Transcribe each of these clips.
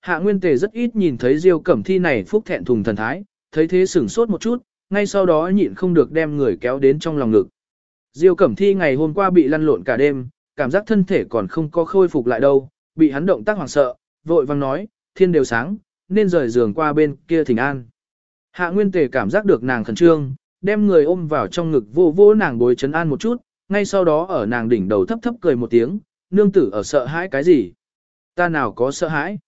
Hạ Nguyên Tề rất ít nhìn thấy Diêu Cẩm Thi này phúc thẹn thùng thần thái, thấy thế sửng sốt một chút, ngay sau đó nhịn không được đem người kéo đến trong lòng ngực. Diêu Cẩm Thi ngày hôm qua bị lăn lộn cả đêm, cảm giác thân thể còn không có khôi phục lại đâu, bị hắn động tác hoảng sợ, vội vang nói, thiên đều sáng, nên rời giường qua bên kia thỉnh an. Hạ Nguyên Tề cảm giác được nàng khẩn trương, đem người ôm vào trong ngực vô vô nàng bối chấn an một chút, ngay sau đó ở nàng đỉnh đầu thấp thấp cười một tiếng, nương tử ở sợ hãi cái gì? Ta nào có sợ hãi?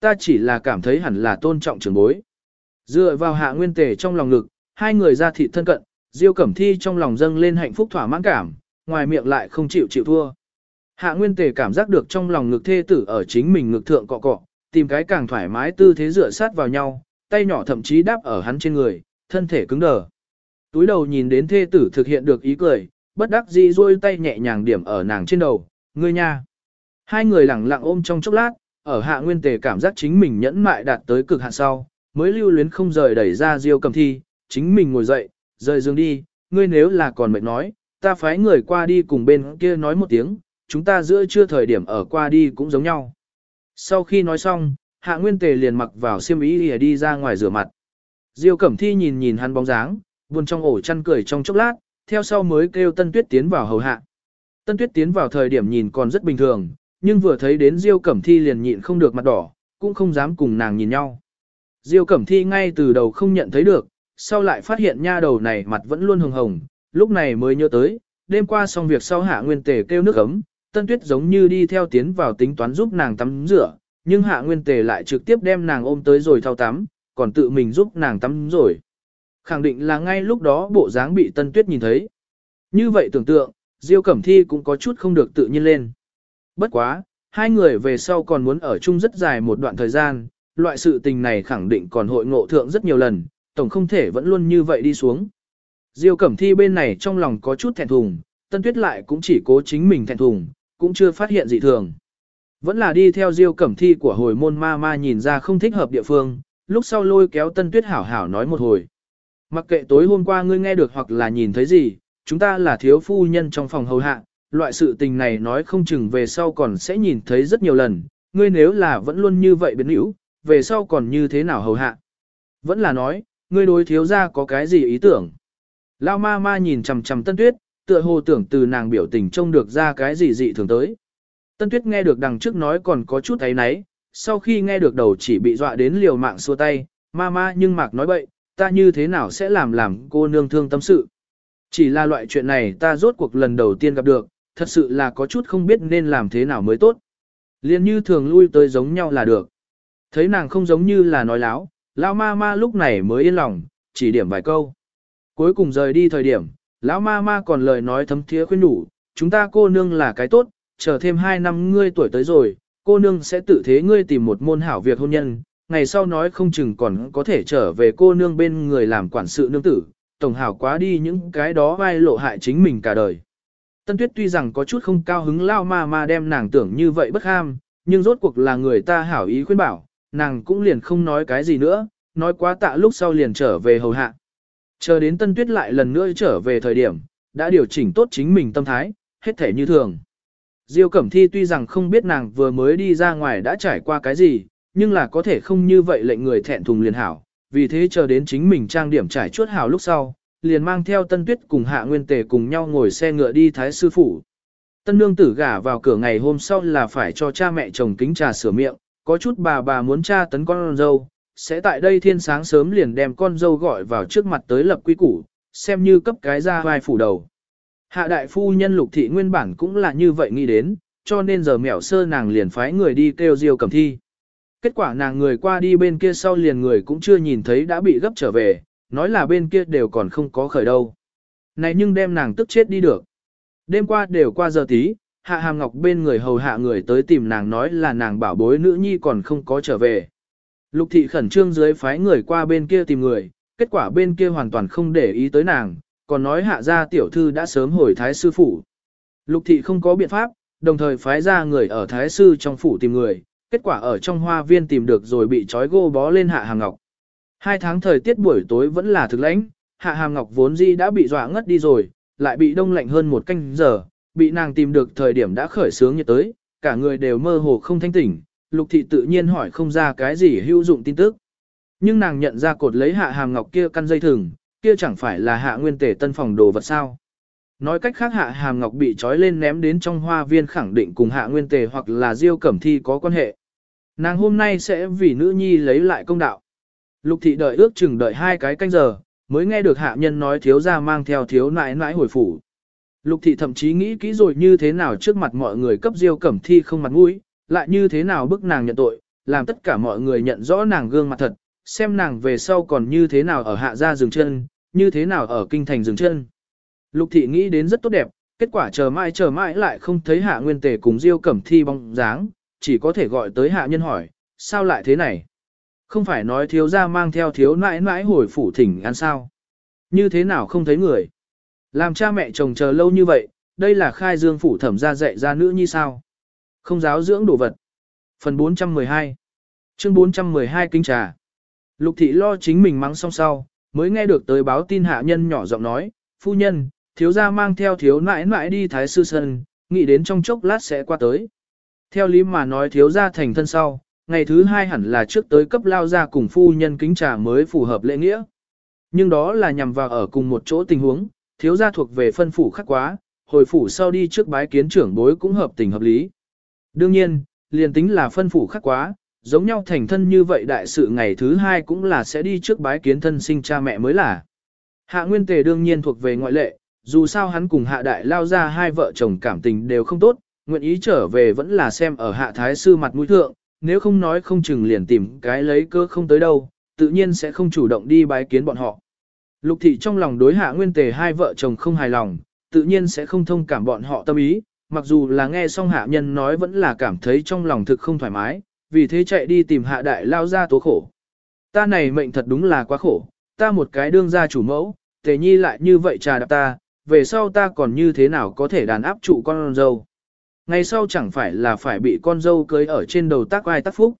Ta chỉ là cảm thấy hẳn là tôn trọng trưởng bối. Dựa vào hạ nguyên tề trong lòng lực, hai người ra thị thân cận, Diêu Cẩm Thi trong lòng dâng lên hạnh phúc thỏa mãn cảm, ngoài miệng lại không chịu chịu thua. Hạ Nguyên Tề cảm giác được trong lòng ngực thê tử ở chính mình ngực thượng cọ cọ, tìm cái càng thoải mái tư thế dựa sát vào nhau, tay nhỏ thậm chí đáp ở hắn trên người, thân thể cứng đờ. Túi đầu nhìn đến thê tử thực hiện được ý cười, bất đắc dĩ duỗi tay nhẹ nhàng điểm ở nàng trên đầu, ngươi nha. Hai người lặng lặng ôm trong chốc lát, ở hạ nguyên tề cảm giác chính mình nhẫn mại đạt tới cực hạn sau, mới lưu luyến không rời đẩy ra diêu cầm thi, chính mình ngồi dậy, rời giường đi, ngươi nếu là còn mệt nói, ta phái người qua đi cùng bên kia nói một tiếng, chúng ta giữa trưa thời điểm ở qua đi cũng giống nhau. Sau khi nói xong, hạ nguyên tề liền mặc vào xiêm y đi ra ngoài rửa mặt. Diêu Cẩm Thi nhìn nhìn hắn bóng dáng, buồn trong ổ chăn cười trong chốc lát, theo sau mới kêu Tân Tuyết tiến vào hầu hạ. Tân Tuyết tiến vào thời điểm nhìn còn rất bình thường, nhưng vừa thấy đến Diêu Cẩm Thi liền nhịn không được mặt đỏ, cũng không dám cùng nàng nhìn nhau. Diêu Cẩm Thi ngay từ đầu không nhận thấy được, sau lại phát hiện nha đầu này mặt vẫn luôn hồng hồng, lúc này mới nhớ tới, đêm qua xong việc sau hạ nguyên tề kêu nước ấm, Tân Tuyết giống như đi theo tiến vào tính toán giúp nàng tắm rửa, nhưng hạ nguyên tề lại trực tiếp đem nàng ôm tới rồi thao tắm, còn tự mình giúp nàng tắm rồi. Khẳng định là ngay lúc đó bộ dáng bị Tân Tuyết nhìn thấy. Như vậy tưởng tượng, Diêu Cẩm Thi cũng có chút không được tự nhiên lên. Bất quá, hai người về sau còn muốn ở chung rất dài một đoạn thời gian, loại sự tình này khẳng định còn hội ngộ thượng rất nhiều lần, tổng không thể vẫn luôn như vậy đi xuống. Diêu Cẩm Thi bên này trong lòng có chút thẹn thùng, Tân Tuyết lại cũng chỉ cố chính mình thẹn thùng, cũng chưa phát hiện gì thường. Vẫn là đi theo Diêu Cẩm Thi của hồi môn ma ma nhìn ra không thích hợp địa phương, lúc sau lôi kéo Tân Tuyết hảo hảo nói một hồi. Mặc kệ tối hôm qua ngươi nghe được hoặc là nhìn thấy gì, chúng ta là thiếu phu nhân trong phòng hầu hạ, loại sự tình này nói không chừng về sau còn sẽ nhìn thấy rất nhiều lần, ngươi nếu là vẫn luôn như vậy biến hữu, về sau còn như thế nào hầu hạ. Vẫn là nói, ngươi đối thiếu ra có cái gì ý tưởng. Lao ma ma nhìn chằm chằm tân tuyết, tựa hồ tưởng từ nàng biểu tình trông được ra cái gì dị thường tới. Tân tuyết nghe được đằng trước nói còn có chút thấy náy, sau khi nghe được đầu chỉ bị dọa đến liều mạng xua tay, ma ma nhưng mạc nói bậy, ta như thế nào sẽ làm làm cô nương thương tâm sự. Chỉ là loại chuyện này ta rốt cuộc lần đầu tiên gặp được, thật sự là có chút không biết nên làm thế nào mới tốt. Liên như thường lui tới giống nhau là được. Thấy nàng không giống như là nói láo, lão ma ma lúc này mới yên lòng, chỉ điểm vài câu. Cuối cùng rời đi thời điểm, lão ma ma còn lời nói thấm thiế khuyên nhủ, chúng ta cô nương là cái tốt, chờ thêm hai năm ngươi tuổi tới rồi, cô nương sẽ tự thế ngươi tìm một môn hảo việc hôn nhân, ngày sau nói không chừng còn có thể trở về cô nương bên người làm quản sự nương tử, tổng hảo quá đi những cái đó vai lộ hại chính mình cả đời. Tân Tuyết tuy rằng có chút không cao hứng lao ma ma đem nàng tưởng như vậy bất ham, nhưng rốt cuộc là người ta hảo ý khuyên bảo, nàng cũng liền không nói cái gì nữa, nói quá tạ lúc sau liền trở về hầu hạ. Chờ đến Tân Tuyết lại lần nữa trở về thời điểm, đã điều chỉnh tốt chính mình tâm thái, hết thể như thường. Diêu Cẩm Thi tuy rằng không biết nàng vừa mới đi ra ngoài đã trải qua cái gì, nhưng là có thể không như vậy lệnh người thẹn thùng liền hảo, vì thế chờ đến chính mình trang điểm trải chuốt hảo lúc sau, liền mang theo Tân Tuyết cùng Hạ Nguyên Tề cùng nhau ngồi xe ngựa đi Thái Sư Phủ. Tân Nương tử gả vào cửa ngày hôm sau là phải cho cha mẹ chồng kính trà sửa miệng, có chút bà bà muốn cha tấn con dâu, sẽ tại đây thiên sáng sớm liền đem con dâu gọi vào trước mặt tới lập quy củ, xem như cấp cái ra vai phủ đầu. Hạ đại phu nhân lục thị nguyên bản cũng là như vậy nghĩ đến, cho nên giờ mẹo sơ nàng liền phái người đi kêu diêu cầm thi. Kết quả nàng người qua đi bên kia sau liền người cũng chưa nhìn thấy đã bị gấp trở về, nói là bên kia đều còn không có khởi đâu. Này nhưng đem nàng tức chết đi được. Đêm qua đều qua giờ tí, hạ hàm ngọc bên người hầu hạ người tới tìm nàng nói là nàng bảo bối nữ nhi còn không có trở về. Lục thị khẩn trương dưới phái người qua bên kia tìm người, kết quả bên kia hoàn toàn không để ý tới nàng, còn nói hạ gia tiểu thư đã sớm hồi thái sư phủ. Lục thị không có biện pháp, đồng thời phái ra người ở thái sư trong phủ tìm người, kết quả ở trong hoa viên tìm được rồi bị trói gô bó lên hạ hàm ngọc. Hai tháng thời tiết buổi tối vẫn là thực lãnh, hạ hàm ngọc vốn dĩ đã bị dọa ngất đi rồi, lại bị đông lạnh hơn một canh giờ, bị nàng tìm được thời điểm đã khởi sướng như tới, cả người đều mơ hồ không thanh tỉnh, Lục Thị tự nhiên hỏi không ra cái gì hữu dụng tin tức. Nhưng nàng nhận ra cột lấy hạ hàm ngọc kia căn dây thừng, kia chẳng phải là hạ nguyên tể tân phòng đồ vật sao. Nói cách khác hạ hàm ngọc bị trói lên ném đến trong hoa viên khẳng định cùng hạ nguyên tề hoặc là diêu cẩm thi có quan hệ. Nàng hôm nay sẽ vì nữ nhi lấy lại công đạo. Lục thị đợi ước chừng đợi hai cái canh giờ, mới nghe được hạ nhân nói thiếu ra mang theo thiếu nãi nãi hồi phủ. Lục thị thậm chí nghĩ kỹ rồi như thế nào trước mặt mọi người cấp diêu cẩm thi không mặt mũi, lại như thế nào bức nàng nhận tội, làm tất cả mọi người nhận rõ nàng gương mặt thật, xem nàng về sau còn như thế nào ở hạ gia dừng chân, như thế nào ở kinh thành dừng chân. Lục thị nghĩ đến rất tốt đẹp, kết quả chờ mãi chờ mãi lại không thấy hạ nguyên tề cùng diêu cẩm thi bóng dáng, chỉ có thể gọi tới hạ nhân hỏi, sao lại thế này? Không phải nói thiếu gia mang theo thiếu nãi nãi hồi phủ thỉnh ăn sao? Như thế nào không thấy người? Làm cha mẹ chồng chờ lâu như vậy, đây là khai dương phủ thẩm gia dạy ra nữ như sao? Không giáo dưỡng đồ vật. Phần 412 Chương 412 Kinh Trà Lục thị lo chính mình mắng xong sau, mới nghe được tới báo tin hạ nhân nhỏ giọng nói, phu nhân, thiếu gia mang theo thiếu nãi nãi đi thái sư sân, nghĩ đến trong chốc lát sẽ qua tới. Theo lý mà nói thiếu gia thành thân sau, ngày thứ hai hẳn là trước tới cấp lao ra cùng phu nhân kính trà mới phù hợp lễ nghĩa. Nhưng đó là nhằm vào ở cùng một chỗ tình huống, thiếu gia thuộc về phân phủ khắc quá, hồi phủ sau đi trước bái kiến trưởng bối cũng hợp tình hợp lý. Đương nhiên, liền tính là phân phủ khắc quá, giống nhau thành thân như vậy đại sự ngày thứ hai cũng là sẽ đi trước bái kiến thân sinh cha mẹ mới là. Hạ Nguyên Tề đương nhiên thuộc về ngoại lệ, dù sao hắn cùng Hạ Đại lao ra hai vợ chồng cảm tình đều không tốt, nguyện ý trở về vẫn là xem ở Hạ Thái Sư mặt mũi thượng, nếu không nói không chừng liền tìm cái lấy cơ không tới đâu, tự nhiên sẽ không chủ động đi bái kiến bọn họ. Lục thị trong lòng đối Hạ Nguyên Tề hai vợ chồng không hài lòng, tự nhiên sẽ không thông cảm bọn họ tâm ý, mặc dù là nghe xong Hạ Nhân nói vẫn là cảm thấy trong lòng thực không thoải mái, vì thế chạy đi tìm Hạ Đại lao ra tố khổ. Ta này mệnh thật đúng là quá khổ, ta một cái đương gia chủ mẫu, tề nhi lại như vậy trà đạp ta, về sau ta còn như thế nào có thể đàn áp trụ con dâu. Ngày sau chẳng phải là phải bị con dâu cưới ở trên đầu tác ai tác phúc.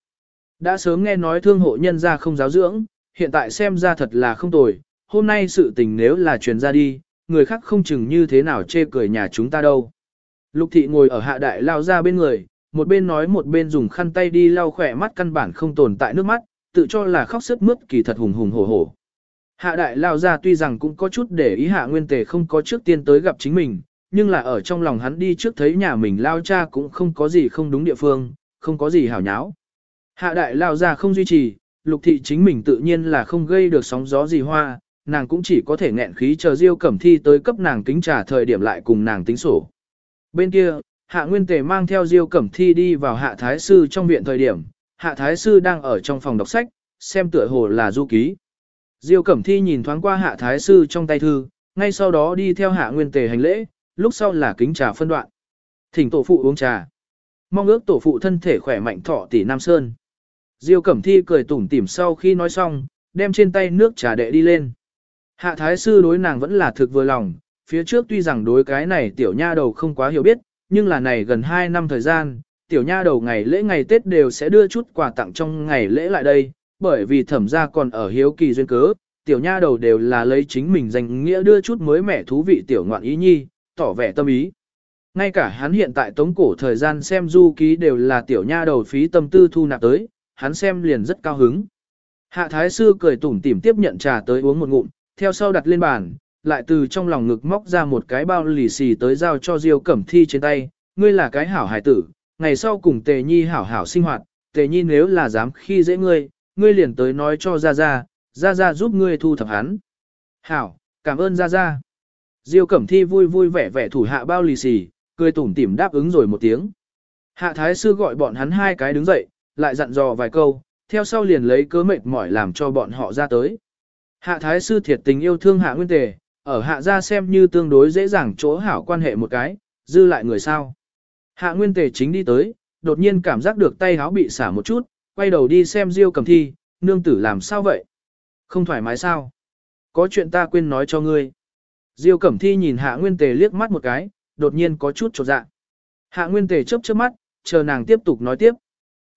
Đã sớm nghe nói thương hộ nhân ra không giáo dưỡng, hiện tại xem ra thật là không tồi, hôm nay sự tình nếu là truyền ra đi, người khác không chừng như thế nào chê cười nhà chúng ta đâu. Lục thị ngồi ở hạ đại lao ra bên người, một bên nói một bên dùng khăn tay đi lau khỏe mắt căn bản không tồn tại nước mắt, tự cho là khóc sức mướt kỳ thật hùng hùng hổ hổ. Hạ đại lao ra tuy rằng cũng có chút để ý hạ nguyên tề không có trước tiên tới gặp chính mình, nhưng là ở trong lòng hắn đi trước thấy nhà mình lao cha cũng không có gì không đúng địa phương, không có gì hảo nháo. Hạ đại lao ra không duy trì, lục thị chính mình tự nhiên là không gây được sóng gió gì hoa, nàng cũng chỉ có thể nghẹn khí chờ diêu cẩm thi tới cấp nàng kính trả thời điểm lại cùng nàng tính sổ. Bên kia, hạ nguyên tề mang theo diêu cẩm thi đi vào hạ thái sư trong viện thời điểm, hạ thái sư đang ở trong phòng đọc sách, xem tựa hồ là du ký. Diêu Cẩm Thi nhìn thoáng qua hạ thái sư trong tay thư, ngay sau đó đi theo hạ nguyên tề hành lễ, lúc sau là kính trà phân đoạn. Thỉnh tổ phụ uống trà. Mong ước tổ phụ thân thể khỏe mạnh thọ tỷ Nam Sơn. Diêu Cẩm Thi cười tủm tỉm sau khi nói xong, đem trên tay nước trà đệ đi lên. Hạ thái sư đối nàng vẫn là thực vừa lòng, phía trước tuy rằng đối cái này tiểu nha đầu không quá hiểu biết, nhưng là này gần 2 năm thời gian, tiểu nha đầu ngày lễ ngày Tết đều sẽ đưa chút quà tặng trong ngày lễ lại đây, bởi vì thẩm gia còn ở hiếu kỳ duyên cớ, tiểu nha đầu đều là lấy chính mình danh nghĩa đưa chút mới mẻ thú vị tiểu ngoạn ý nhi, tỏ vẻ tâm ý. Ngay cả hắn hiện tại tống cổ thời gian xem du ký đều là tiểu nha đầu phí tâm tư thu nạp tới, hắn xem liền rất cao hứng. Hạ thái sư cười tủm tỉm tiếp nhận trà tới uống một ngụm, theo sau đặt lên bàn, lại từ trong lòng ngực móc ra một cái bao lì xì tới giao cho Diêu Cẩm Thi trên tay, ngươi là cái hảo hài tử, ngày sau cùng Tề Nhi hảo hảo sinh hoạt, Tề Nhi nếu là dám khi dễ ngươi, ngươi liền tới nói cho Gia Gia, Gia Gia giúp ngươi thu thập hắn. Hảo, cảm ơn Gia Gia. Diêu Cẩm Thi vui vui vẻ vẻ thủ hạ bao lì xì, cười tủm tỉm đáp ứng rồi một tiếng. Hạ Thái Sư gọi bọn hắn hai cái đứng dậy, lại dặn dò vài câu, theo sau liền lấy cớ mệt mỏi làm cho bọn họ ra tới. Hạ Thái Sư thiệt tình yêu thương Hạ Nguyên Tề, ở Hạ gia xem như tương đối dễ dàng chỗ hảo quan hệ một cái, dư lại người sao. Hạ Nguyên Tề chính đi tới, đột nhiên cảm giác được tay háo bị xả một chút, quay đầu đi xem Diêu Cẩm Thi, nương tử làm sao vậy? Không thoải mái sao? Có chuyện ta quên nói cho ngươi. Diêu Cẩm Thi nhìn Hạ Nguyên Tề liếc mắt một cái, đột nhiên có chút chột dạ. Hạ Nguyên Tề chớp chớp mắt, chờ nàng tiếp tục nói tiếp.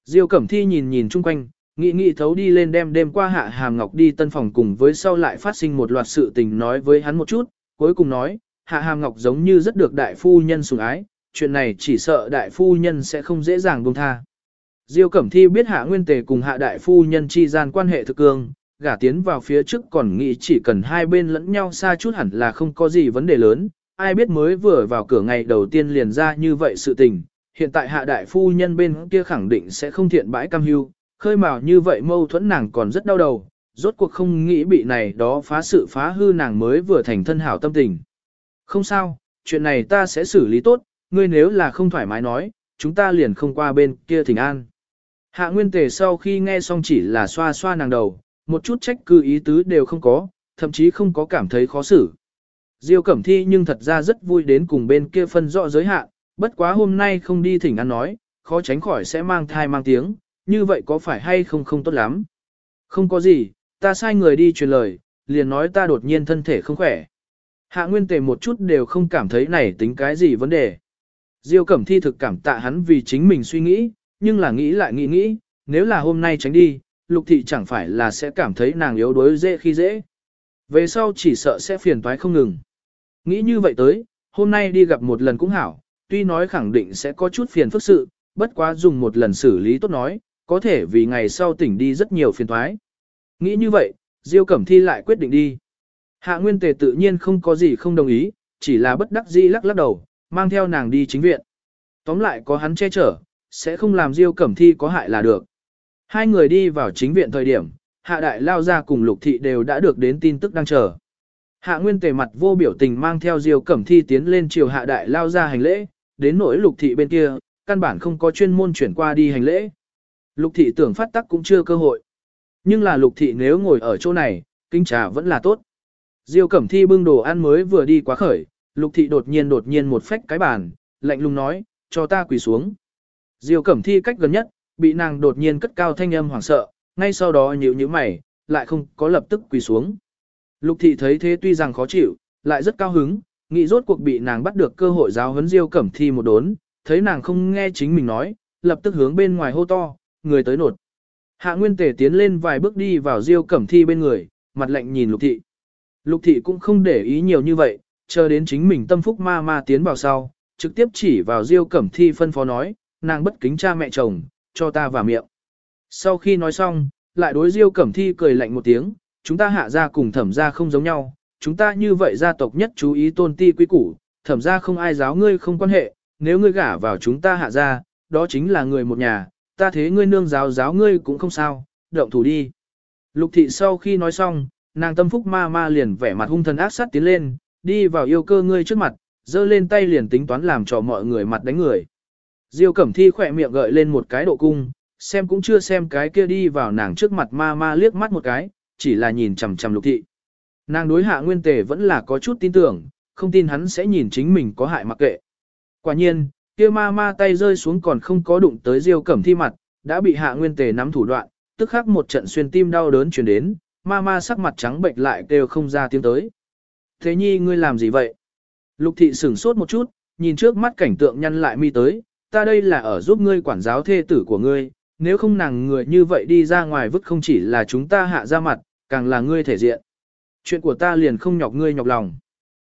Diêu Cẩm Thi nhìn nhìn chung quanh, nghĩ nghĩ thấu đi lên đem đêm qua Hạ Hàm Ngọc đi tân phòng cùng với sau lại phát sinh một loạt sự tình nói với hắn một chút, cuối cùng nói, Hạ Hàm Ngọc giống như rất được đại phu nhân sủng ái, chuyện này chỉ sợ đại phu nhân sẽ không dễ dàng buông tha. Diêu Cẩm Thi biết hạ nguyên tề cùng hạ đại phu nhân chi gian quan hệ thực cương, gả tiến vào phía trước còn nghĩ chỉ cần hai bên lẫn nhau xa chút hẳn là không có gì vấn đề lớn, ai biết mới vừa vào cửa ngày đầu tiên liền ra như vậy sự tình, hiện tại hạ đại phu nhân bên kia khẳng định sẽ không thiện bãi cam hưu, khơi mào như vậy mâu thuẫn nàng còn rất đau đầu, rốt cuộc không nghĩ bị này đó phá sự phá hư nàng mới vừa thành thân hảo tâm tình. Không sao, chuyện này ta sẽ xử lý tốt, ngươi nếu là không thoải mái nói, chúng ta liền không qua bên kia thỉnh an. Hạ Nguyên Tề sau khi nghe xong chỉ là xoa xoa nàng đầu, một chút trách cứ ý tứ đều không có, thậm chí không có cảm thấy khó xử. Diêu Cẩm Thi nhưng thật ra rất vui đến cùng bên kia phân rõ giới hạn, bất quá hôm nay không đi thỉnh ăn nói, khó tránh khỏi sẽ mang thai mang tiếng, như vậy có phải hay không không tốt lắm. Không có gì, ta sai người đi truyền lời, liền nói ta đột nhiên thân thể không khỏe. Hạ Nguyên Tề một chút đều không cảm thấy này tính cái gì vấn đề. Diêu Cẩm Thi thực cảm tạ hắn vì chính mình suy nghĩ, nhưng là nghĩ lại nghĩ nghĩ, nếu là hôm nay tránh đi, Lục Thị chẳng phải là sẽ cảm thấy nàng yếu đuối dễ khi dễ. Về sau chỉ sợ sẽ phiền toái không ngừng. Nghĩ như vậy tới, hôm nay đi gặp một lần cũng hảo, tuy nói khẳng định sẽ có chút phiền phức sự, bất quá dùng một lần xử lý tốt nói, có thể vì ngày sau tỉnh đi rất nhiều phiền toái. Nghĩ như vậy, Diêu Cẩm Thi lại quyết định đi. Hạ Nguyên Tề tự nhiên không có gì không đồng ý, chỉ là bất đắc dĩ lắc lắc đầu, mang theo nàng đi chính viện. Tóm lại có hắn che chở, sẽ không làm Diêu Cẩm Thi có hại là được. Hai người đi vào chính viện thời điểm, Hạ Đại Lao ra cùng Lục Thị đều đã được đến tin tức đang chờ. Hạ Nguyên Tề mặt vô biểu tình mang theo Diêu Cẩm Thi tiến lên chiều Hạ Đại Lao ra hành lễ, đến nỗi Lục Thị bên kia, căn bản không có chuyên môn chuyển qua đi hành lễ. Lục Thị tưởng phát tắc cũng chưa cơ hội. Nhưng là Lục Thị nếu ngồi ở chỗ này, kinh trà vẫn là tốt. Diêu Cẩm Thi bưng đồ ăn mới vừa đi quá khởi, Lục Thị đột nhiên đột nhiên một phách cái bàn, lạnh lùng nói, cho ta quỳ xuống. Diêu Cẩm Thi cách gần nhất, bị nàng đột nhiên cất cao thanh âm hoảng sợ, ngay sau đó nhíu nhíu mày, lại không có lập tức quỳ xuống. Lục Thị thấy thế tuy rằng khó chịu, lại rất cao hứng, nghĩ rốt cuộc bị nàng bắt được cơ hội giáo huấn Diêu Cẩm Thi một đốn, thấy nàng không nghe chính mình nói, lập tức hướng bên ngoài hô to, người tới nột. Hạ Nguyên Tề tiến lên vài bước đi vào Diêu Cẩm Thi bên người, mặt lạnh nhìn Lục Thị. Lục Thị cũng không để ý nhiều như vậy, chờ đến chính mình tâm phúc ma ma tiến vào sau, trực tiếp chỉ vào Diêu Cẩm Thi phân phó nói, nàng bất kính cha mẹ chồng, cho ta vào miệng. Sau khi nói xong, lại đối Diêu Cẩm Thi cười lạnh một tiếng, chúng ta hạ ra cùng thẩm ra không giống nhau, chúng ta như vậy gia tộc nhất chú ý tôn ti quý củ, thẩm ra không ai giáo ngươi không quan hệ, nếu ngươi gả vào chúng ta hạ ra, đó chính là người một nhà, ta thế ngươi nương giáo giáo ngươi cũng không sao, động thủ đi. Lục thị sau khi nói xong, nàng tâm phúc ma ma liền vẻ mặt hung thần ác sát tiến lên, đi vào yêu cơ ngươi trước mặt, giơ lên tay liền tính toán làm cho mọi người mặt đánh người. Diêu Cẩm Thi khỏe miệng gợi lên một cái độ cung, xem cũng chưa xem cái kia đi vào nàng trước mặt ma ma liếc mắt một cái, chỉ là nhìn chằm chằm lục thị. Nàng đối hạ nguyên tề vẫn là có chút tin tưởng, không tin hắn sẽ nhìn chính mình có hại mặc kệ. Quả nhiên, kia ma ma tay rơi xuống còn không có đụng tới Diêu Cẩm Thi mặt, đã bị hạ nguyên tề nắm thủ đoạn, tức khắc một trận xuyên tim đau đớn truyền đến, ma ma sắc mặt trắng bệnh lại kêu không ra tiếng tới. Thế nhi ngươi làm gì vậy? Lục thị sửng sốt một chút, nhìn trước mắt cảnh tượng nhăn lại mi tới, ta đây là ở giúp ngươi quản giáo thê tử của ngươi, nếu không nàng người như vậy đi ra ngoài vứt không chỉ là chúng ta hạ ra mặt, càng là ngươi thể diện. Chuyện của ta liền không nhọc ngươi nhọc lòng.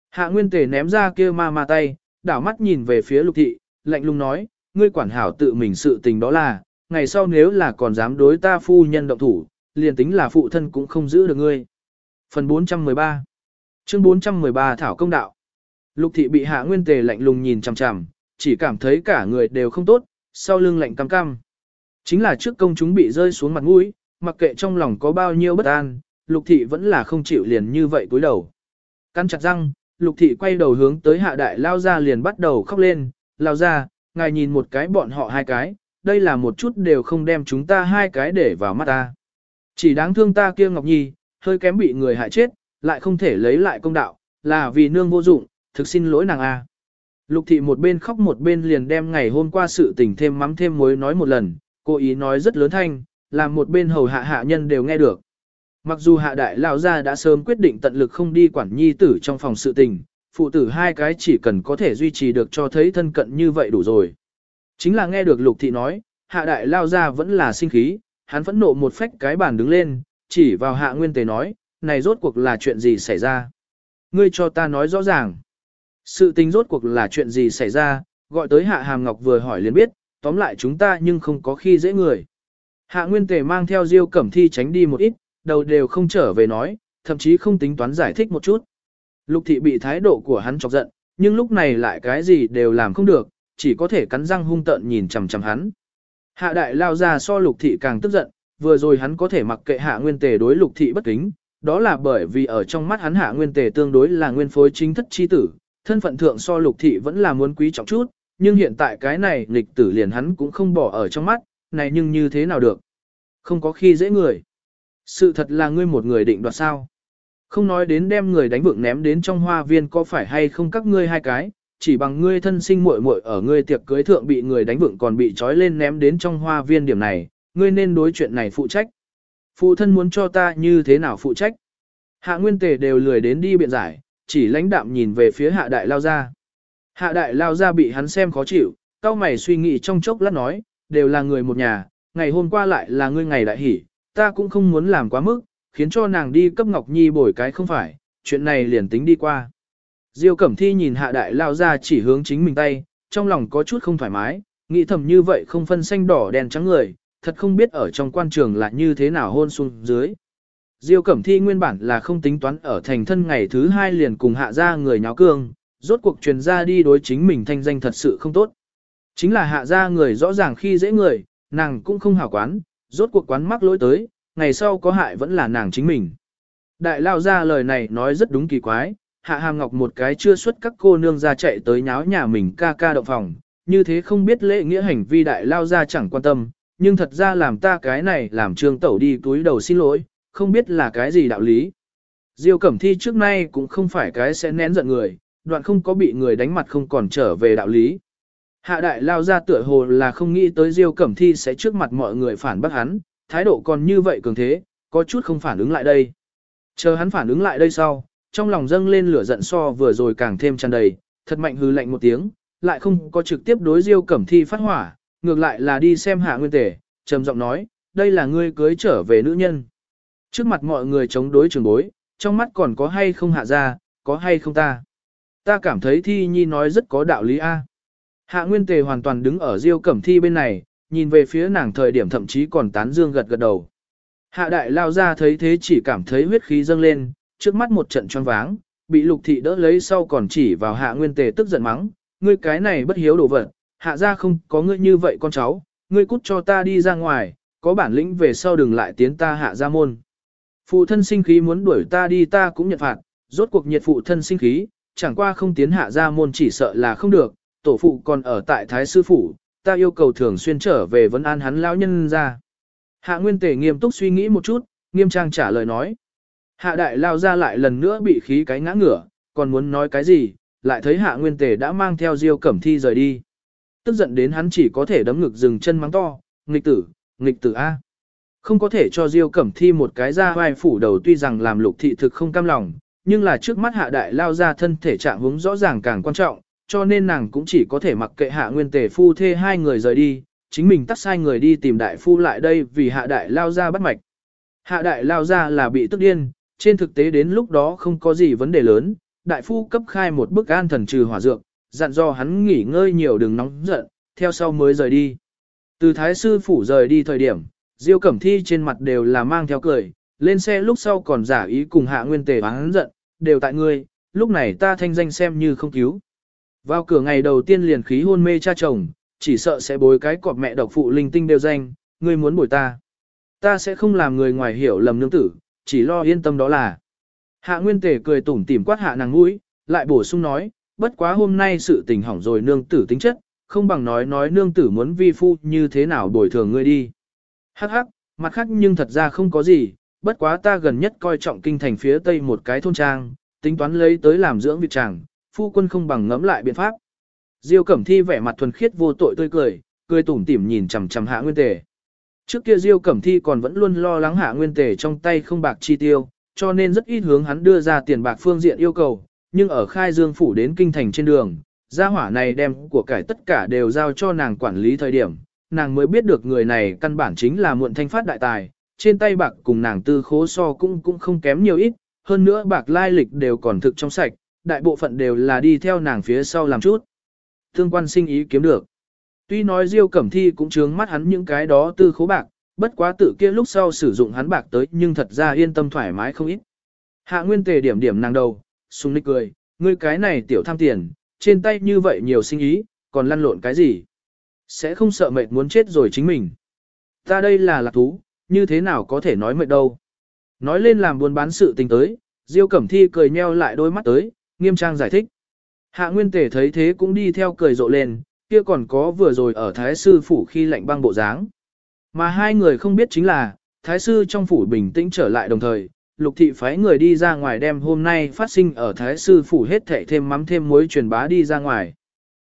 Hạ nguyên tề ném ra kia ma ma tay, đảo mắt nhìn về phía lục thị, lạnh lùng nói, ngươi quản hảo tự mình sự tình đó là, ngày sau nếu là còn dám đối ta phu nhân động thủ, liền tính là phụ thân cũng không giữ được ngươi. Phần 413 Chương 413 Thảo Công Đạo Lục thị bị hạ nguyên tề lạnh lùng nhìn chằm chằm, chỉ cảm thấy cả người đều không tốt, sau lưng lạnh cam cam. Chính là trước công chúng bị rơi xuống mặt mũi, mặc kệ trong lòng có bao nhiêu bất an, lục thị vẫn là không chịu liền như vậy cúi đầu. Căn chặt răng, lục thị quay đầu hướng tới hạ đại lao ra liền bắt đầu khóc lên, lao ra, ngài nhìn một cái bọn họ hai cái, đây là một chút đều không đem chúng ta hai cái để vào mắt ta. Chỉ đáng thương ta kia Ngọc Nhi, hơi kém bị người hại chết, lại không thể lấy lại công đạo, là vì nương vô dụng, thực xin lỗi nàng a. Lục thị một bên khóc một bên liền đem ngày hôm qua sự tình thêm mắm thêm muối nói một lần, cô ý nói rất lớn thanh, làm một bên hầu hạ hạ nhân đều nghe được. Mặc dù hạ đại lão gia đã sớm quyết định tận lực không đi quản nhi tử trong phòng sự tình, phụ tử hai cái chỉ cần có thể duy trì được cho thấy thân cận như vậy đủ rồi. Chính là nghe được lục thị nói, hạ đại lao gia vẫn là sinh khí, hắn phẫn nộ một phách cái bàn đứng lên, chỉ vào hạ nguyên tề nói, này rốt cuộc là chuyện gì xảy ra. Ngươi cho ta nói rõ ràng. Sự tình rốt cuộc là chuyện gì xảy ra, gọi tới hạ hàm ngọc vừa hỏi liền biết, tóm lại chúng ta nhưng không có khi dễ người. Hạ Nguyên Tề mang theo Diêu Cẩm Thi tránh đi một ít, đầu đều không trở về nói, thậm chí không tính toán giải thích một chút. Lục thị bị thái độ của hắn chọc giận, nhưng lúc này lại cái gì đều làm không được, chỉ có thể cắn răng hung tợn nhìn chằm chằm hắn. Hạ đại lao ra so lục thị càng tức giận, vừa rồi hắn có thể mặc kệ hạ nguyên tề đối lục thị bất kính, đó là bởi vì ở trong mắt hắn hạ nguyên tề tương đối là nguyên phối chính thất chi tử, thân phận thượng so lục thị vẫn là muốn quý trọng chút, nhưng hiện tại cái này nghịch tử liền hắn cũng không bỏ ở trong mắt, này nhưng như thế nào được. Không có khi dễ người. Sự thật là ngươi một người định đoạt sao. Không nói đến đem người đánh vượng ném đến trong hoa viên có phải hay không các ngươi hai cái, chỉ bằng ngươi thân sinh muội muội ở ngươi tiệc cưới thượng bị người đánh vượng còn bị trói lên ném đến trong hoa viên điểm này, ngươi nên đối chuyện này phụ trách. Phụ thân muốn cho ta như thế nào phụ trách? Hạ nguyên tề đều lười đến đi biện giải, chỉ lãnh đạm nhìn về phía hạ đại lao ra. Hạ đại lao ra bị hắn xem khó chịu, cao mày suy nghĩ trong chốc lát nói, đều là người một nhà, ngày hôm qua lại là ngươi ngày đại hỉ, ta cũng không muốn làm quá mức, khiến cho nàng đi cấp Ngọc Nhi bồi cái không phải, chuyện này liền tính đi qua. Diêu Cẩm Thi nhìn hạ đại lao ra chỉ hướng chính mình tay, trong lòng có chút không thoải mái, nghĩ thầm như vậy không phân xanh đỏ đen trắng người, thật không biết ở trong quan trường là như thế nào hôn xuống dưới. Diêu Cẩm Thi nguyên bản là không tính toán ở thành thân ngày thứ hai liền cùng hạ Gia người nháo cương, rốt cuộc truyền ra đi đối chính mình thanh danh thật sự không tốt. Chính là hạ Gia người rõ ràng khi dễ người, nàng cũng không hảo quán, rốt cuộc quán mắc lỗi tới, ngày sau có hại vẫn là nàng chính mình. Đại lao ra lời này nói rất đúng kỳ quái, hạ hàm ngọc một cái chưa xuất các cô nương ra chạy tới nháo nhà mình ca ca động phòng, như thế không biết lễ nghĩa hành vi đại lao ra chẳng quan tâm, nhưng thật ra làm ta cái này làm trương tẩu đi túi đầu xin lỗi, không biết là cái gì đạo lý. Diêu Cẩm Thi trước nay cũng không phải cái sẽ nén giận người, đoạn không có bị người đánh mặt không còn trở về đạo lý. Hạ đại lao ra tựa hồ là không nghĩ tới Diêu Cẩm Thi sẽ trước mặt mọi người phản bác hắn, thái độ còn như vậy cường thế, có chút không phản ứng lại đây. Chờ hắn phản ứng lại đây sau, trong lòng dâng lên lửa giận so vừa rồi càng thêm tràn đầy, thật mạnh hư lạnh một tiếng, lại không có trực tiếp đối Diêu Cẩm Thi phát hỏa, ngược lại là đi xem hạ nguyên tể, trầm giọng nói, đây là ngươi cưới trở về nữ nhân. Trước mặt mọi người chống đối trường bối, trong mắt còn có hay không hạ ra, có hay không ta. Ta cảm thấy Thi Nhi nói rất có đạo lý A. Hạ Nguyên Tề hoàn toàn đứng ở Diêu Cẩm Thi bên này, nhìn về phía nàng thời điểm thậm chí còn tán dương gật gật đầu. Hạ đại lao ra thấy thế chỉ cảm thấy huyết khí dâng lên, trước mắt một trận choáng váng, bị lục thị đỡ lấy sau còn chỉ vào hạ nguyên tề tức giận mắng, ngươi cái này bất hiếu đồ vật, hạ ra không có ngươi như vậy con cháu, ngươi cút cho ta đi ra ngoài, có bản lĩnh về sau đừng lại tiến ta hạ ra môn. Phụ thân sinh khí muốn đuổi ta đi ta cũng nhận phạt, rốt cuộc nhiệt phụ thân sinh khí, chẳng qua không tiến hạ ra môn chỉ sợ là không được, tổ phụ còn ở tại Thái Sư Phủ, ta yêu cầu thường xuyên trở về vấn an hắn lão nhân ra. Hạ Nguyên Tề nghiêm túc suy nghĩ một chút, nghiêm trang trả lời nói. Hạ Đại lao ra lại lần nữa bị khí cái ngã ngửa, còn muốn nói cái gì, lại thấy Hạ Nguyên Tề đã mang theo Diêu Cẩm Thi rời đi. Tức giận đến hắn chỉ có thể đấm ngực dừng chân mắng to, nghịch tử, nghịch tử A. Không có thể cho Diêu Cẩm Thi một cái ra vai phủ đầu tuy rằng làm lục thị thực không cam lòng, nhưng là trước mắt Hạ Đại lao ra thân thể trạng hướng rõ ràng càng quan trọng, cho nên nàng cũng chỉ có thể mặc kệ hạ nguyên tề phu thê hai người rời đi, chính mình tắt sai người đi tìm đại phu lại đây vì hạ đại lao ra bắt mạch. Hạ đại lao ra là bị tức điên, trên thực tế đến lúc đó không có gì vấn đề lớn, đại phu cấp khai một bức an thần trừ hỏa dược, dặn do hắn nghỉ ngơi nhiều đừng nóng giận, theo sau mới rời đi. Từ thái sư phủ rời đi thời điểm, Diêu Cẩm Thi trên mặt đều là mang theo cười, lên xe lúc sau còn giả ý cùng hạ nguyên tề hắn giận, đều tại ngươi, lúc này ta thanh danh xem như không cứu. Vào cửa ngày đầu tiên liền khí hôn mê cha chồng, chỉ sợ sẽ bối cái cọp mẹ độc phụ linh tinh đều danh, ngươi muốn bồi ta. Ta sẽ không làm người ngoài hiểu lầm nương tử, chỉ lo yên tâm đó là. Hạ Nguyên Tề cười tủm tỉm quát hạ nàng mũi, lại bổ sung nói, bất quá hôm nay sự tình hỏng rồi nương tử tính chất, không bằng nói nói nương tử muốn vi phu như thế nào bồi thường ngươi đi. Hắc hắc, mặt khác nhưng thật ra không có gì, bất quá ta gần nhất coi trọng kinh thành phía tây một cái thôn trang, tính toán lấy tới làm dưỡng việc chàng, phu quân không bằng ngẫm lại biện pháp. Diêu Cẩm Thi vẻ mặt thuần khiết vô tội tươi cười, cười tủm tỉm nhìn chằm chằm Hạ Nguyên Tề. Trước kia Diêu Cẩm Thi còn vẫn luôn lo lắng Hạ Nguyên Tề trong tay không bạc chi tiêu, cho nên rất ít hướng hắn đưa ra tiền bạc phương diện yêu cầu, nhưng ở Khai Dương phủ đến kinh thành trên đường, gia hỏa này đem của cải tất cả đều giao cho nàng quản lý thời điểm, nàng mới biết được người này căn bản chính là muộn thanh phát đại tài, trên tay bạc cùng nàng tư khố so cũng cũng không kém nhiều ít, hơn nữa bạc lai lịch đều còn thực trong sạch, đại bộ phận đều là đi theo nàng phía sau làm chút. Thương quan sinh ý kiếm được. Tuy nói Diêu Cẩm Thi cũng chướng mắt hắn những cái đó tư khố bạc, bất quá tự kia lúc sau sử dụng hắn bạc tới nhưng thật ra yên tâm thoải mái không ít. Hạ Nguyên Tề điểm điểm nàng đầu, sung nịch cười, ngươi cái này tiểu tham tiền, trên tay như vậy nhiều sinh ý, còn lăn lộn cái gì? Sẽ không sợ mệt muốn chết rồi chính mình. Ta đây là lạc thú, như thế nào có thể nói mệt đâu. Nói lên làm buôn bán sự tình tới, Diêu Cẩm Thi cười nheo lại đôi mắt tới, nghiêm trang giải thích. Hạ Nguyên Tề thấy thế cũng đi theo cười rộ lên, kia còn có vừa rồi ở Thái Sư Phủ khi lạnh băng bộ dáng. Mà hai người không biết chính là, Thái Sư trong Phủ bình tĩnh trở lại đồng thời, lục thị phái người đi ra ngoài đem hôm nay phát sinh ở Thái Sư Phủ hết thệ thêm mắm thêm muối truyền bá đi ra ngoài.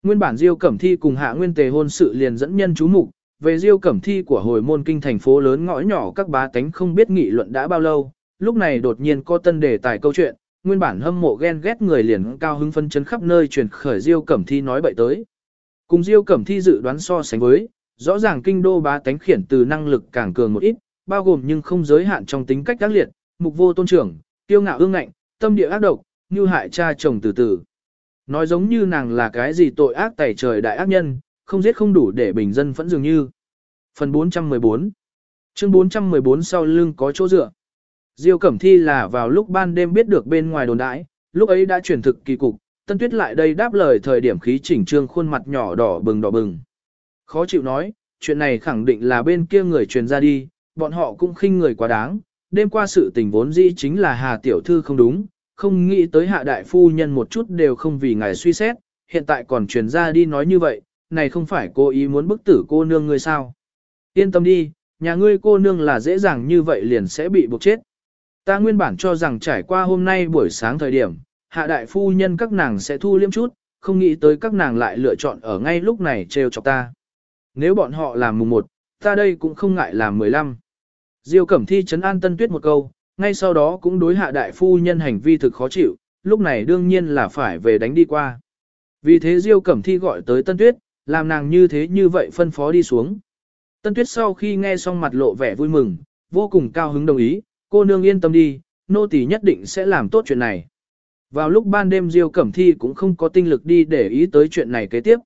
Nguyên bản Diêu Cẩm Thi cùng Hạ Nguyên Tề hôn sự liền dẫn nhân chú mục, về Diêu Cẩm Thi của hồi môn kinh thành phố lớn ngõ nhỏ các bá tánh không biết nghị luận đã bao lâu, lúc này đột nhiên có tân đề tài câu chuyện, nguyên bản hâm mộ ghen ghét người liền cao hứng phân chấn khắp nơi truyền khởi Diêu Cẩm Thi nói bậy tới. Cùng Diêu Cẩm Thi dự đoán so sánh với, rõ ràng kinh đô bá tánh khiển từ năng lực càng cường một ít, bao gồm nhưng không giới hạn trong tính cách tác liệt, mục vô tôn trưởng, tiêu ngạo ương ngạnh, tâm địa ác độc, như hại cha chồng từ từ. Nói giống như nàng là cái gì tội ác tẩy trời đại ác nhân, không giết không đủ để bình dân phẫn dường như. Phần 414 Chương 414 sau lưng có chỗ dựa. Diêu Cẩm Thi là vào lúc ban đêm biết được bên ngoài đồn đãi, lúc ấy đã chuyển thực kỳ cục, Tân Tuyết lại đây đáp lời thời điểm khí chỉnh trương khuôn mặt nhỏ đỏ bừng đỏ bừng. Khó chịu nói, chuyện này khẳng định là bên kia người truyền ra đi, bọn họ cũng khinh người quá đáng, đêm qua sự tình vốn dĩ chính là Hà Tiểu Thư không đúng, không nghĩ tới Hạ Đại Phu Nhân một chút đều không vì ngài suy xét, hiện tại còn truyền ra đi nói như vậy, này không phải cô ý muốn bức tử cô nương ngươi sao. Yên tâm đi, nhà ngươi cô nương là dễ dàng như vậy liền sẽ bị buộc chết. Ta nguyên bản cho rằng trải qua hôm nay buổi sáng thời điểm, hạ đại phu nhân các nàng sẽ thu liêm chút, không nghĩ tới các nàng lại lựa chọn ở ngay lúc này trêu chọc ta. Nếu bọn họ làm mùng 1, ta đây cũng không ngại làm 15. Diêu Cẩm Thi chấn an Tân Tuyết một câu, ngay sau đó cũng đối hạ đại phu nhân hành vi thực khó chịu, lúc này đương nhiên là phải về đánh đi qua. Vì thế Diêu Cẩm Thi gọi tới Tân Tuyết, làm nàng như thế như vậy phân phó đi xuống. Tân Tuyết sau khi nghe xong mặt lộ vẻ vui mừng, vô cùng cao hứng đồng ý, cô nương yên tâm đi, nô tỳ nhất định sẽ làm tốt chuyện này. Vào lúc ban đêm Diêu Cẩm Thi cũng không có tinh lực đi để ý tới chuyện này kế tiếp.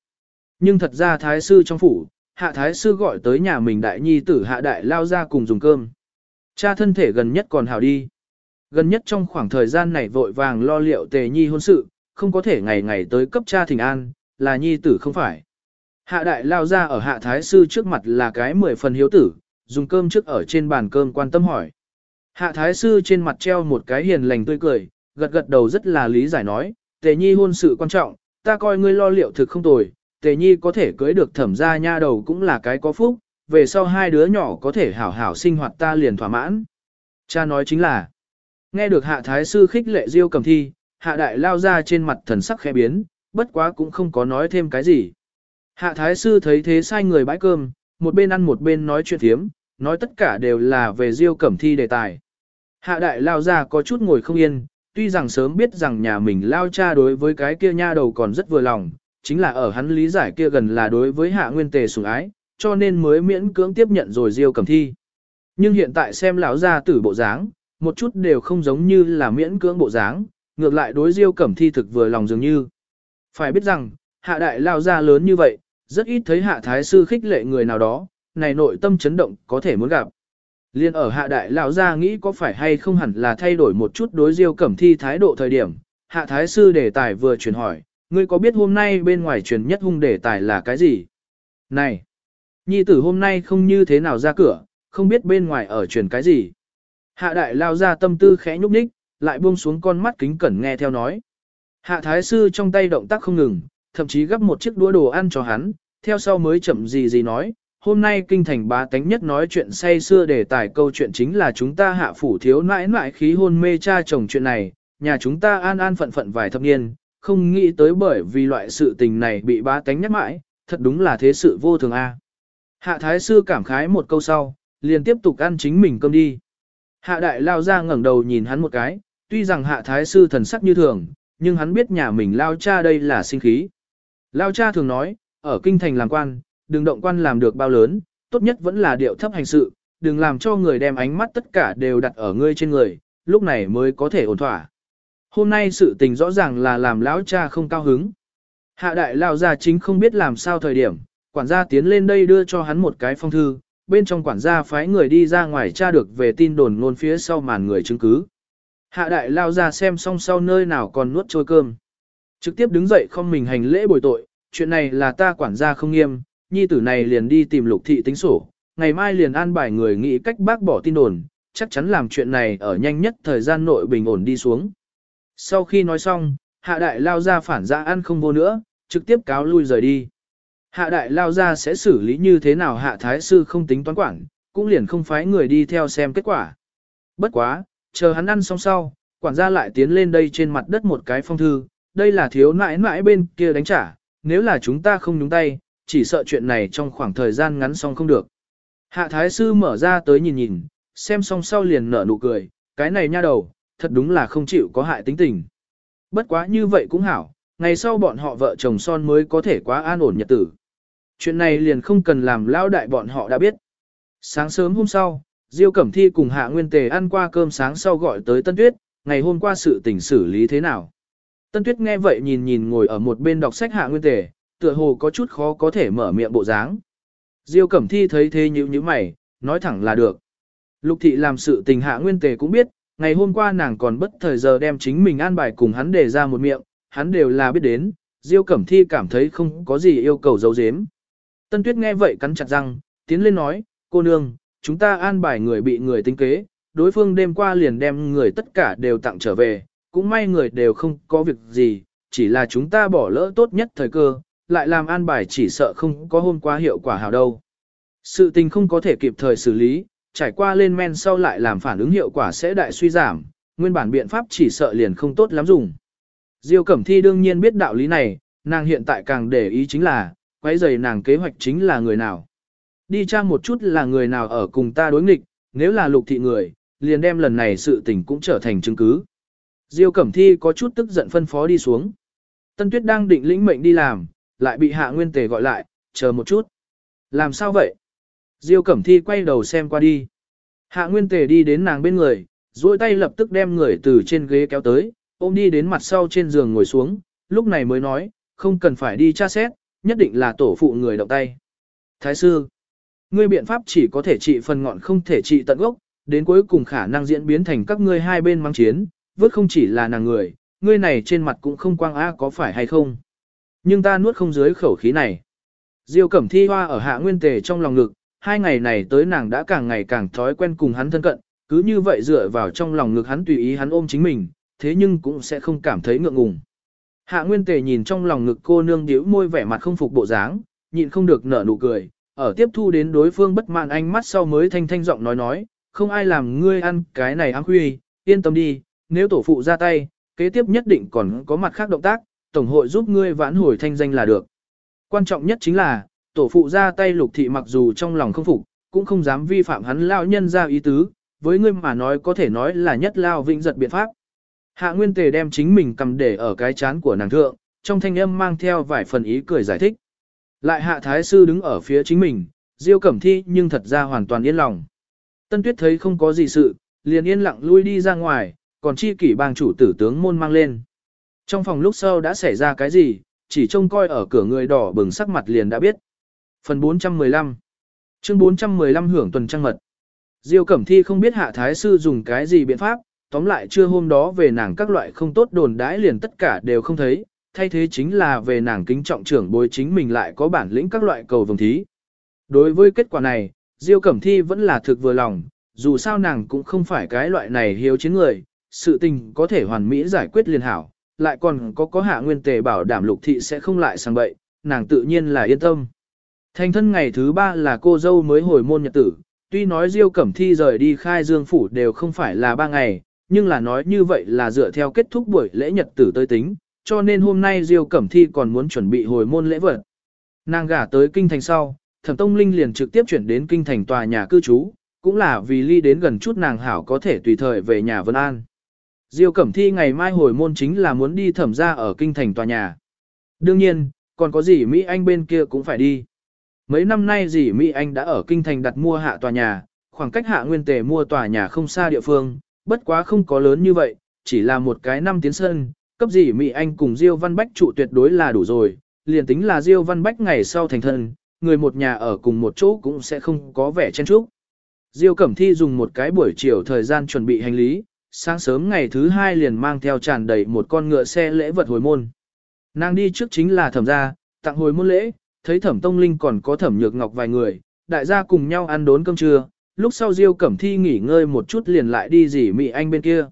Nhưng thật ra Thái Sư trong phủ, Hạ Thái Sư gọi tới nhà mình đại nhi tử Hạ Đại lao ra cùng dùng cơm. Cha thân thể gần nhất còn hào đi. Gần nhất trong khoảng thời gian này vội vàng lo liệu tề nhi hôn sự, không có thể ngày ngày tới cấp cha thỉnh an, là nhi tử không phải. Hạ Đại lao ra ở Hạ Thái Sư trước mặt là cái mười phần hiếu tử, dùng cơm trước ở trên bàn cơm quan tâm hỏi. Hạ Thái Sư trên mặt treo một cái hiền lành tươi cười, gật gật đầu rất là lý giải nói, tề nhi hôn sự quan trọng, ta coi ngươi lo liệu thực không tồi, tề nhi có thể cưới được thẩm gia nha đầu cũng là cái có phúc, về sau hai đứa nhỏ có thể hảo hảo sinh hoạt ta liền thỏa mãn. Cha nói chính là, nghe được hạ thái sư khích lệ diêu cầm thi, hạ đại lao ra trên mặt thần sắc khẽ biến, bất quá cũng không có nói thêm cái gì. Hạ thái sư thấy thế sai người bãi cơm, một bên ăn một bên nói chuyện thiếm, nói tất cả đều là về diêu cẩm thi đề tài. Hạ đại lao ra có chút ngồi không yên, tuy rằng sớm biết rằng nhà mình lao cha đối với cái kia nha đầu còn rất vừa lòng, chính là ở hắn lý giải kia gần là đối với hạ nguyên tề sủng ái, cho nên mới miễn cưỡng tiếp nhận rồi diêu cầm thi. Nhưng hiện tại xem lão gia tử bộ dáng, một chút đều không giống như là miễn cưỡng bộ dáng, ngược lại đối diêu cẩm thi thực vừa lòng dường như. Phải biết rằng, hạ đại lao gia lớn như vậy, rất ít thấy hạ thái sư khích lệ người nào đó, này nội tâm chấn động có thể muốn gặp. Liên ở hạ đại lão gia nghĩ có phải hay không hẳn là thay đổi một chút đối diêu cẩm thi thái độ thời điểm, hạ thái sư đề tài vừa truyền hỏi, ngươi có biết hôm nay bên ngoài truyền nhất hung đề tài là cái gì? Này, nhi tử hôm nay không như thế nào ra cửa, không biết bên ngoài ở truyền cái gì. Hạ đại lao ra tâm tư khẽ nhúc nhích, lại buông xuống con mắt kính cẩn nghe theo nói. Hạ thái sư trong tay động tác không ngừng, thậm chí gấp một chiếc đũa đồ ăn cho hắn, theo sau mới chậm gì gì nói, hôm nay kinh thành bá tánh nhất nói chuyện say xưa để tài câu chuyện chính là chúng ta hạ phủ thiếu nãi nãi khí hôn mê cha chồng chuyện này, nhà chúng ta an an phận phận vài thập niên, không nghĩ tới bởi vì loại sự tình này bị bá tánh nhắc mãi, thật đúng là thế sự vô thường a. Hạ thái sư cảm khái một câu sau, liền tiếp tục ăn chính mình cơm đi. Hạ đại lao ra ngẩng đầu nhìn hắn một cái, tuy rằng hạ thái sư thần sắc như thường, nhưng hắn biết nhà mình lao cha đây là sinh khí. Lao cha thường nói, ở kinh thành làm quan, đừng động quan làm được bao lớn, tốt nhất vẫn là điệu thấp hành sự, đừng làm cho người đem ánh mắt tất cả đều đặt ở ngươi trên người, lúc này mới có thể ổn thỏa. Hôm nay sự tình rõ ràng là làm lão cha không cao hứng. Hạ đại lao ra chính không biết làm sao thời điểm, Quản gia tiến lên đây đưa cho hắn một cái phong thư, bên trong quản gia phái người đi ra ngoài tra được về tin đồn ngôn phía sau màn người chứng cứ. Hạ đại lao ra xem xong sau nơi nào còn nuốt trôi cơm. Trực tiếp đứng dậy không mình hành lễ bồi tội, chuyện này là ta quản gia không nghiêm, nhi tử này liền đi tìm lục thị tính sổ, ngày mai liền an bài người nghĩ cách bác bỏ tin đồn, chắc chắn làm chuyện này ở nhanh nhất thời gian nội bình ổn đi xuống. Sau khi nói xong, hạ đại lao ra phản ra ăn không vô nữa, trực tiếp cáo lui rời đi. Hạ đại lao ra sẽ xử lý như thế nào hạ thái sư không tính toán quản, cũng liền không phái người đi theo xem kết quả. Bất quá, chờ hắn ăn xong sau, quản gia lại tiến lên đây trên mặt đất một cái phong thư, đây là thiếu nãi nãi bên kia đánh trả, nếu là chúng ta không nhúng tay, chỉ sợ chuyện này trong khoảng thời gian ngắn xong không được. Hạ thái sư mở ra tới nhìn nhìn, xem xong sau liền nở nụ cười, cái này nha đầu, thật đúng là không chịu có hại tính tình. Bất quá như vậy cũng hảo, ngày sau bọn họ vợ chồng son mới có thể quá an ổn nhật tử. Chuyện này liền không cần làm lão đại bọn họ đã biết. Sáng sớm hôm sau, Diêu Cẩm Thi cùng Hạ Nguyên Tề ăn qua cơm sáng sau gọi tới Tân Tuyết, ngày hôm qua sự tình xử lý thế nào. Tân Tuyết nghe vậy nhìn nhìn ngồi ở một bên đọc sách Hạ Nguyên Tề, tựa hồ có chút khó có thể mở miệng bộ dáng. Diêu Cẩm Thi thấy thế nhíu nhíu mày, nói thẳng là được. Lục thị làm sự tình Hạ Nguyên Tề cũng biết, ngày hôm qua nàng còn bất thời giờ đem chính mình an bài cùng hắn để ra một miệng, hắn đều là biết đến, Diêu Cẩm Thi cảm thấy không có gì yêu cầu giấu giếm. Tân Tuyết nghe vậy cắn chặt răng, tiến lên nói, cô nương, chúng ta an bài người bị người tính kế, đối phương đêm qua liền đem người tất cả đều tặng trở về, cũng may người đều không có việc gì, chỉ là chúng ta bỏ lỡ tốt nhất thời cơ, lại làm an bài chỉ sợ không có hôm qua hiệu quả hảo đâu. Sự tình không có thể kịp thời xử lý, trải qua lên men sau lại làm phản ứng hiệu quả sẽ đại suy giảm, nguyên bản biện pháp chỉ sợ liền không tốt lắm dùng. Diêu Cẩm Thi đương nhiên biết đạo lý này, nàng hiện tại càng để ý chính là, quấy rầy nàng kế hoạch chính là người nào. Đi tra một chút là người nào ở cùng ta đối nghịch, nếu là lục thị người, liền đem lần này sự tình cũng trở thành chứng cứ. Diêu Cẩm Thi có chút tức giận phân phó đi xuống. Tân Tuyết đang định lĩnh mệnh đi làm, lại bị Hạ Nguyên Tề gọi lại, chờ một chút. Làm sao vậy? Diêu Cẩm Thi quay đầu xem qua đi. Hạ Nguyên Tề đi đến nàng bên người, duỗi tay lập tức đem người từ trên ghế kéo tới, ôm đi đến mặt sau trên giường ngồi xuống, lúc này mới nói, không cần phải đi tra xét, nhất định là tổ phụ người động tay. Thái sư, ngươi biện pháp chỉ có thể trị phần ngọn không thể trị tận gốc, đến cuối cùng khả năng diễn biến thành các ngươi hai bên mang chiến, vớt không chỉ là nàng người, ngươi này trên mặt cũng không quang a có phải hay không. Nhưng ta nuốt không dưới khẩu khí này. Diêu Cẩm Thi Hoa ở hạ nguyên tề trong lòng ngực, hai ngày này tới nàng đã càng ngày càng thói quen cùng hắn thân cận, cứ như vậy dựa vào trong lòng ngực hắn tùy ý hắn ôm chính mình, thế nhưng cũng sẽ không cảm thấy ngượng ngùng. Hạ Nguyên Tề nhìn trong lòng ngực cô nương điếu môi vẻ mặt không phục bộ dáng, nhịn không được nở nụ cười, ở tiếp thu đến đối phương bất mãn ánh mắt sau mới thanh thanh giọng nói nói, không ai làm ngươi ăn cái này áng khuy, yên tâm đi, nếu tổ phụ ra tay, kế tiếp nhất định còn có mặt khác động tác, tổng hội giúp ngươi vãn hồi thanh danh là được. Quan trọng nhất chính là, tổ phụ ra tay lục thị mặc dù trong lòng không phục, cũng không dám vi phạm hắn lao nhân ra ý tứ, với ngươi mà nói có thể nói là nhất lao vĩnh giật biện pháp. Hạ Nguyên Tề đem chính mình cầm để ở cái chán của nàng thượng, trong thanh âm mang theo vài phần ý cười giải thích. Lại Hạ Thái Sư đứng ở phía chính mình, Diêu Cẩm Thi nhưng thật ra hoàn toàn yên lòng. Tân Tuyết thấy không có gì sự, liền yên lặng lui đi ra ngoài, còn chi kỷ bang chủ tử tướng môn mang lên. Trong phòng lúc sau đã xảy ra cái gì, chỉ trông coi ở cửa người đỏ bừng sắc mặt liền đã biết. Phần 415 Chương 415 hưởng tuần trăng mật Diêu Cẩm Thi không biết Hạ Thái Sư dùng cái gì biện pháp, tóm lại chưa hôm đó về nàng các loại không tốt đồn đãi liền tất cả đều không thấy, thay thế chính là về nàng kính trọng trưởng bối chính mình lại có bản lĩnh các loại cầu vồng thí. Đối với kết quả này, Diêu Cẩm Thi vẫn là thực vừa lòng, dù sao nàng cũng không phải cái loại này hiếu chiến người, sự tình có thể hoàn mỹ giải quyết liền hảo, lại còn có có hạ nguyên tề bảo đảm lục thị sẽ không lại sang bậy, nàng tự nhiên là yên tâm. Thành thân ngày thứ ba là cô dâu mới hồi môn nhật tử, tuy nói Diêu Cẩm Thi rời đi khai dương phủ đều không phải là ba ngày, nhưng là nói như vậy là dựa theo kết thúc buổi lễ nhật tử tới tính, cho nên hôm nay Diêu Cẩm Thi còn muốn chuẩn bị hồi môn lễ vật. Nàng gả tới kinh thành sau, Thẩm Tông Linh liền trực tiếp chuyển đến kinh thành tòa nhà cư trú, cũng là vì ly đến gần chút nàng hảo có thể tùy thời về nhà Vân An. Diêu Cẩm Thi ngày mai hồi môn chính là muốn đi thẩm ra ở kinh thành tòa nhà. Đương nhiên, còn có gì Mỹ Anh bên kia cũng phải đi. Mấy năm nay dì Mỹ Anh đã ở kinh thành đặt mua hạ tòa nhà, khoảng cách hạ nguyên tề mua tòa nhà không xa địa phương, bất quá không có lớn như vậy, chỉ là một cái năm tiến sân, cấp gì Mỹ Anh cùng Diêu Văn Bách trụ tuyệt đối là đủ rồi, liền tính là Diêu Văn Bách ngày sau thành thân, người một nhà ở cùng một chỗ cũng sẽ không có vẻ chen chúc. Diêu Cẩm Thi dùng một cái buổi chiều thời gian chuẩn bị hành lý, sáng sớm ngày thứ hai liền mang theo tràn đầy một con ngựa xe lễ vật hồi môn. Nàng đi trước chính là thẩm gia, tặng hồi môn lễ, thấy thẩm tông linh còn có thẩm nhược ngọc vài người, đại gia cùng nhau ăn đốn cơm trưa, lúc sau Diêu Cẩm Thi nghỉ ngơi một chút liền lại đi dì Mỹ Anh bên kia.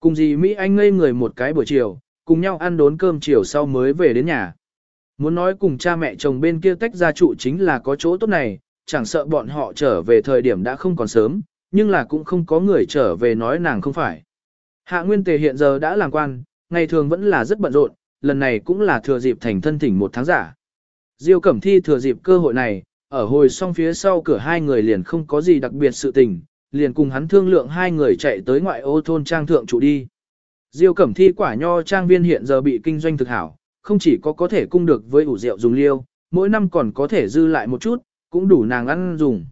Cùng dì Mỹ Anh ngây người một cái buổi chiều, cùng nhau ăn đốn cơm chiều sau mới về đến nhà. Muốn nói cùng cha mẹ chồng bên kia tách ra trụ chính là có chỗ tốt này, chẳng sợ bọn họ trở về thời điểm đã không còn sớm, nhưng là cũng không có người trở về nói nàng không phải. Hạ Nguyên Tề hiện giờ đã làm quan, ngày thường vẫn là rất bận rộn, lần này cũng là thừa dịp thành thân thỉnh một tháng giả. Diêu Cẩm Thi thừa dịp cơ hội này, ở hồi xong phía sau cửa hai người liền không có gì đặc biệt sự tình, liền cùng hắn thương lượng hai người chạy tới ngoại ô thôn trang thượng trụ đi. Diêu Cẩm Thi quả nho trang viên hiện giờ bị kinh doanh thực hảo, không chỉ có có thể cung được với ủ rượu dùng liêu, mỗi năm còn có thể dư lại một chút, cũng đủ nàng ăn dùng.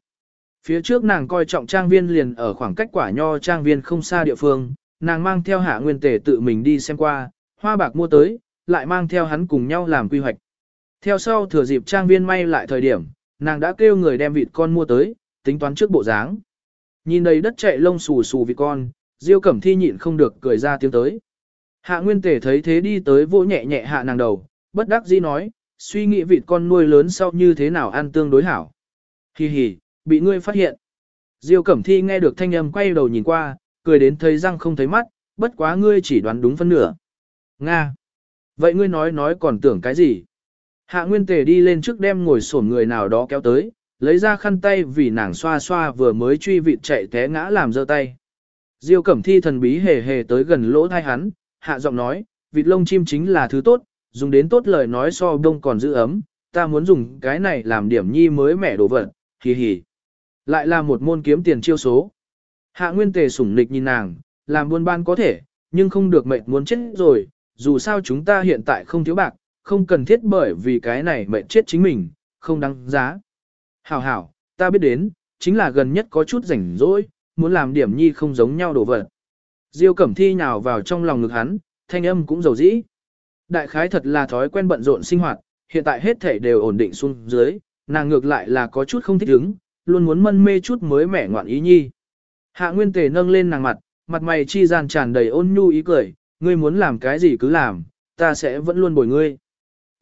Phía trước nàng coi trọng trang viên liền ở khoảng cách quả nho trang viên không xa địa phương, nàng mang theo hạ nguyên tề tự mình đi xem qua, hoa bạc mua tới, lại mang theo hắn cùng nhau làm quy hoạch. Theo sau thừa dịp trang viên may lại thời điểm, nàng đã kêu người đem vịt con mua tới, tính toán trước bộ dáng. Nhìn đầy đất chạy lông xù xù vịt con, Diêu Cẩm Thi nhịn không được cười ra tiếng tới. Hạ Nguyên Tề thấy thế đi tới vỗ nhẹ nhẹ hạ nàng đầu, bất đắc dĩ nói, suy nghĩ vịt con nuôi lớn sau như thế nào ăn tương đối hảo. Hi hi, bị ngươi phát hiện. Diêu Cẩm Thi nghe được thanh âm quay đầu nhìn qua, cười đến thấy răng không thấy mắt, bất quá ngươi chỉ đoán đúng phân nửa. Nga. Vậy ngươi nói nói còn tưởng cái gì? Hạ Nguyên Tề đi lên trước đem ngồi sổn người nào đó kéo tới, lấy ra khăn tay vì nàng xoa xoa vừa mới truy vịt chạy té ngã làm dơ tay. Diêu Cẩm Thi thần bí hề hề tới gần lỗ thai hắn, hạ giọng nói, vịt lông chim chính là thứ tốt, dùng đến tốt lời nói so đông còn giữ ấm, ta muốn dùng cái này làm điểm nhi mới mẻ đồ vật, hì hì. Lại là một môn kiếm tiền chiêu số. Hạ Nguyên Tề sủng nịch nhìn nàng, làm buôn ban có thể, nhưng không được mệt muốn chết rồi, dù sao chúng ta hiện tại không thiếu bạc, không cần thiết bởi vì cái này mệt chết chính mình, không đáng giá. Hảo hảo, ta biết đến, chính là gần nhất có chút rảnh rỗi, muốn làm điểm nhi không giống nhau đổ vật. Diêu Cẩm Thi nhào vào trong lòng ngực hắn, thanh âm cũng dầu dĩ. Đại khái thật là thói quen bận rộn sinh hoạt, hiện tại hết thể đều ổn định xuống dưới, nàng ngược lại là có chút không thích ứng, luôn muốn mân mê chút mới mẻ ngoạn ý nhi. Hạ Nguyên Tề nâng lên nàng mặt, mặt mày chi gian tràn đầy ôn nhu ý cười, ngươi muốn làm cái gì cứ làm, ta sẽ vẫn luôn bồi ngươi.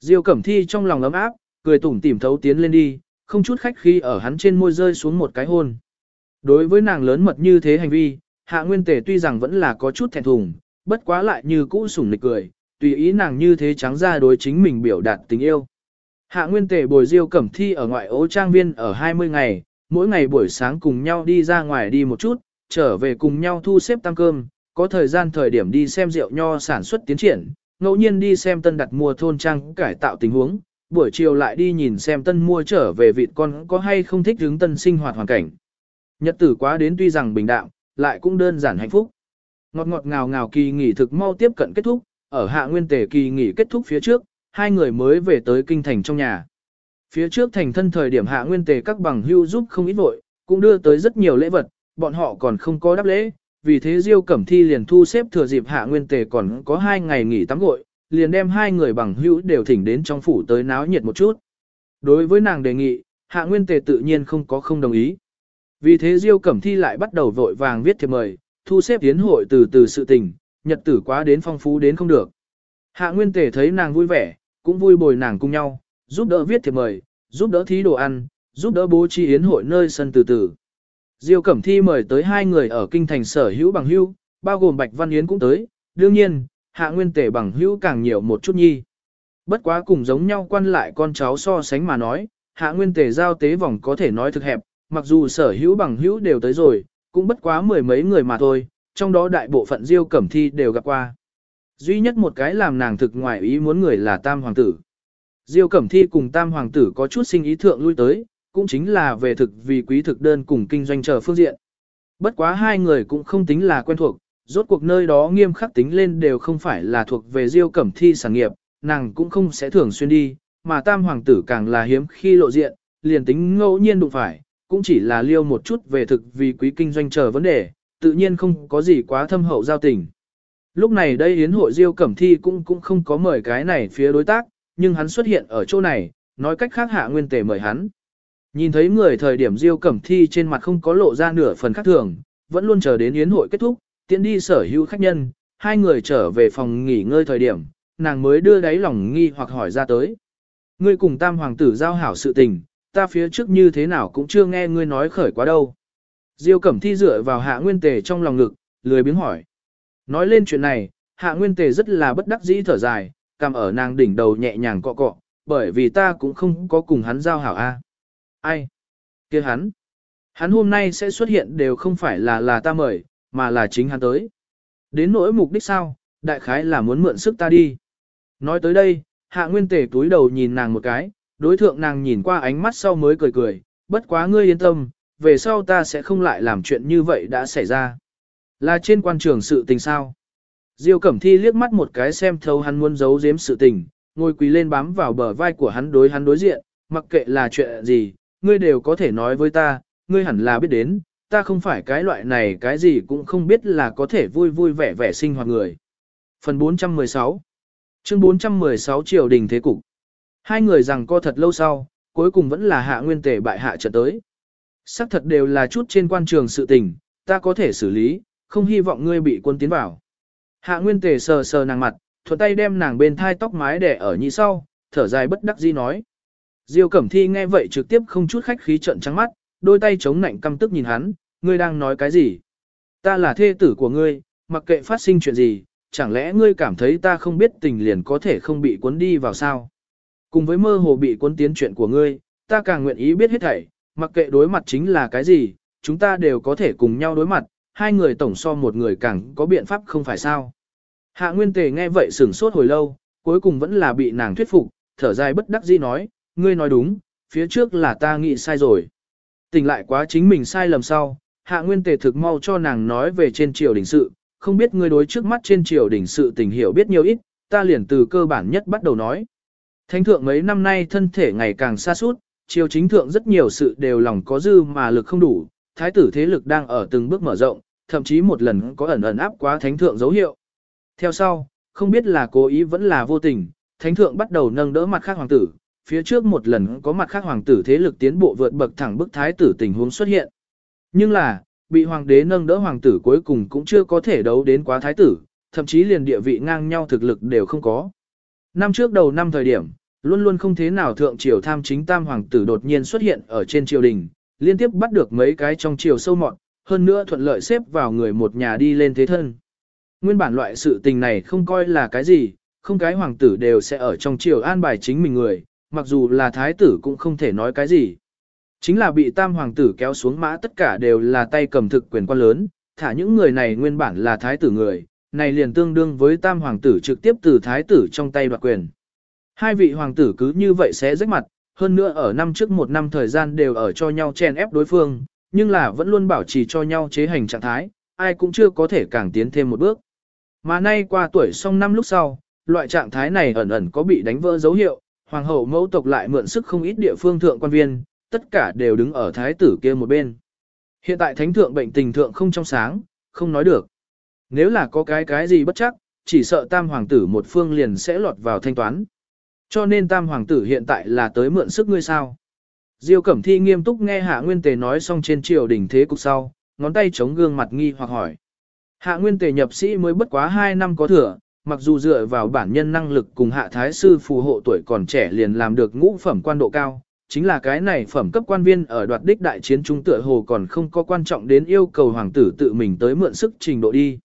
Diêu Cẩm Thi trong lòng ấm áp, cười tủm tỉm thấu tiến lên đi, không chút khách khi ở hắn trên môi rơi xuống một cái hôn. Đối với nàng lớn mật như thế hành vi, Hạ Nguyên Tề tuy rằng vẫn là có chút thẹn thùng, bất quá lại như cũ sủng nịch cười, tùy ý nàng như thế trắng ra đối chính mình biểu đạt tình yêu. Hạ Nguyên Tề bồi Diêu Cẩm Thi ở ngoại ố trang viên ở 20 ngày, mỗi ngày buổi sáng cùng nhau đi ra ngoài đi một chút, trở về cùng nhau thu xếp tăng cơm, có thời gian thời điểm đi xem rượu nho sản xuất tiến triển, ngẫu nhiên đi xem tân đặt mua thôn trang cải tạo tình huống, buổi chiều lại đi nhìn xem tân mua trở về vịt con có hay không thích hướng tân sinh hoạt hoàn cảnh. Nhật tử quá đến tuy rằng bình đạm, lại cũng đơn giản hạnh phúc. Ngọt ngọt ngào ngào kỳ nghỉ thực mau tiếp cận kết thúc, ở hạ nguyên tề kỳ nghỉ kết thúc phía trước, hai người mới về tới kinh thành trong nhà. Phía trước thành thân thời điểm hạ nguyên tề các bằng hưu giúp không ít vội, cũng đưa tới rất nhiều lễ vật, bọn họ còn không có đáp lễ, vì thế Diêu Cẩm Thi liền thu xếp thừa dịp hạ nguyên tề còn có hai ngày nghỉ tắm gội, liền đem hai người bằng hữu đều thỉnh đến trong phủ tới náo nhiệt một chút. Đối với nàng đề nghị, hạ nguyên tề tự nhiên không có không đồng ý. Vì thế Diêu Cẩm Thi lại bắt đầu vội vàng viết thiệp mời, thu xếp tiến hội từ từ sự tình, nhật tử quá đến phong phú đến không được. Hạ Nguyên Tề thấy nàng vui vẻ, cũng vui bồi nàng cùng nhau, giúp đỡ viết thiệp mời, giúp đỡ thí đồ ăn, giúp đỡ bố trí yến hội nơi sân từ từ. Diêu Cẩm Thi mời tới hai người ở kinh thành sở hữu bằng hữu, bao gồm Bạch Văn Yến cũng tới, đương nhiên, Hạ Nguyên Tề bằng hữu càng nhiều một chút nhi. Bất quá cùng giống nhau quan lại con cháu so sánh mà nói, Hạ Nguyên Tề giao tế vòng có thể nói thực hẹp, mặc dù sở hữu bằng hữu đều tới rồi, cũng bất quá mười mấy người mà thôi, trong đó đại bộ phận Diêu Cẩm Thi đều gặp qua. Duy nhất một cái làm nàng thực ngoài ý muốn người là Tam Hoàng tử. Diêu Cẩm Thi cùng Tam Hoàng tử có chút sinh ý thượng lui tới, cũng chính là về thực vì quý thực đơn cùng kinh doanh chờ phương diện. Bất quá hai người cũng không tính là quen thuộc, rốt cuộc nơi đó nghiêm khắc tính lên đều không phải là thuộc về Diêu Cẩm Thi sản nghiệp, nàng cũng không sẽ thường xuyên đi, mà Tam Hoàng tử càng là hiếm khi lộ diện, liền tính ngẫu nhiên đụng phải, cũng chỉ là liêu một chút về thực vì quý kinh doanh chờ vấn đề, tự nhiên không có gì quá thâm hậu giao tình. Lúc này đây Yến hội Diêu Cẩm Thi cũng cũng không có mời cái này phía đối tác, nhưng hắn xuất hiện ở chỗ này, nói cách khác hạ nguyên tề mời hắn. Nhìn thấy người thời điểm Diêu Cẩm Thi trên mặt không có lộ ra nửa phần khác thường, vẫn luôn chờ đến yến hội kết thúc, tiện đi sở hữu khách nhân, hai người trở về phòng nghỉ ngơi thời điểm, nàng mới đưa đáy lòng nghi hoặc hỏi ra tới. Ngươi cùng tam hoàng tử giao hảo sự tình, ta phía trước như thế nào cũng chưa nghe ngươi nói khởi quá đâu. Diêu Cẩm Thi dựa vào hạ nguyên tề trong lòng ngực, lười biếng hỏi. Nói lên chuyện này, hạ nguyên tề rất là bất đắc dĩ thở dài, cầm ở nàng đỉnh đầu nhẹ nhàng cọ cọ, bởi vì ta cũng không có cùng hắn giao hảo a. Ai? kia hắn. Hắn hôm nay sẽ xuất hiện đều không phải là là ta mời, mà là chính hắn tới. Đến nỗi mục đích sao, đại khái là muốn mượn sức ta đi. Nói tới đây, hạ nguyên tể túi đầu nhìn nàng một cái, đối thượng nàng nhìn qua ánh mắt sau mới cười cười, bất quá ngươi yên tâm, về sau ta sẽ không lại làm chuyện như vậy đã xảy ra. Là trên quan trường sự tình sao? Diêu Cẩm Thi liếc mắt một cái xem thấu hắn muốn giấu giếm sự tình, ngồi quỳ lên bám vào bờ vai của hắn đối hắn đối diện, mặc kệ là chuyện gì, ngươi đều có thể nói với ta, ngươi hẳn là biết đến, ta không phải cái loại này cái gì cũng không biết là có thể vui vui vẻ vẻ sinh hoạt người. Phần 416 Chương 416 Triều Đình Thế Cục Hai người rằng co thật lâu sau, cuối cùng vẫn là hạ nguyên tề bại hạ trận tới. Sắc thật đều là chút trên quan trường sự tình, ta có thể xử lý, không hy vọng ngươi bị quân tiến vào. Hạ nguyên tề sờ sờ nàng mặt, thuận tay đem nàng bên thai tóc mái để ở nhị sau, thở dài bất đắc dĩ nói. Diêu Cẩm Thi nghe vậy trực tiếp không chút khách khí trợn trắng mắt, đôi tay chống nạnh căm tức nhìn hắn, ngươi đang nói cái gì? Ta là thê tử của ngươi, mặc kệ phát sinh chuyện gì, chẳng lẽ ngươi cảm thấy ta không biết tình liền có thể không bị cuốn đi vào sao? Cùng với mơ hồ bị cuốn tiến chuyện của ngươi, ta càng nguyện ý biết hết thảy, mặc kệ đối mặt chính là cái gì, chúng ta đều có thể cùng nhau đối mặt, hai người tổng so một người càng có biện pháp không phải sao? Hạ Nguyên Tề nghe vậy sửng sốt hồi lâu, cuối cùng vẫn là bị nàng thuyết phục, thở dài bất đắc dĩ nói, ngươi nói đúng, phía trước là ta nghĩ sai rồi. Tỉnh lại quá chính mình sai lầm sau, hạ nguyên tề thực mau cho nàng nói về trên triều đình sự, không biết ngươi đối trước mắt trên triều đình sự tình hiểu biết nhiều ít, ta liền từ cơ bản nhất bắt đầu nói. Thánh thượng mấy năm nay thân thể ngày càng xa suốt, triều chính thượng rất nhiều sự đều lòng có dư mà lực không đủ, thái tử thế lực đang ở từng bước mở rộng, thậm chí một lần có ẩn ẩn áp quá thánh thượng dấu hiệu. Theo sau, không biết là cố ý vẫn là vô tình, thánh thượng bắt đầu nâng đỡ mặt khác hoàng tử, phía trước một lần có mặt khác hoàng tử thế lực tiến bộ vượt bậc thẳng bức thái tử tình huống xuất hiện. Nhưng là, bị hoàng đế nâng đỡ hoàng tử cuối cùng cũng chưa có thể đấu đến quá thái tử, thậm chí liền địa vị ngang nhau thực lực đều không có. Năm trước đầu năm thời điểm, luôn luôn không thế nào thượng triều tham chính tam hoàng tử đột nhiên xuất hiện ở trên triều đình, liên tiếp bắt được mấy cái trong triều sâu mọn, hơn nữa thuận lợi xếp vào người một nhà đi lên thế thân. Nguyên bản loại sự tình này không coi là cái gì, không cái hoàng tử đều sẽ ở trong triều an bài chính mình người, mặc dù là thái tử cũng không thể nói cái gì. Chính là bị tam hoàng tử kéo xuống mã tất cả đều là tay cầm thực quyền quan lớn, thả những người này nguyên bản là thái tử người, này liền tương đương với tam hoàng tử trực tiếp từ thái tử trong tay đoạt quyền. Hai vị hoàng tử cứ như vậy sẽ rách mặt, hơn nữa ở năm trước một năm thời gian đều ở cho nhau chen ép đối phương, nhưng là vẫn luôn bảo trì cho nhau chế hành trạng thái, ai cũng chưa có thể càng tiến thêm một bước. Mà nay qua tuổi xong năm lúc sau, loại trạng thái này ẩn ẩn có bị đánh vỡ dấu hiệu, hoàng hậu mẫu tộc lại mượn sức không ít địa phương thượng quan viên, tất cả đều đứng ở thái tử kia một bên. Hiện tại thánh thượng bệnh tình thượng không trong sáng, không nói được. Nếu là có cái cái gì bất chắc, chỉ sợ tam hoàng tử một phương liền sẽ lọt vào thanh toán. Cho nên tam hoàng tử hiện tại là tới mượn sức ngươi sao. Diêu Cẩm Thi nghiêm túc nghe Hạ Nguyên Tề nói xong trên triều đình thế cục sau, ngón tay chống gương mặt nghi hoặc hỏi. Hạ Nguyên Tề nhập sĩ mới bất quá 2 năm có thừa, mặc dù dựa vào bản nhân năng lực cùng hạ thái sư phù hộ tuổi còn trẻ liền làm được ngũ phẩm quan độ cao, chính là cái này phẩm cấp quan viên ở đoạt đích đại chiến trung tựa hồ còn không có quan trọng đến yêu cầu hoàng tử tự mình tới mượn sức trình độ đi.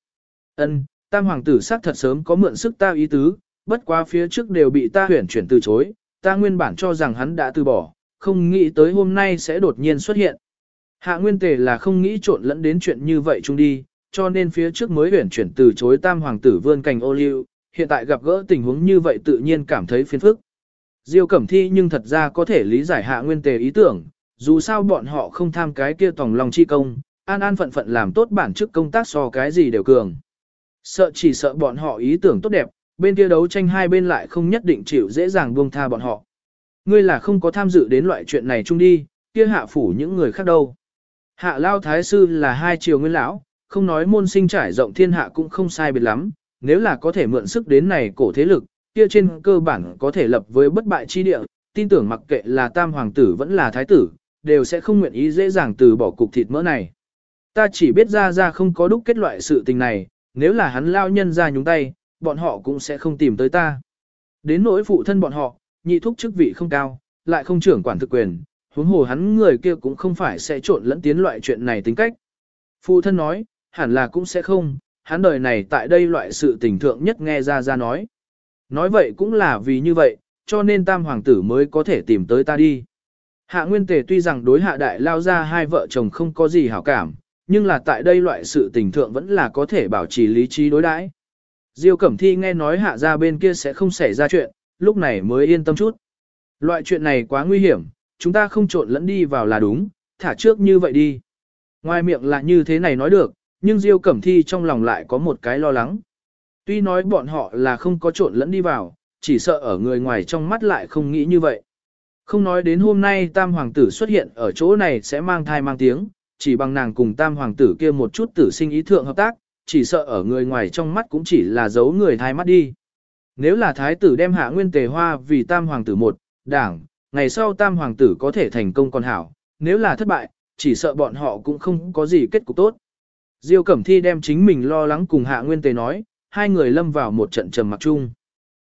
Ân, tam hoàng tử xác thật sớm có mượn sức ta ý tứ, bất quá phía trước đều bị ta huyển chuyển từ chối, ta nguyên bản cho rằng hắn đã từ bỏ, không nghĩ tới hôm nay sẽ đột nhiên xuất hiện. Hạ nguyên tề là không nghĩ trộn lẫn đến chuyện như vậy chung đi, cho nên phía trước mới huyển chuyển từ chối tam hoàng tử vươn cành ô liu, hiện tại gặp gỡ tình huống như vậy tự nhiên cảm thấy phiền phức. Diêu Cẩm Thi nhưng thật ra có thể lý giải hạ nguyên tề ý tưởng, dù sao bọn họ không tham cái kia tòng lòng chi công, an an phận phận làm tốt bản chức công tác so cái gì đều cường. Sợ chỉ sợ bọn họ ý tưởng tốt đẹp, bên kia đấu tranh hai bên lại không nhất định chịu dễ dàng buông tha bọn họ. Ngươi là không có tham dự đến loại chuyện này chung đi, kia hạ phủ những người khác đâu. Hạ Lao Thái Sư là hai triều nguyên lão, không nói môn sinh trải rộng thiên hạ cũng không sai biệt lắm, nếu là có thể mượn sức đến này cổ thế lực, kia trên cơ bản có thể lập với bất bại chi địa, tin tưởng mặc kệ là tam hoàng tử vẫn là thái tử, đều sẽ không nguyện ý dễ dàng từ bỏ cục thịt mỡ này. Ta chỉ biết ra ra không có đúc kết loại sự tình này, nếu là hắn lao nhân ra nhúng tay, bọn họ cũng sẽ không tìm tới ta. Đến nỗi phụ thân bọn họ, nhị thúc chức vị không cao, lại không trưởng quản thực quyền, huống hồ hắn người kia cũng không phải sẽ trộn lẫn tiến loại chuyện này tính cách. Phụ thân nói, hẳn là cũng sẽ không, hắn đời này tại đây loại sự tình thượng nhất nghe ra ra nói. Nói vậy cũng là vì như vậy, cho nên tam hoàng tử mới có thể tìm tới ta đi. Hạ Nguyên Tề tuy rằng đối hạ đại lao ra hai vợ chồng không có gì hảo cảm, nhưng là tại đây loại sự tình thượng vẫn là có thể bảo trì lý trí đối đãi. Diêu Cẩm Thi nghe nói hạ ra bên kia sẽ không xảy ra chuyện, lúc này mới yên tâm chút. Loại chuyện này quá nguy hiểm, chúng ta không trộn lẫn đi vào là đúng, thả trước như vậy đi. Ngoài miệng là như thế này nói được, nhưng Diêu Cẩm Thi trong lòng lại có một cái lo lắng. Tuy nói bọn họ là không có trộn lẫn đi vào, chỉ sợ ở người ngoài trong mắt lại không nghĩ như vậy. Không nói đến hôm nay tam hoàng tử xuất hiện ở chỗ này sẽ mang thai mang tiếng, chỉ bằng nàng cùng tam hoàng tử kia một chút tử sinh ý thượng hợp tác, chỉ sợ ở người ngoài trong mắt cũng chỉ là giấu người thai mắt đi. Nếu là thái tử đem hạ nguyên tề hoa vì tam hoàng tử một, đảng, ngày sau tam hoàng tử có thể thành công còn hảo, nếu là thất bại, chỉ sợ bọn họ cũng không có gì kết cục tốt. Diêu Cẩm Thi đem chính mình lo lắng cùng hạ nguyên tề nói, hai người lâm vào một trận trầm mặc chung.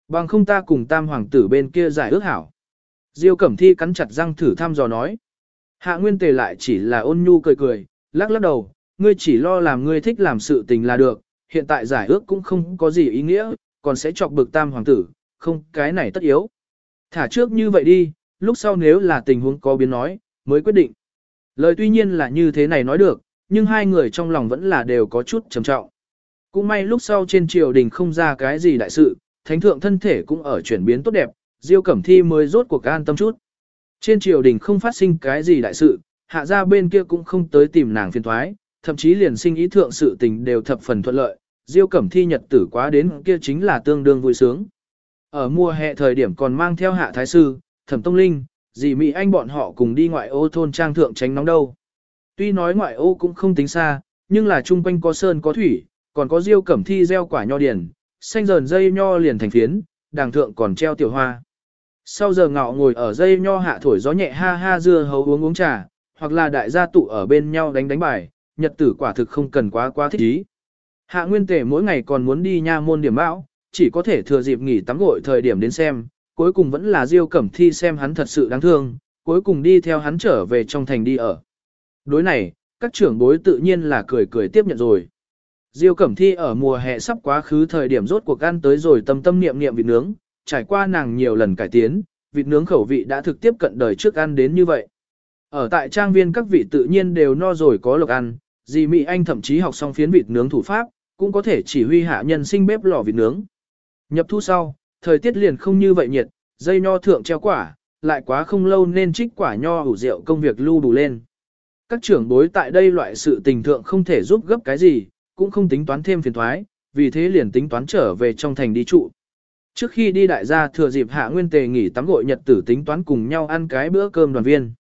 Bằng không ta cùng tam hoàng tử bên kia giải ước hảo. Diêu Cẩm Thi cắn chặt răng thử thăm dò nói. Hạ Nguyên Tề lại chỉ là ôn nhu cười cười, lắc lắc đầu, ngươi chỉ lo làm ngươi thích làm sự tình là được, hiện tại giải ước cũng không có gì ý nghĩa, còn sẽ chọc bực tam hoàng tử, không cái này tất yếu. Thả trước như vậy đi, lúc sau nếu là tình huống có biến nói, mới quyết định. Lời tuy nhiên là như thế này nói được, nhưng hai người trong lòng vẫn là đều có chút trầm trọng. Cũng may lúc sau trên triều đình không ra cái gì đại sự, thánh thượng thân thể cũng ở chuyển biến tốt đẹp, Diêu Cẩm Thi mới rốt cuộc an tâm chút. Trên triều đình không phát sinh cái gì đại sự, hạ gia bên kia cũng không tới tìm nàng phiền thoái, thậm chí liền sinh ý thượng sự tình đều thập phần thuận lợi, Diêu Cẩm Thi nhật tử quá đến kia chính là tương đương vui sướng. Ở mùa hè thời điểm còn mang theo hạ thái sư, thẩm tông linh, dì Mỹ Anh bọn họ cùng đi ngoại ô thôn trang thượng tránh nóng đâu. Tuy nói ngoại ô cũng không tính xa, nhưng là chung quanh có sơn có thủy, còn có Diêu Cẩm Thi gieo quả nho điển, xanh dờn dây nho liền thành phiến, đàng thượng còn treo tiểu hoa. Sau giờ ngọ ngồi ở dây nho hạ thổi gió nhẹ ha ha dưa hấu uống uống trà, hoặc là đại gia tụ ở bên nhau đánh đánh bài, nhật tử quả thực không cần quá quá thích ý. Hạ nguyên tể mỗi ngày còn muốn đi nha môn điểm bão, chỉ có thể thừa dịp nghỉ tắm gội thời điểm đến xem, cuối cùng vẫn là Diêu Cẩm Thi xem hắn thật sự đáng thương, cuối cùng đi theo hắn trở về trong thành đi ở. Đối này, các trưởng bối tự nhiên là cười cười tiếp nhận rồi. Diêu Cẩm Thi ở mùa hè sắp quá khứ thời điểm rốt cuộc ăn tới rồi tâm tâm niệm niệm vịt nướng, trải qua nàng nhiều lần cải tiến, vịt nướng khẩu vị đã thực tiếp cận đời trước ăn đến như vậy. Ở tại trang viên các vị tự nhiên đều no rồi có lộc ăn, dì Mỹ Anh thậm chí học xong phiến vịt nướng thủ pháp, cũng có thể chỉ huy hạ nhân sinh bếp lò vịt nướng. Nhập thu sau, thời tiết liền không như vậy nhiệt, dây nho thượng treo quả, lại quá không lâu nên trích quả nho ủ rượu công việc lưu đủ lên. Các trưởng bối tại đây loại sự tình thượng không thể giúp gấp cái gì, cũng không tính toán thêm phiền thoái, vì thế liền tính toán trở về trong thành đi trụ. Trước khi đi đại gia thừa dịp hạ nguyên tề nghỉ tắm gội nhật tử tính toán cùng nhau ăn cái bữa cơm đoàn viên.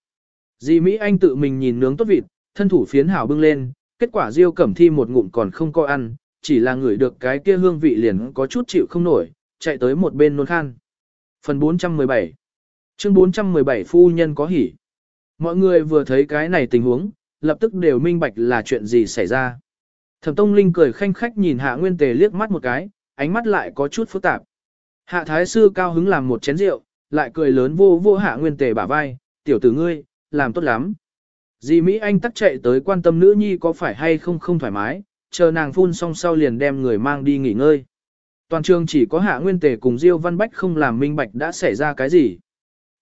Dì Mỹ Anh tự mình nhìn nướng tốt vịt, thân thủ phiến hảo bưng lên, kết quả Diêu Cẩm Thi một ngụm còn không có ăn, chỉ là ngửi được cái kia hương vị liền có chút chịu không nổi, chạy tới một bên nôn khan. Phần 417 Chương 417 Phu nhân có hỉ Mọi người vừa thấy cái này tình huống, lập tức đều minh bạch là chuyện gì xảy ra. Thẩm Tông Linh cười khanh khách nhìn Hạ Nguyên Tề liếc mắt một cái, ánh mắt lại có chút phức tạp. Hạ Thái Sư cao hứng làm một chén rượu, lại cười lớn vô vô Hạ Nguyên Tề bả vai, tiểu tử ngươi, làm tốt lắm. Dì Mỹ Anh tắc chạy tới quan tâm nữ nhi có phải hay không không thoải mái, chờ nàng phun xong sau liền đem người mang đi nghỉ ngơi. Toàn trường chỉ có Hạ Nguyên Tề cùng Diêu Văn Bách không làm minh bạch đã xảy ra cái gì.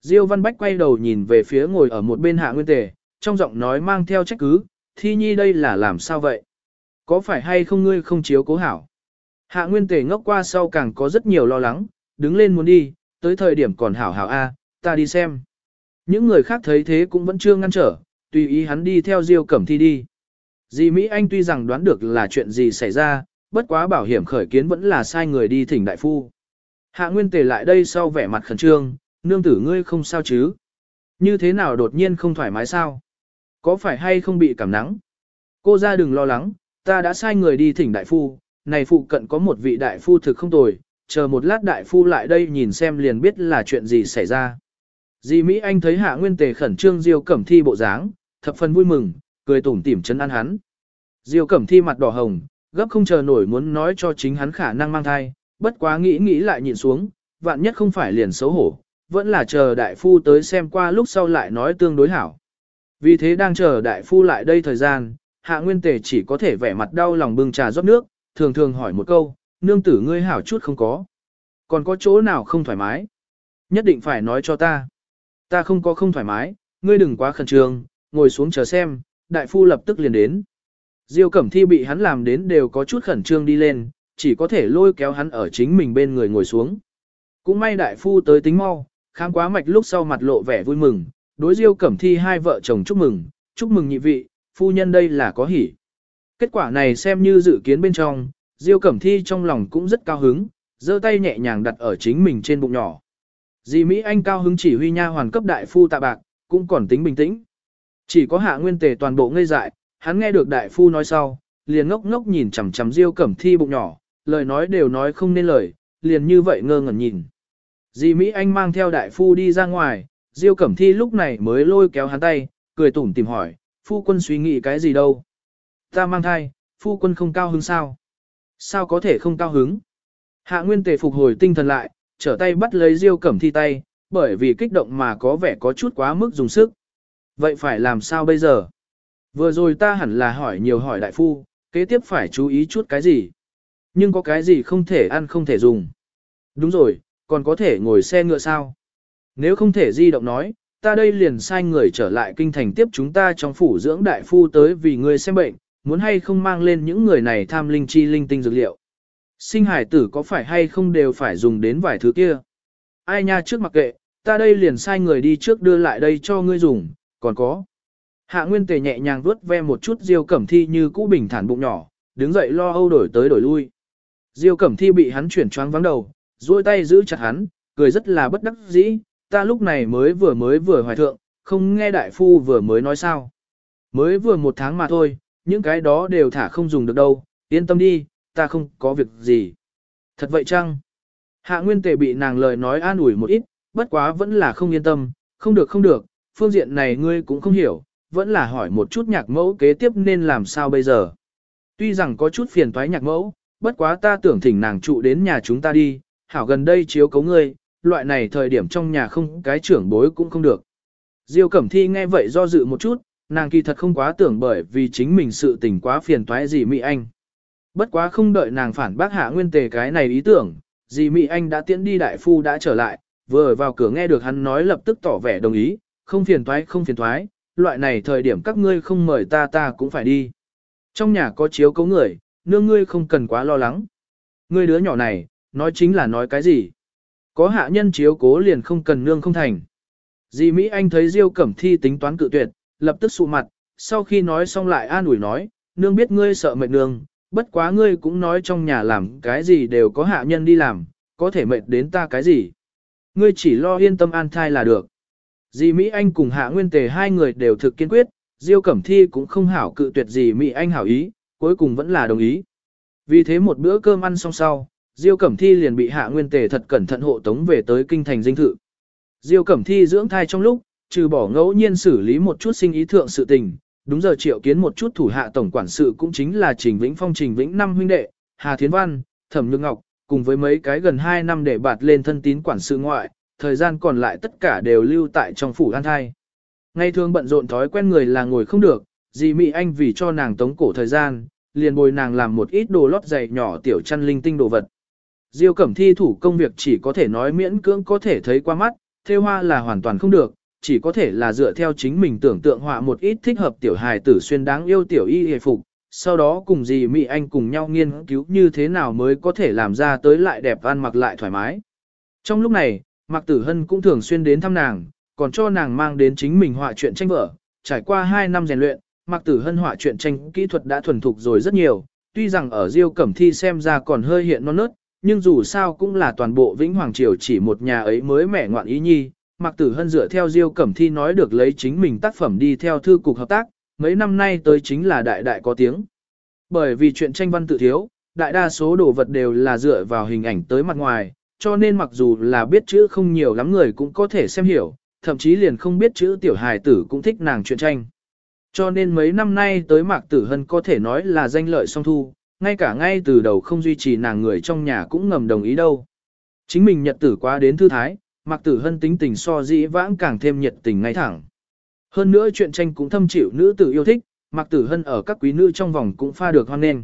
Diêu Văn Bách quay đầu nhìn về phía ngồi ở một bên Hạ Nguyên Tề, trong giọng nói mang theo trách cứ, thi nhi đây là làm sao vậy? Có phải hay không ngươi không chiếu cố hảo? Hạ Nguyên Tề ngốc qua sau càng có rất nhiều lo lắng, đứng lên muốn đi, tới thời điểm còn hảo hảo a, ta đi xem. Những người khác thấy thế cũng vẫn chưa ngăn trở, tùy ý hắn đi theo Diêu Cẩm Thi đi. Dì Mỹ Anh tuy rằng đoán được là chuyện gì xảy ra, bất quá bảo hiểm khởi kiến vẫn là sai người đi thỉnh đại phu. Hạ Nguyên Tề lại đây sau vẻ mặt khẩn trương, nương tử ngươi không sao chứ? Như thế nào đột nhiên không thoải mái sao? Có phải hay không bị cảm nắng? Cô ra đừng lo lắng, ta đã sai người đi thỉnh đại phu, này phụ cận có một vị đại phu thực không tồi, chờ một lát đại phu lại đây nhìn xem liền biết là chuyện gì xảy ra. Di Mỹ Anh thấy Hạ Nguyên Tề khẩn trương Diêu Cẩm Thi bộ dáng, thập phần vui mừng, cười tủm tỉm chấn an hắn. Diêu Cẩm Thi mặt đỏ hồng, gấp không chờ nổi muốn nói cho chính hắn khả năng mang thai, bất quá nghĩ nghĩ lại nhìn xuống, vạn nhất không phải liền xấu hổ, vẫn là chờ đại phu tới xem qua lúc sau lại nói tương đối hảo. Vì thế đang chờ đại phu lại đây thời gian, Hạ Nguyên Tề chỉ có thể vẻ mặt đau lòng bưng trà rót nước, thường thường hỏi một câu, nương tử ngươi hảo chút không có. Còn có chỗ nào không thoải mái? Nhất định phải nói cho ta. Ta không có không thoải mái, ngươi đừng quá khẩn trương, ngồi xuống chờ xem, đại phu lập tức liền đến. Diêu Cẩm Thi bị hắn làm đến đều có chút khẩn trương đi lên, chỉ có thể lôi kéo hắn ở chính mình bên người ngồi xuống. Cũng may đại phu tới tính mau, khám quá mạch lúc sau mặt lộ vẻ vui mừng, đối Diêu Cẩm Thi hai vợ chồng chúc mừng, chúc mừng nhị vị, phu nhân đây là có hỉ. Kết quả này xem như dự kiến bên trong, Diêu Cẩm Thi trong lòng cũng rất cao hứng, giơ tay nhẹ nhàng đặt ở chính mình trên bụng nhỏ. Dì Mỹ Anh cao hứng chỉ huy nha hoàn cấp đại phu tạ bạc, cũng còn tính bình tĩnh. Chỉ có hạ nguyên tề toàn bộ ngây dại, hắn nghe được đại phu nói sau, liền ngốc ngốc nhìn chằm chằm Diêu Cẩm Thi bụng nhỏ, lời nói đều nói không nên lời, liền như vậy ngơ ngẩn nhìn. Dì Mỹ Anh mang theo đại phu đi ra ngoài, Diêu Cẩm Thi lúc này mới lôi kéo hắn tay, cười tủm tìm hỏi, phu quân suy nghĩ cái gì đâu. Ta mang thai, phu quân không cao hứng sao? Sao có thể không cao hứng? Hạ Nguyên Tề phục hồi tinh thần lại, trở tay bắt lấy Diêu Cẩm Thi tay, bởi vì kích động mà có vẻ có chút quá mức dùng sức. Vậy phải làm sao bây giờ? Vừa rồi ta hẳn là hỏi nhiều hỏi đại phu, kế tiếp phải chú ý chút cái gì? Nhưng có cái gì không thể ăn không thể dùng? Đúng rồi, còn có thể ngồi xe ngựa sao? Nếu không thể di động nói, ta đây liền sai người trở lại kinh thành tiếp chúng ta trong phủ dưỡng đại phu tới vì ngươi xem bệnh, muốn hay không mang lên những người này tham linh chi linh tinh dược liệu. Sinh hải tử có phải hay không đều phải dùng đến vài thứ kia. Ai nha trước mặc kệ, ta đây liền sai người đi trước đưa lại đây cho ngươi dùng, còn có. Hạ Nguyên Tề nhẹ nhàng vuốt ve một chút Diêu Cẩm Thi như cũ bình thản bụng nhỏ, đứng dậy lo âu đổi tới đổi lui. Diêu Cẩm Thi bị hắn chuyển choáng vắng đầu, duỗi tay giữ chặt hắn, cười rất là bất đắc dĩ, ta lúc này mới vừa mới vừa hoài thượng, không nghe đại phu vừa mới nói sao. Mới vừa một tháng mà thôi, những cái đó đều thả không dùng được đâu, yên tâm đi, ta không có việc gì. Thật vậy chăng? Hạ Nguyên Tề bị nàng lời nói an ủi một ít, bất quá vẫn là không yên tâm, không được không được, phương diện này ngươi cũng không hiểu, vẫn là hỏi một chút nhạc mẫu kế tiếp nên làm sao bây giờ. Tuy rằng có chút phiền toái nhạc mẫu, bất quá ta tưởng thỉnh nàng trụ đến nhà chúng ta đi, hảo gần đây chiếu cấu ngươi, loại này thời điểm trong nhà không cái trưởng bối cũng không được. Diêu Cẩm Thi nghe vậy do dự một chút, nàng kỳ thật không quá tưởng bởi vì chính mình sự tình quá phiền toái gì Mỹ Anh. Bất quá không đợi nàng phản bác hạ nguyên tề cái này ý tưởng, dì Mỹ Anh đã tiễn đi đại phu đã trở lại, vừa vào cửa nghe được hắn nói lập tức tỏ vẻ đồng ý, không phiền toái không phiền toái, loại này thời điểm các ngươi không mời ta ta cũng phải đi. Trong nhà có chiếu cấu người, nương ngươi không cần quá lo lắng. Ngươi đứa nhỏ này, nói chính là nói cái gì? Có hạ nhân chiếu cố liền không cần nương không thành. Dì Mỹ Anh thấy Diêu Cẩm Thi tính toán cự tuyệt, lập tức sụ mặt, sau khi nói xong lại an ủi nói, nương biết ngươi sợ mệt nương, bất quá ngươi cũng nói trong nhà làm cái gì đều có hạ nhân đi làm, có thể mệt đến ta cái gì. Ngươi chỉ lo yên tâm an thai là được. Dì Mỹ Anh cùng hạ nguyên tề hai người đều thực kiên quyết, Diêu Cẩm Thi cũng không hảo cự tuyệt gì Mỹ Anh hảo ý, cuối cùng vẫn là đồng ý. Vì thế một bữa cơm ăn xong sau, Diêu Cẩm Thi liền bị hạ nguyên tề thật cẩn thận hộ tống về tới kinh thành dinh thự. Diêu Cẩm Thi dưỡng thai trong lúc, trừ bỏ ngẫu nhiên xử lý một chút sinh ý thượng sự tình, đúng giờ triệu kiến một chút thủ hạ tổng quản sự cũng chính là Trình Vĩnh Phong Trình Vĩnh năm huynh đệ, Hà Thiến Văn, Thẩm Nhược Ngọc, cùng với mấy cái gần 2 năm để bạt lên thân tín quản sự ngoại, thời gian còn lại tất cả đều lưu tại trong phủ an thai. Ngày thường bận rộn thói quen người là ngồi không được, dì Mỹ Anh vì cho nàng tống cổ thời gian, liền bồi nàng làm một ít đồ lót dày nhỏ tiểu chăn linh tinh đồ vật. Diêu Cẩm Thi thủ công việc chỉ có thể nói miễn cưỡng có thể thấy qua mắt, theo hoa là hoàn toàn không được, chỉ có thể là dựa theo chính mình tưởng tượng họa một ít thích hợp tiểu hài tử xuyên đáng yêu tiểu y hề phục, sau đó cùng dì Mỹ Anh cùng nhau nghiên cứu như thế nào mới có thể làm ra tới lại đẹp ăn mặc lại thoải mái. Trong lúc này, Mạc Tử Hân cũng thường xuyên đến thăm nàng, còn cho nàng mang đến chính mình họa truyện tranh vở. Trải qua 2 năm rèn luyện, Mạc Tử Hân họa truyện tranh kỹ thuật đã thuần thục rồi rất nhiều, tuy rằng ở Diêu Cẩm Thi xem ra còn hơi hiện non nớt, nhưng dù sao cũng là toàn bộ Vĩnh Hoàng Triều chỉ một nhà ấy mới mẻ ngoạn ý nhi. Mạc Tử Hân dựa theo Diêu Cẩm Thi nói được lấy chính mình tác phẩm đi theo thư cục hợp tác, mấy năm nay tới chính là đại đại có tiếng. Bởi vì chuyện tranh văn tự thiếu, đại đa số đồ vật đều là dựa vào hình ảnh tới mặt ngoài, cho nên mặc dù là biết chữ không nhiều lắm người cũng có thể xem hiểu, thậm chí liền không biết chữ tiểu hài tử cũng thích nàng chuyện tranh. Cho nên mấy năm nay tới Mạc Tử Hân có thể nói là danh lợi song thu, ngay cả ngay từ đầu không duy trì nàng người trong nhà cũng ngầm đồng ý đâu. Chính mình nhật tử quá đến thư thái, mặc Tử Hân tính tình so dĩ vãng càng thêm nhiệt tình ngay thẳng. Hơn nữa chuyện tranh cũng thâm chịu nữ tử yêu thích, mặc Tử Hân ở các quý nữ trong vòng cũng pha được hoan nghênh.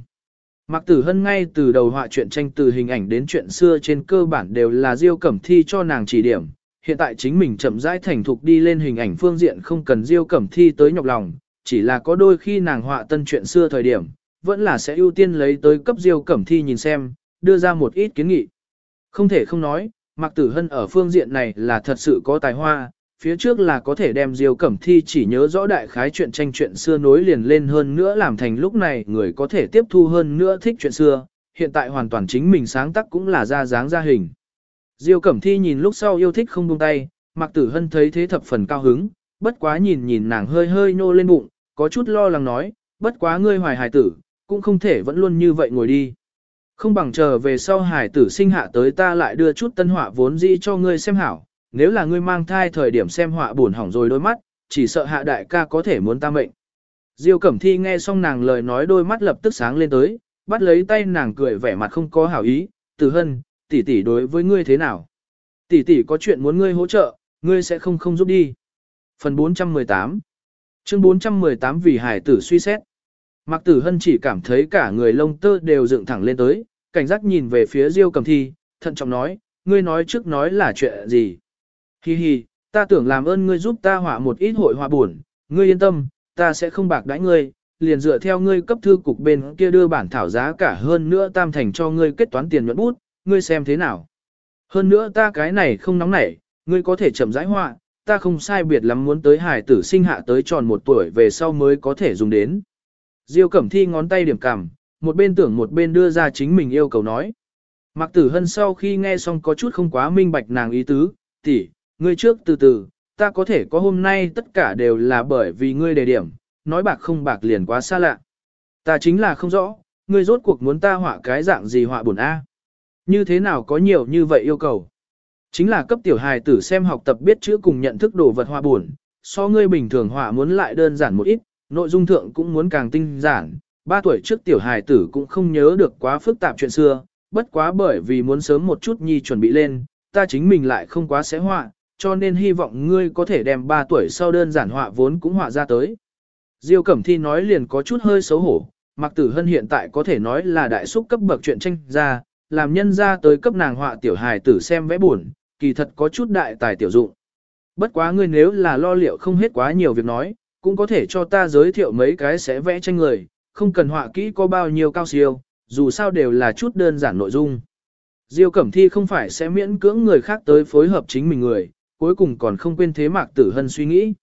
Mạc Tử Hân ngay từ đầu họa chuyện tranh từ hình ảnh đến chuyện xưa trên cơ bản đều là Diêu Cẩm Thi cho nàng chỉ điểm. Hiện tại chính mình chậm rãi thành thục đi lên hình ảnh phương diện không cần Diêu Cẩm Thi tới nhọc lòng, chỉ là có đôi khi nàng họa tân chuyện xưa thời điểm, vẫn là sẽ ưu tiên lấy tới cấp Diêu Cẩm Thi nhìn xem, đưa ra một ít kiến nghị. Không thể không nói, Mạc Tử Hân ở phương diện này là thật sự có tài hoa, phía trước là có thể đem Diêu Cẩm Thi chỉ nhớ rõ đại khái chuyện tranh chuyện xưa nối liền lên hơn nữa làm thành lúc này người có thể tiếp thu hơn nữa thích chuyện xưa, hiện tại hoàn toàn chính mình sáng tác cũng là ra dáng ra hình. Diêu Cẩm Thi nhìn lúc sau yêu thích không buông tay, Mạc Tử Hân thấy thế thập phần cao hứng, bất quá nhìn nhìn nàng hơi hơi nô lên bụng, có chút lo lắng nói, bất quá ngươi hoài hài tử, cũng không thể vẫn luôn như vậy ngồi đi. Không bằng chờ về sau hải tử sinh hạ tới ta lại đưa chút tân họa vốn dĩ cho ngươi xem hảo, nếu là ngươi mang thai thời điểm xem họa buồn hỏng rồi đôi mắt, chỉ sợ hạ đại ca có thể muốn ta mệnh. Diêu Cẩm Thi nghe xong nàng lời nói đôi mắt lập tức sáng lên tới, bắt lấy tay nàng cười vẻ mặt không có hảo ý, Tử Hân, tỷ tỷ đối với ngươi thế nào? Tỷ tỷ có chuyện muốn ngươi hỗ trợ, ngươi sẽ không không giúp đi. Phần 418 Chương 418 vì hải tử suy xét. Mạc Tử Hân chỉ cảm thấy cả người lông tơ đều dựng thẳng lên tới, cảnh giác nhìn về phía Diêu Cầm Thi, thận trọng nói, ngươi nói trước nói là chuyện gì. Hi hi, ta tưởng làm ơn ngươi giúp ta họa một ít hội họa buồn, ngươi yên tâm, ta sẽ không bạc đãi ngươi, liền dựa theo ngươi cấp thư cục bên kia đưa bản thảo giá cả hơn nữa tam thành cho ngươi kết toán tiền nhuận bút, ngươi xem thế nào. Hơn nữa ta cái này không nóng nảy, ngươi có thể chậm rãi họa, ta không sai biệt lắm muốn tới hải tử sinh hạ tới tròn một tuổi về sau mới có thể dùng đến. Diêu Cẩm Thi ngón tay điểm cảm, một bên tưởng một bên đưa ra chính mình yêu cầu nói. Mạc Tử Hân sau khi nghe xong có chút không quá minh bạch nàng ý tứ, tỷ, ngươi trước từ từ, ta có thể có hôm nay tất cả đều là bởi vì ngươi đề điểm, nói bạc không bạc liền quá xa lạ. Ta chính là không rõ, ngươi rốt cuộc muốn ta họa cái dạng gì họa buồn A. Như thế nào có nhiều như vậy yêu cầu. Chính là cấp tiểu hài tử xem học tập biết chữ cùng nhận thức đồ vật họa buồn, so ngươi bình thường họa muốn lại đơn giản một ít, nội dung thượng cũng muốn càng tinh giản. Ba tuổi trước tiểu hài tử cũng không nhớ được quá phức tạp chuyện xưa, bất quá bởi vì muốn sớm một chút nhi chuẩn bị lên, ta chính mình lại không quá sẽ họa, cho nên hy vọng ngươi có thể đem ba tuổi sau đơn giản họa vốn cũng họa ra tới. Diêu Cẩm Thi nói liền có chút hơi xấu hổ, Mạc Tử Hân hiện tại có thể nói là đại xúc cấp bậc chuyện tranh ra, làm nhân ra tới cấp nàng họa tiểu hài tử xem vẽ buồn, kỳ thật có chút đại tài tiểu dụng. Bất quá ngươi nếu là lo liệu không hết quá nhiều việc nói, cũng có thể cho ta giới thiệu mấy cái sẽ vẽ tranh người, không cần họa kỹ có bao nhiêu cao siêu, dù sao đều là chút đơn giản nội dung. Diêu Cẩm Thi không phải sẽ miễn cưỡng người khác tới phối hợp chính mình người, cuối cùng còn không quên thế Mạc Tử Hân suy nghĩ.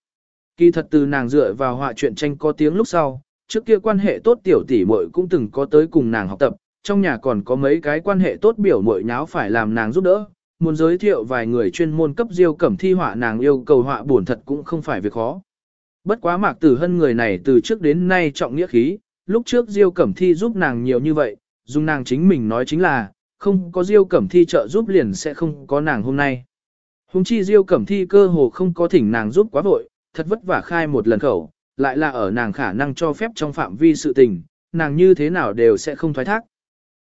Kỳ thật từ nàng dựa vào họa truyện tranh có tiếng lúc sau, trước kia quan hệ tốt tiểu tỷ muội cũng từng có tới cùng nàng học tập, trong nhà còn có mấy cái quan hệ tốt biểu muội nháo phải làm nàng giúp đỡ, muốn giới thiệu vài người chuyên môn cấp Diêu Cẩm Thi họa nàng yêu cầu họa buồn thật cũng không phải việc khó. Bất quá Mạc Tử Hân người này từ trước đến nay trọng nghĩa khí, lúc trước Diêu Cẩm Thi giúp nàng nhiều như vậy, dùng nàng chính mình nói chính là, không có Diêu Cẩm Thi trợ giúp liền sẽ không có nàng hôm nay. Hùng chi Diêu Cẩm Thi cơ hồ không có thỉnh nàng giúp quá vội, thật vất vả khai một lần khẩu, lại là ở nàng khả năng cho phép trong phạm vi sự tình, nàng như thế nào đều sẽ không thoái thác.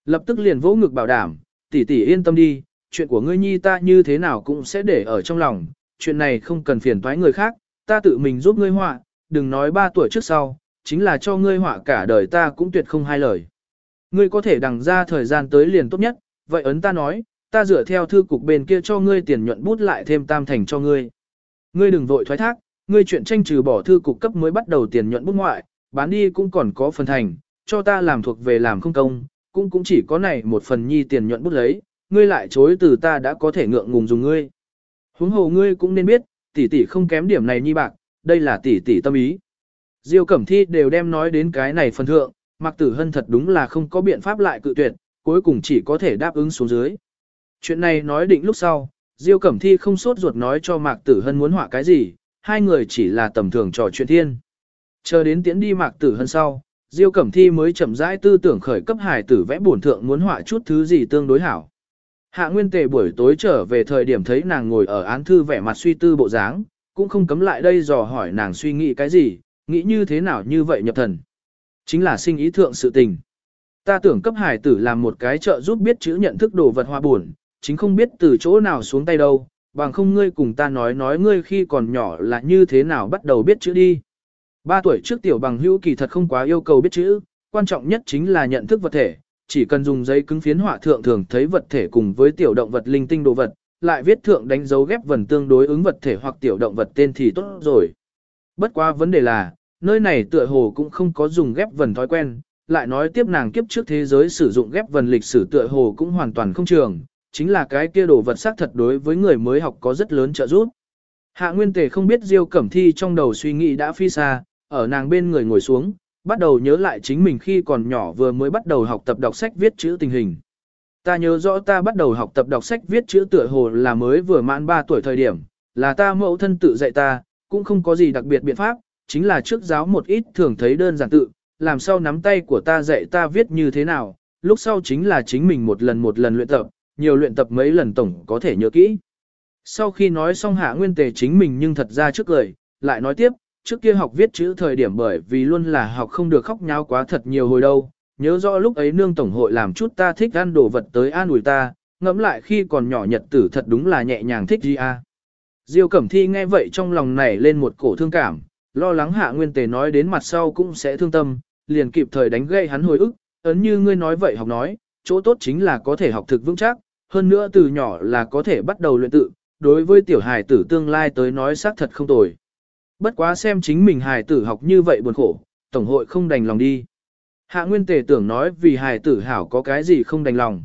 Lập tức liền vỗ ngực bảo đảm, tỷ tỷ yên tâm đi, chuyện của ngươi nhi ta như thế nào cũng sẽ để ở trong lòng, chuyện này không cần phiền toái người khác, ta tự mình giúp ngươi họa, đừng nói ba tuổi trước sau, chính là cho ngươi họa cả đời ta cũng tuyệt không hai lời. Ngươi có thể đằng ra thời gian tới liền tốt nhất, vậy ấn ta nói, ta dựa theo thư cục bên kia cho ngươi tiền nhuận bút lại thêm tam thành cho ngươi. Ngươi đừng vội thoái thác, ngươi chuyện tranh trừ bỏ thư cục cấp mới bắt đầu tiền nhuận bút ngoại, bán đi cũng còn có phần thành, cho ta làm thuộc về làm không công, cũng cũng chỉ có này một phần nhi tiền nhuận bút lấy, ngươi lại chối từ ta đã có thể ngượng ngùng dùng ngươi. Huống hồ ngươi cũng nên biết, tỷ tỷ không kém điểm này nhi bạc, đây là tỷ tỷ tâm ý. Diêu Cẩm Thi đều đem nói đến cái này phần thượng, Mạc Tử Hân thật đúng là không có biện pháp lại cự tuyệt, cuối cùng chỉ có thể đáp ứng xuống dưới. Chuyện này nói định lúc sau, Diêu Cẩm Thi không sốt ruột nói cho Mạc Tử Hân muốn họa cái gì, hai người chỉ là tầm thường trò chuyện thiên. Chờ đến tiễn đi Mạc Tử Hân sau, Diêu Cẩm Thi mới chậm rãi tư tưởng khởi cấp hài tử vẽ bổn thượng muốn họa chút thứ gì tương đối hảo. Hạ Nguyên Tề buổi tối trở về thời điểm thấy nàng ngồi ở án thư vẻ mặt suy tư bộ dáng, cũng không cấm lại đây dò hỏi nàng suy nghĩ cái gì, nghĩ như thế nào như vậy nhập thần. Chính là sinh ý thượng sự tình. Ta tưởng cấp hải tử làm một cái trợ giúp biết chữ nhận thức đồ vật hoa buồn, chính không biết từ chỗ nào xuống tay đâu, bằng không ngươi cùng ta nói nói ngươi khi còn nhỏ là như thế nào bắt đầu biết chữ đi. Ba tuổi trước tiểu bằng hữu kỳ thật không quá yêu cầu biết chữ, quan trọng nhất chính là nhận thức vật thể, chỉ cần dùng giấy cứng phiến họa thượng thường thấy vật thể cùng với tiểu động vật linh tinh đồ vật, lại viết thượng đánh dấu ghép vần tương đối ứng vật thể hoặc tiểu động vật tên thì tốt rồi. Bất quá vấn đề là, nơi này tựa hồ cũng không có dùng ghép vần thói quen, lại nói tiếp nàng kiếp trước thế giới sử dụng ghép vần lịch sử tựa hồ cũng hoàn toàn không trường, chính là cái kia đồ vật xác thật đối với người mới học có rất lớn trợ giúp. Hạ Nguyên Tề không biết Diêu Cẩm Thi trong đầu suy nghĩ đã phi xa, ở nàng bên người ngồi xuống, bắt đầu nhớ lại chính mình khi còn nhỏ vừa mới bắt đầu học tập đọc sách viết chữ tình hình. Ta nhớ rõ ta bắt đầu học tập đọc sách viết chữ tựa hồ là mới vừa mãn 3 tuổi thời điểm, là ta mẫu thân tự dạy ta, cũng không có gì đặc biệt biện pháp, chính là trước giáo một ít thường thấy đơn giản tự, làm sao nắm tay của ta dạy ta viết như thế nào, lúc sau chính là chính mình một lần một lần luyện tập, nhiều luyện tập mấy lần tổng có thể nhớ kỹ. Sau khi nói xong hạ nguyên tề chính mình nhưng thật ra trước lời, lại nói tiếp, trước kia học viết chữ thời điểm bởi vì luôn là học không được khóc nháo quá thật nhiều hồi đâu, nhớ rõ lúc ấy nương tổng hội làm chút ta thích ăn đồ vật tới an ủi ta, ngẫm lại khi còn nhỏ nhật tử thật đúng là nhẹ nhàng thích gì à. Diêu Cẩm Thi nghe vậy trong lòng nảy lên một cổ thương cảm, lo lắng hạ nguyên tề nói đến mặt sau cũng sẽ thương tâm, liền kịp thời đánh gây hắn hồi ức, ấn như ngươi nói vậy học nói, chỗ tốt chính là có thể học thực vững chắc, hơn nữa từ nhỏ là có thể bắt đầu luyện tự, đối với tiểu hài tử tương lai tới nói xác thật không tồi. Bất quá xem chính mình hài tử học như vậy buồn khổ, tổng hội không đành lòng đi. Hạ Nguyên Tề tưởng nói vì hài tử hảo có cái gì không đành lòng.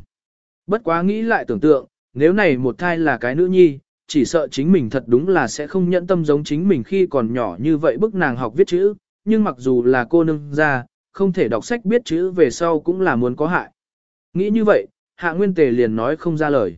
Bất quá nghĩ lại tưởng tượng, nếu này một thai là cái nữ nhi, chỉ sợ chính mình thật đúng là sẽ không nhẫn tâm giống chính mình khi còn nhỏ như vậy bức nàng học viết chữ, nhưng mặc dù là cô nương ra, không thể đọc sách biết chữ về sau cũng là muốn có hại. Nghĩ như vậy, Hạ Nguyên Tề liền nói không ra lời.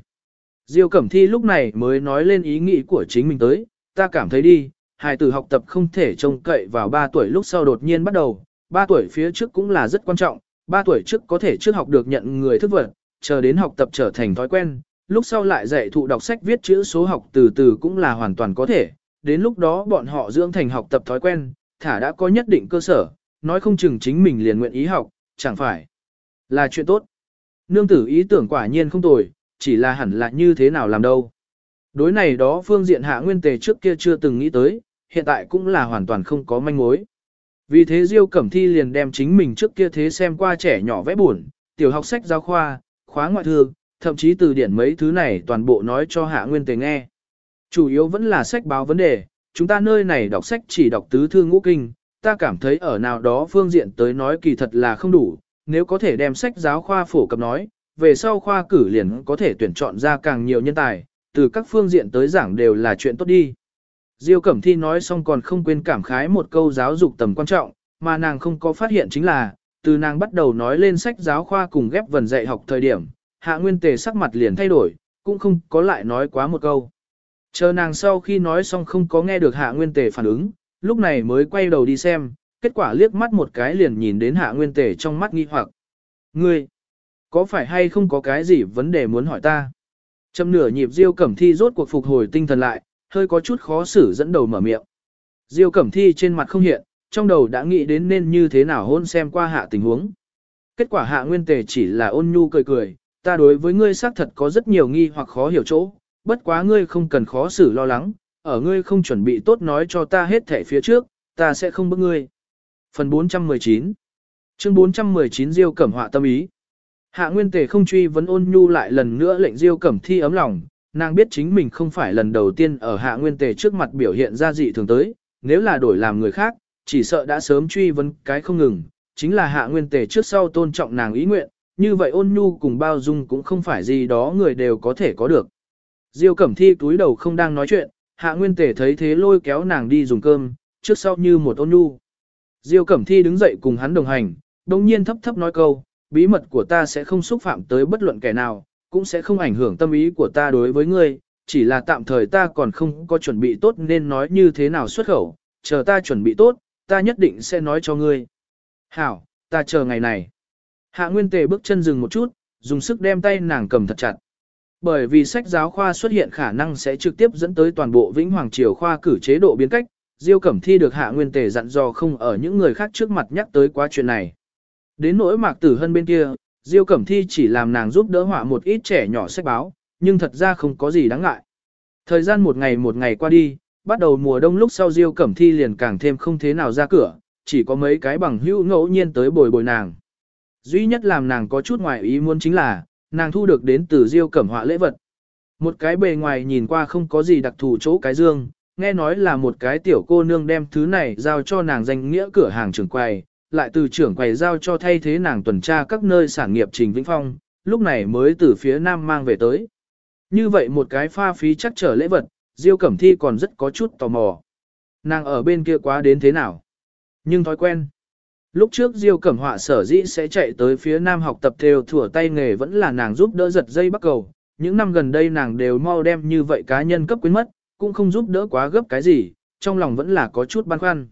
Diêu Cẩm Thi lúc này mới nói lên ý nghĩ của chính mình tới, ta cảm thấy đi, hài tử học tập không thể trông cậy vào 3 tuổi lúc sau đột nhiên bắt đầu, 3 tuổi phía trước cũng là rất quan trọng, 3 tuổi trước có thể trước học được nhận người thức vật, chờ đến học tập trở thành thói quen, lúc sau lại dạy thụ đọc sách viết chữ số học từ từ cũng là hoàn toàn có thể, đến lúc đó bọn họ dưỡng thành học tập thói quen, thả đã có nhất định cơ sở, nói không chừng chính mình liền nguyện ý học, chẳng phải là chuyện tốt. Nương tử ý tưởng quả nhiên không tồi, chỉ là hẳn là như thế nào làm đâu. Đối này đó phương diện hạ nguyên tề trước kia chưa từng nghĩ tới, hiện tại cũng là hoàn toàn không có manh mối. Vì thế Diêu Cẩm Thi liền đem chính mình trước kia thế xem qua trẻ nhỏ vẽ buồn, tiểu học sách giáo khoa, khóa ngoại thư, thậm chí từ điển mấy thứ này toàn bộ nói cho Hạ Nguyên Tề nghe. Chủ yếu vẫn là sách báo vấn đề, chúng ta nơi này đọc sách chỉ đọc tứ thư ngũ kinh, ta cảm thấy ở nào đó phương diện tới nói kỳ thật là không đủ, nếu có thể đem sách giáo khoa phổ cập nói, về sau khoa cử liền có thể tuyển chọn ra càng nhiều nhân tài, từ các phương diện tới giảng đều là chuyện tốt đi. Diêu Cẩm Thi nói xong còn không quên cảm khái một câu giáo dục tầm quan trọng, mà nàng không có phát hiện chính là, từ nàng bắt đầu nói lên sách giáo khoa cùng ghép vần dạy học thời điểm, hạ nguyên tề sắc mặt liền thay đổi, cũng không có lại nói quá một câu. Chờ nàng sau khi nói xong không có nghe được hạ nguyên tề phản ứng, lúc này mới quay đầu đi xem, kết quả liếc mắt một cái liền nhìn đến hạ nguyên tề trong mắt nghi hoặc. Ngươi, có phải hay không có cái gì vấn đề muốn hỏi ta? Châm nửa nhịp Diêu Cẩm Thi rốt cuộc phục hồi tinh thần lại, hơi có chút khó xử dẫn đầu mở miệng. Diêu Cẩm Thi trên mặt không hiện, trong đầu đã nghĩ đến nên như thế nào hôn xem qua hạ tình huống. Kết quả hạ nguyên tề chỉ là ôn nhu cười cười, ta đối với ngươi xác thật có rất nhiều nghi hoặc khó hiểu chỗ, bất quá ngươi không cần khó xử lo lắng, ở ngươi không chuẩn bị tốt nói cho ta hết thể phía trước, ta sẽ không bức ngươi. Phần 419 Chương 419 Diêu Cẩm họa tâm ý Hạ Nguyên Tề không truy vấn ôn nhu lại lần nữa lệnh Diêu Cẩm thi ấm lòng, nàng biết chính mình không phải lần đầu tiên ở Hạ Nguyên Tề trước mặt biểu hiện ra dị thường tới, nếu là đổi làm người khác, chỉ sợ đã sớm truy vấn cái không ngừng, chính là Hạ Nguyên Tề trước sau tôn trọng nàng ý nguyện, như vậy ôn nhu cùng bao dung cũng không phải gì đó người đều có thể có được. Diêu Cẩm Thi túi đầu không đang nói chuyện, Hạ Nguyên Tề thấy thế lôi kéo nàng đi dùng cơm, trước sau như một ôn nhu. Diêu Cẩm Thi đứng dậy cùng hắn đồng hành, đồng nhiên thấp thấp nói câu, bí mật của ta sẽ không xúc phạm tới bất luận kẻ nào, cũng sẽ không ảnh hưởng tâm ý của ta đối với ngươi, chỉ là tạm thời ta còn không có chuẩn bị tốt nên nói như thế nào xuất khẩu, chờ ta chuẩn bị tốt, ta nhất định sẽ nói cho ngươi. Hảo, ta chờ ngày này. Hạ Nguyên Tề bước chân dừng một chút, dùng sức đem tay nàng cầm thật chặt. Bởi vì sách giáo khoa xuất hiện khả năng sẽ trực tiếp dẫn tới toàn bộ Vĩnh Hoàng Triều khoa cử chế độ biến cách, Diêu Cẩm Thi được hạ nguyên tề dặn dò không ở những người khác trước mặt nhắc tới quá chuyện này. Đến nỗi Mạc Tử Hân bên kia, Diêu Cẩm Thi chỉ làm nàng giúp đỡ họa một ít trẻ nhỏ sách báo, nhưng thật ra không có gì đáng ngại. Thời gian một ngày một ngày qua đi, bắt đầu mùa đông lúc sau Diêu Cẩm Thi liền càng thêm không thế nào ra cửa, chỉ có mấy cái bằng hữu ngẫu nhiên tới bồi bồi nàng. Duy nhất làm nàng có chút ngoài ý muốn chính là, nàng thu được đến từ Diêu Cẩm họa lễ vật. Một cái bề ngoài nhìn qua không có gì đặc thù chỗ cái dương, nghe nói là một cái tiểu cô nương đem thứ này giao cho nàng danh nghĩa cửa hàng trưởng quầy, lại từ trưởng quầy giao cho thay thế nàng tuần tra các nơi sản nghiệp Trình Vĩnh Phong, lúc này mới từ phía nam mang về tới. Như vậy một cái pha phí chắc trở lễ vật, Diêu Cẩm Thi còn rất có chút tò mò. Nàng ở bên kia quá đến thế nào? Nhưng thói quen. Lúc trước Diêu Cẩm Họa sở dĩ sẽ chạy tới phía nam học tập theo thủa tay nghề vẫn là nàng giúp đỡ giật dây bắt cầu. Những năm gần đây nàng đều mau đem như vậy cá nhân cấp quyến mất, cũng không giúp đỡ quá gấp cái gì, trong lòng vẫn là có chút băn khoăn.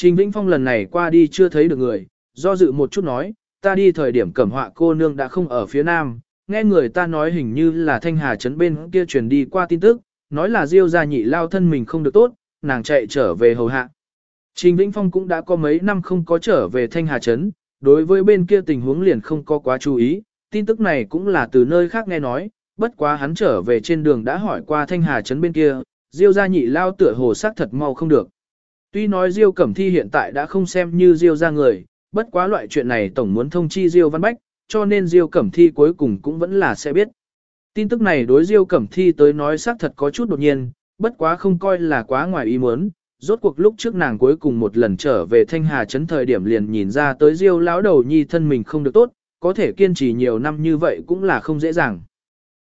Trình Vĩnh Phong lần này qua đi chưa thấy được người, do dự một chút nói, ta đi thời điểm Cẩm Họa cô nương đã không ở phía nam, nghe người ta nói hình như là Thanh Hà Trấn bên kia truyền đi qua tin tức, nói là Diêu gia nhị lao thân mình không được tốt, nàng chạy trở về hầu hạ. Trình Vĩnh Phong cũng đã có mấy năm không có trở về Thanh Hà Trấn, đối với bên kia tình huống liền không có quá chú ý, tin tức này cũng là từ nơi khác nghe nói, bất quá hắn trở về trên đường đã hỏi qua Thanh Hà Trấn bên kia, Diêu gia nhị lao tựa hồ sắc thật mau không được. Tuy nói Diêu Cẩm Thi hiện tại đã không xem như Diêu gia người, bất quá loại chuyện này tổng muốn thông chi Diêu Văn Bách, cho nên Diêu Cẩm Thi cuối cùng cũng vẫn là sẽ biết. Tin tức này đối Diêu Cẩm Thi tới nói xác thật có chút đột nhiên, bất quá không coi là quá ngoài ý muốn. Rốt cuộc lúc trước nàng cuối cùng một lần trở về Thanh Hà Trấn thời điểm liền nhìn ra tới Diêu lão đầu nhi thân mình không được tốt, có thể kiên trì nhiều năm như vậy cũng là không dễ dàng.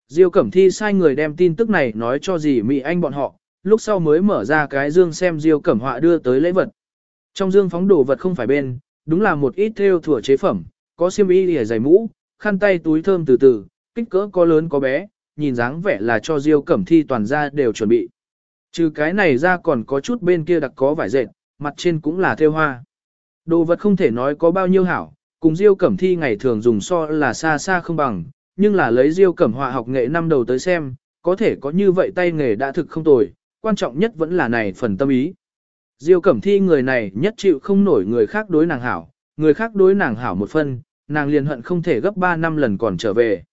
Diêu Cẩm Thi sai người đem tin tức này nói cho dì Mỹ Anh bọn họ, lúc sau mới mở ra cái dương xem Diêu Cẩm Họa đưa tới lễ vật. Trong dương phóng đồ vật không phải bên, đúng là một ít theo thủa chế phẩm, có xiêm y lìa giày mũ, khăn tay túi thơm từ từ, kích cỡ có lớn có bé, nhìn dáng vẻ là cho Diêu Cẩm Thi toàn ra đều chuẩn bị. Trừ cái này ra còn có chút bên kia đặc có vải dệt, mặt trên cũng là thêu hoa. Đồ vật không thể nói có bao nhiêu hảo, cùng Diêu Cẩm Thi ngày thường dùng so là xa xa không bằng, nhưng là lấy Diêu Cẩm họa học nghệ năm đầu tới xem, có thể có như vậy tay nghề đã thực không tồi, quan trọng nhất vẫn là này phần tâm ý. Diêu Cẩm Thi người này nhất chịu không nổi người khác đối nàng hảo, người khác đối nàng hảo một phân, nàng liền hận không thể gấp 3 năm lần còn trở về.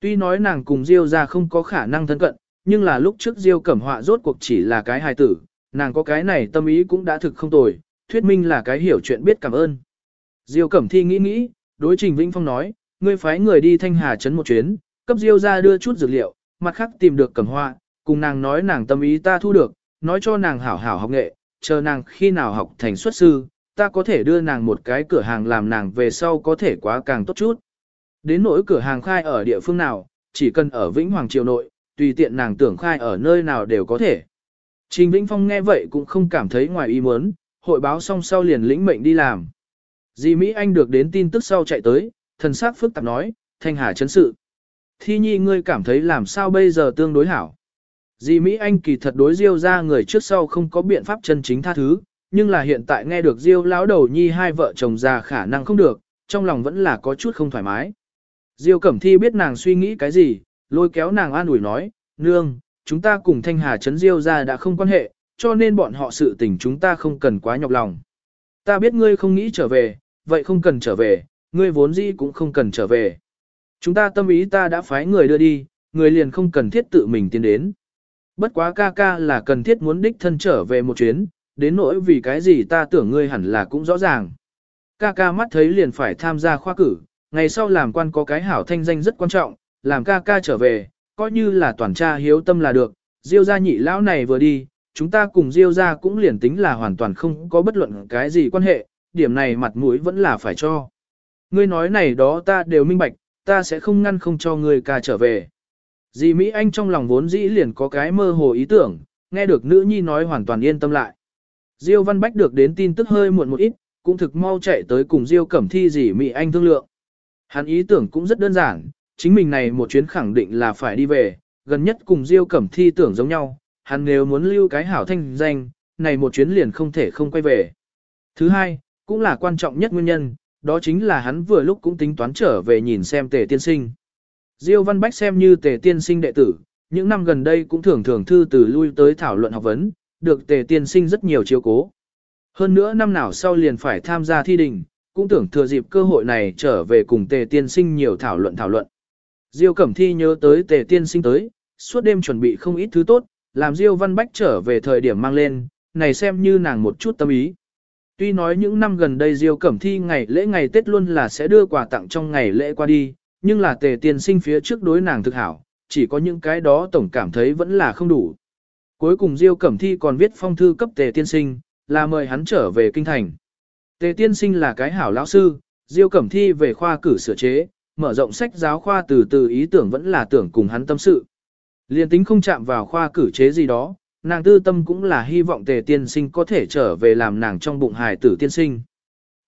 Tuy nói nàng cùng Diêu ra không có khả năng thân cận, nhưng là lúc trước Diêu Cẩm Họa rốt cuộc chỉ là cái hài tử, nàng có cái này tâm ý cũng đã thực không tồi, thuyết minh là cái hiểu chuyện biết cảm ơn. Diêu Cẩm Thi nghĩ nghĩ, đối Trình Vĩnh Phong nói, ngươi phái người đi Thanh Hà trấn một chuyến, cấp Diêu ra đưa chút dược liệu, mặt khác tìm được Cẩm Họa, cùng nàng nói nàng tâm ý ta thu được, nói cho nàng hảo hảo học nghệ, chờ nàng khi nào học thành xuất sư, ta có thể đưa nàng một cái cửa hàng làm nàng về sau có thể quá càng tốt chút. Đến nỗi cửa hàng khai ở địa phương nào, chỉ cần ở Vĩnh Hoàng Triều nội, tùy tiện nàng tưởng khai ở nơi nào đều có thể. Trình Vĩnh Phong nghe vậy cũng không cảm thấy ngoài ý muốn, hội báo xong sau liền lĩnh mệnh đi làm. di Mỹ Anh được đến tin tức sau chạy tới, thần sắc phức tạp nói, Thanh Hà chấn sự. Thi nhi ngươi cảm thấy làm sao bây giờ tương đối hảo. Dì Mỹ Anh kỳ thật đối Diêu ra người trước sau không có biện pháp chân chính tha thứ, nhưng là hiện tại nghe được Diêu lão đầu nhi hai vợ chồng già khả năng không được, trong lòng vẫn là có chút không thoải mái. Diêu Cẩm Thi biết nàng suy nghĩ cái gì, lôi kéo nàng an ủi nói, nương, chúng ta cùng Thanh Hà Trấn Diêu ra đã không quan hệ, cho nên bọn họ sự tình chúng ta không cần quá nhọc lòng. Ta biết ngươi không nghĩ trở về, vậy không cần trở về, ngươi vốn dĩ cũng không cần trở về. Chúng ta tâm ý ta đã phái người đưa đi, người liền không cần thiết tự mình tiến đến. Bất quá ca ca là cần thiết muốn đích thân trở về một chuyến, đến nỗi vì cái gì ta tưởng ngươi hẳn là cũng rõ ràng. Ca ca mắt thấy liền phải tham gia khoa cử, ngày sau làm quan có cái hảo thanh danh rất quan trọng, làm ca ca trở về, coi như là toàn tra hiếu tâm là được, Diêu gia nhị lão này vừa đi, chúng ta cùng Diêu gia cũng liền tính là hoàn toàn không có bất luận cái gì quan hệ, điểm này mặt mũi vẫn là phải cho. Ngươi nói này đó ta đều minh bạch, ta sẽ không ngăn không cho ngươi ca trở về. Dì Mỹ Anh trong lòng vốn dĩ liền có cái mơ hồ ý tưởng, nghe được nữ nhi nói hoàn toàn yên tâm lại. Diêu Văn Bách được đến tin tức hơi muộn một ít, cũng thực mau chạy tới cùng Diêu Cẩm Thi dì Mỹ Anh thương lượng. Hắn ý tưởng cũng rất đơn giản, chính mình này một chuyến khẳng định là phải đi về, gần nhất cùng Diêu Cẩm Thi tưởng giống nhau, hắn nếu muốn lưu cái hảo thanh danh, này một chuyến liền không thể không quay về. Thứ hai, cũng là quan trọng nhất nguyên nhân, đó chính là hắn vừa lúc cũng tính toán trở về nhìn xem tề tiên sinh. Diêu Văn Bách xem như tề tiên sinh đệ tử, những năm gần đây cũng thường thường thư từ lui tới thảo luận học vấn, được tề tiên sinh rất nhiều chiếu cố. Hơn nữa năm nào sau liền phải tham gia thi đình, cũng tưởng thừa dịp cơ hội này trở về cùng tề tiên sinh nhiều thảo luận thảo luận. Diêu Cẩm Thi nhớ tới tề tiên sinh tới, suốt đêm chuẩn bị không ít thứ tốt, làm Diêu Văn Bách trở về thời điểm mang lên, này xem như nàng một chút tâm ý. Tuy nói những năm gần đây Diêu Cẩm Thi ngày lễ ngày Tết luôn là sẽ đưa quà tặng trong ngày lễ qua đi, nhưng là tề tiên sinh phía trước đối nàng thực hảo, chỉ có những cái đó tổng cảm thấy vẫn là không đủ. Cuối cùng Diêu Cẩm Thi còn viết phong thư cấp tề tiên sinh, là mời hắn trở về kinh thành. Tề tiên sinh là cái hảo lão sư, Diêu Cẩm Thi về khoa cử sửa chế, mở rộng sách giáo khoa từ từ ý tưởng vẫn là tưởng cùng hắn tâm sự. Liên tính không chạm vào khoa cử chế gì đó, nàng tư tâm cũng là hy vọng tề tiên sinh có thể trở về làm nàng trong bụng hài tử tiên sinh.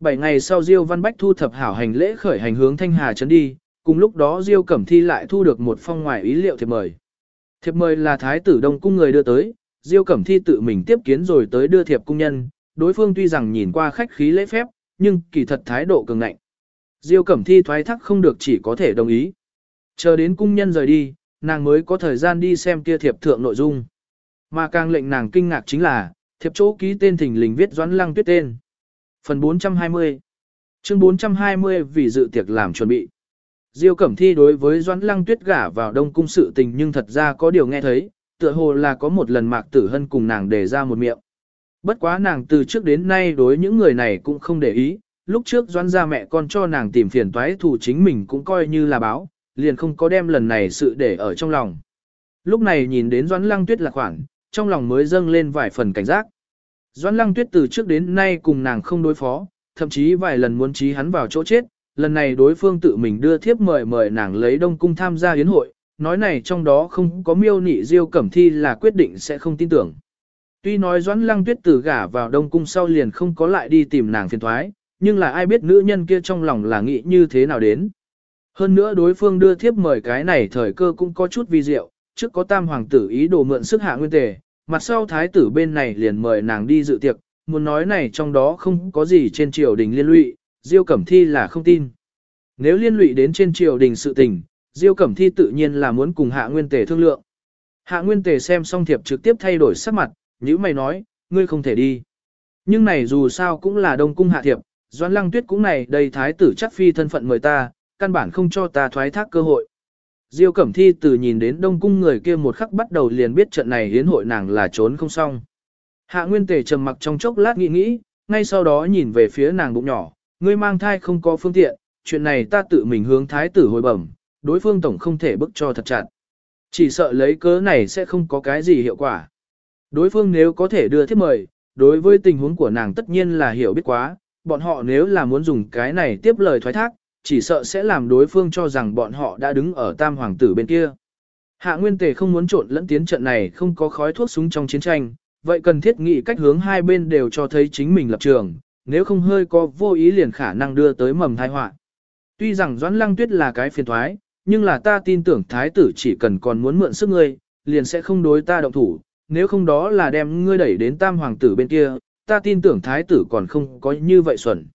Bảy ngày sau Diêu Văn Bách thu thập hảo hành lễ khởi hành hướng Thanh Hà trấn đi, cùng lúc đó Diêu Cẩm Thi lại thu được một phong ngoài ý liệu thiệp mời. Thiệp mời là thái tử Đông cung người đưa tới, Diêu Cẩm Thi tự mình tiếp kiến rồi tới đưa thiệp cung nhân, đối phương tuy rằng nhìn qua khách khí lễ phép, nhưng kỳ thật thái độ cường ngạnh. Diêu Cẩm Thi thoái thác không được chỉ có thể đồng ý. Chờ đến cung nhân rời đi, nàng mới có thời gian đi xem kia thiệp thượng nội dung. Mà càng lệnh nàng kinh ngạc chính là, thiệp chỗ ký tên thỉnh lình viết Doãn Lăng Tuyết tên. Phần 420 Chương 420 vì dự tiệc làm chuẩn bị. Diêu Cẩm Thi đối với Doãn Lăng Tuyết gả vào Đông cung sự tình nhưng thật ra có điều nghe thấy, tựa hồ là có một lần Mạc Tử Hân cùng nàng đề ra một miệng. Bất quá nàng từ trước đến nay đối những người này cũng không để ý, lúc trước Doãn gia mẹ con cho nàng tìm phiền toái thủ chính mình cũng coi như là báo, liền không có đem lần này sự để ở trong lòng. Lúc này nhìn đến Doãn Lăng Tuyết là khoảng, trong lòng mới dâng lên vài phần cảnh giác. Doãn Lăng Tuyết từ trước đến nay cùng nàng không đối phó, thậm chí vài lần muốn trí hắn vào chỗ chết, lần này đối phương tự mình đưa thiếp mời mời nàng lấy Đông Cung tham gia yến hội, nói này trong đó không có miêu nị diêu cẩm thi là quyết định sẽ không tin tưởng. Tuy nói Doãn Lăng Tuyết từ gả vào Đông Cung sau liền không có lại đi tìm nàng phiền thoái, nhưng là ai biết nữ nhân kia trong lòng là nghĩ như thế nào đến. Hơn nữa đối phương đưa thiếp mời cái này thời cơ cũng có chút vi diệu, trước có tam hoàng tử ý đồ mượn sức hạ nguyên tề, mặt sau thái tử bên này liền mời nàng đi dự tiệc, muốn nói này trong đó không có gì trên triều đình liên lụy, Diêu Cẩm Thi là không tin. Nếu liên lụy đến trên triều đình sự tình, Diêu Cẩm Thi tự nhiên là muốn cùng Hạ Nguyên Tề thương lượng. Hạ Nguyên Tề xem xong thiệp trực tiếp thay đổi sắc mặt, như mày nói, ngươi không thể đi. Nhưng này dù sao cũng là đông cung hạ thiệp, Doãn Lăng Tuyết cũng này đầy thái tử chắc phi thân phận mời ta, căn bản không cho ta thoái thác cơ hội. Diêu Cẩm Thi từ nhìn đến đông cung người kia một khắc bắt đầu liền biết trận này hiến hội nàng là trốn không xong. Hạ Nguyên Tề trầm mặc trong chốc lát nghĩ nghĩ, ngay sau đó nhìn về phía nàng bụng nhỏ, ngươi mang thai không có phương tiện, chuyện này ta tự mình hướng thái tử hồi bẩm, đối phương tổng không thể bức cho thật chặt. Chỉ sợ lấy cớ này sẽ không có cái gì hiệu quả. Đối phương nếu có thể đưa thiết mời, đối với tình huống của nàng tất nhiên là hiểu biết quá, bọn họ nếu là muốn dùng cái này tiếp lời thoái thác, chỉ sợ sẽ làm đối phương cho rằng bọn họ đã đứng ở tam hoàng tử bên kia. Hạ Nguyên Tề không muốn trộn lẫn tiến trận này không có khói thuốc súng trong chiến tranh, vậy cần thiết nghị cách hướng hai bên đều cho thấy chính mình lập trường, nếu không hơi có vô ý liền khả năng đưa tới mầm tai họa. Tuy rằng Doãn Lăng Tuyết là cái phiền thoái, nhưng là ta tin tưởng thái tử chỉ cần còn muốn mượn sức ngươi, liền sẽ không đối ta động thủ, nếu không đó là đem ngươi đẩy đến tam hoàng tử bên kia, ta tin tưởng thái tử còn không có như vậy xuẩn.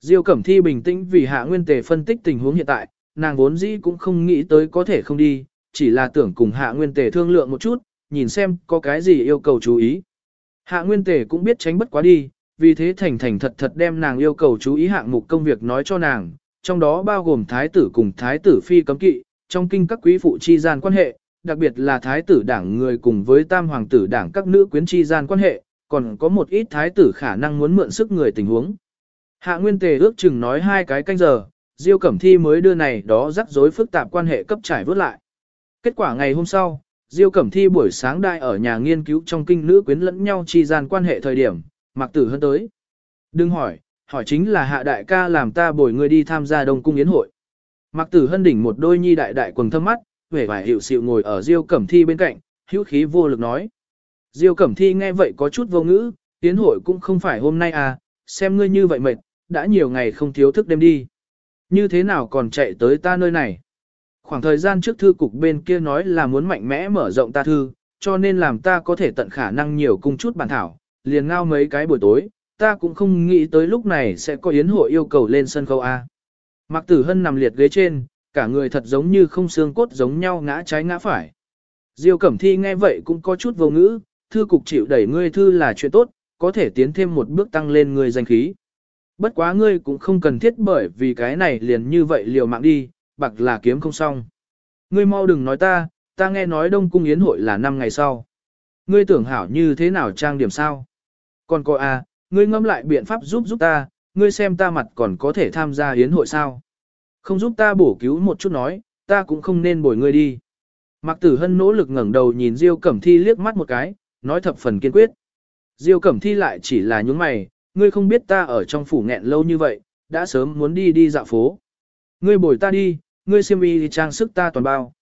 Diêu Cẩm Thi bình tĩnh vì Hạ Nguyên Tề phân tích tình huống hiện tại, nàng vốn dĩ cũng không nghĩ tới có thể không đi, chỉ là tưởng cùng Hạ Nguyên Tề thương lượng một chút, nhìn xem có cái gì yêu cầu chú ý. Hạ Nguyên Tề cũng biết tránh bất quá đi, vì thế thành thành thật thật đem nàng yêu cầu chú ý hạng mục công việc nói cho nàng, trong đó bao gồm thái tử cùng thái tử phi cấm kỵ, trong kinh các quý phụ chi gian quan hệ, đặc biệt là thái tử đảng người cùng với tam hoàng tử đảng các nữ quyến chi gian quan hệ, còn có một ít thái tử khả năng muốn mượn sức người tình huống. Hạ Nguyên Tề ước chừng nói hai cái canh giờ, Diêu Cẩm Thi mới đưa này đó rắc rối phức tạp quan hệ cấp trải vớt lại. Kết quả ngày hôm sau, Diêu Cẩm Thi buổi sáng đại ở nhà nghiên cứu trong kinh nữ quyến lẫn nhau chi gian quan hệ thời điểm, Mạc Tử Hân tới. Đừng hỏi, hỏi chính là hạ đại ca làm ta bồi người đi tham gia đông cung yến hội. Mạc Tử Hân đỉnh một đôi nhi đại đại quần thâm mắt, vẻ vải hiệu xịu ngồi ở Diêu Cẩm Thi bên cạnh, hữu khí vô lực nói. Diêu Cẩm Thi nghe vậy có chút vô ngữ, yến hội cũng không phải hôm nay à, xem ngươi như vậy mệt, đã nhiều ngày không thiếu thức đêm đi. Như thế nào còn chạy tới ta nơi này? Khoảng thời gian trước thư cục bên kia nói là muốn mạnh mẽ mở rộng ta thư, cho nên làm ta có thể tận khả năng nhiều cung chút bản thảo, liền ngao mấy cái buổi tối, ta cũng không nghĩ tới lúc này sẽ có yến hội yêu cầu lên sân khấu A. Mạc Tử Hân nằm liệt ghế trên, cả người thật giống như không xương cốt giống nhau ngã trái ngã phải. Diêu Cẩm Thi nghe vậy cũng có chút vô ngữ, thư cục chịu đẩy ngươi thư là chuyện tốt, có thể tiến thêm một bước tăng lên ngươi danh khí. Bất quá ngươi cũng không cần thiết bởi vì cái này liền như vậy liều mạng đi, bạc là kiếm không xong. Ngươi mau đừng nói ta, ta nghe nói Đông Cung Yến hội là năm ngày sau. Ngươi tưởng hảo như thế nào trang điểm sao? Còn có à, ngươi ngâm lại biện pháp giúp giúp ta, ngươi xem ta mặt còn có thể tham gia hiến hội sao? Không giúp ta bổ cứu một chút nói, ta cũng không nên bồi ngươi đi. Mạc Tử Hân nỗ lực ngẩng đầu nhìn Diêu Cẩm Thi liếc mắt một cái, nói thập phần kiên quyết. Diêu Cẩm Thi lại chỉ là nhướng mày, ngươi không biết ta ở trong phủ nghẹn lâu như vậy, đã sớm muốn đi đi dạo phố. Ngươi bồi ta đi, ngươi xiêm y trang sức ta toàn bao.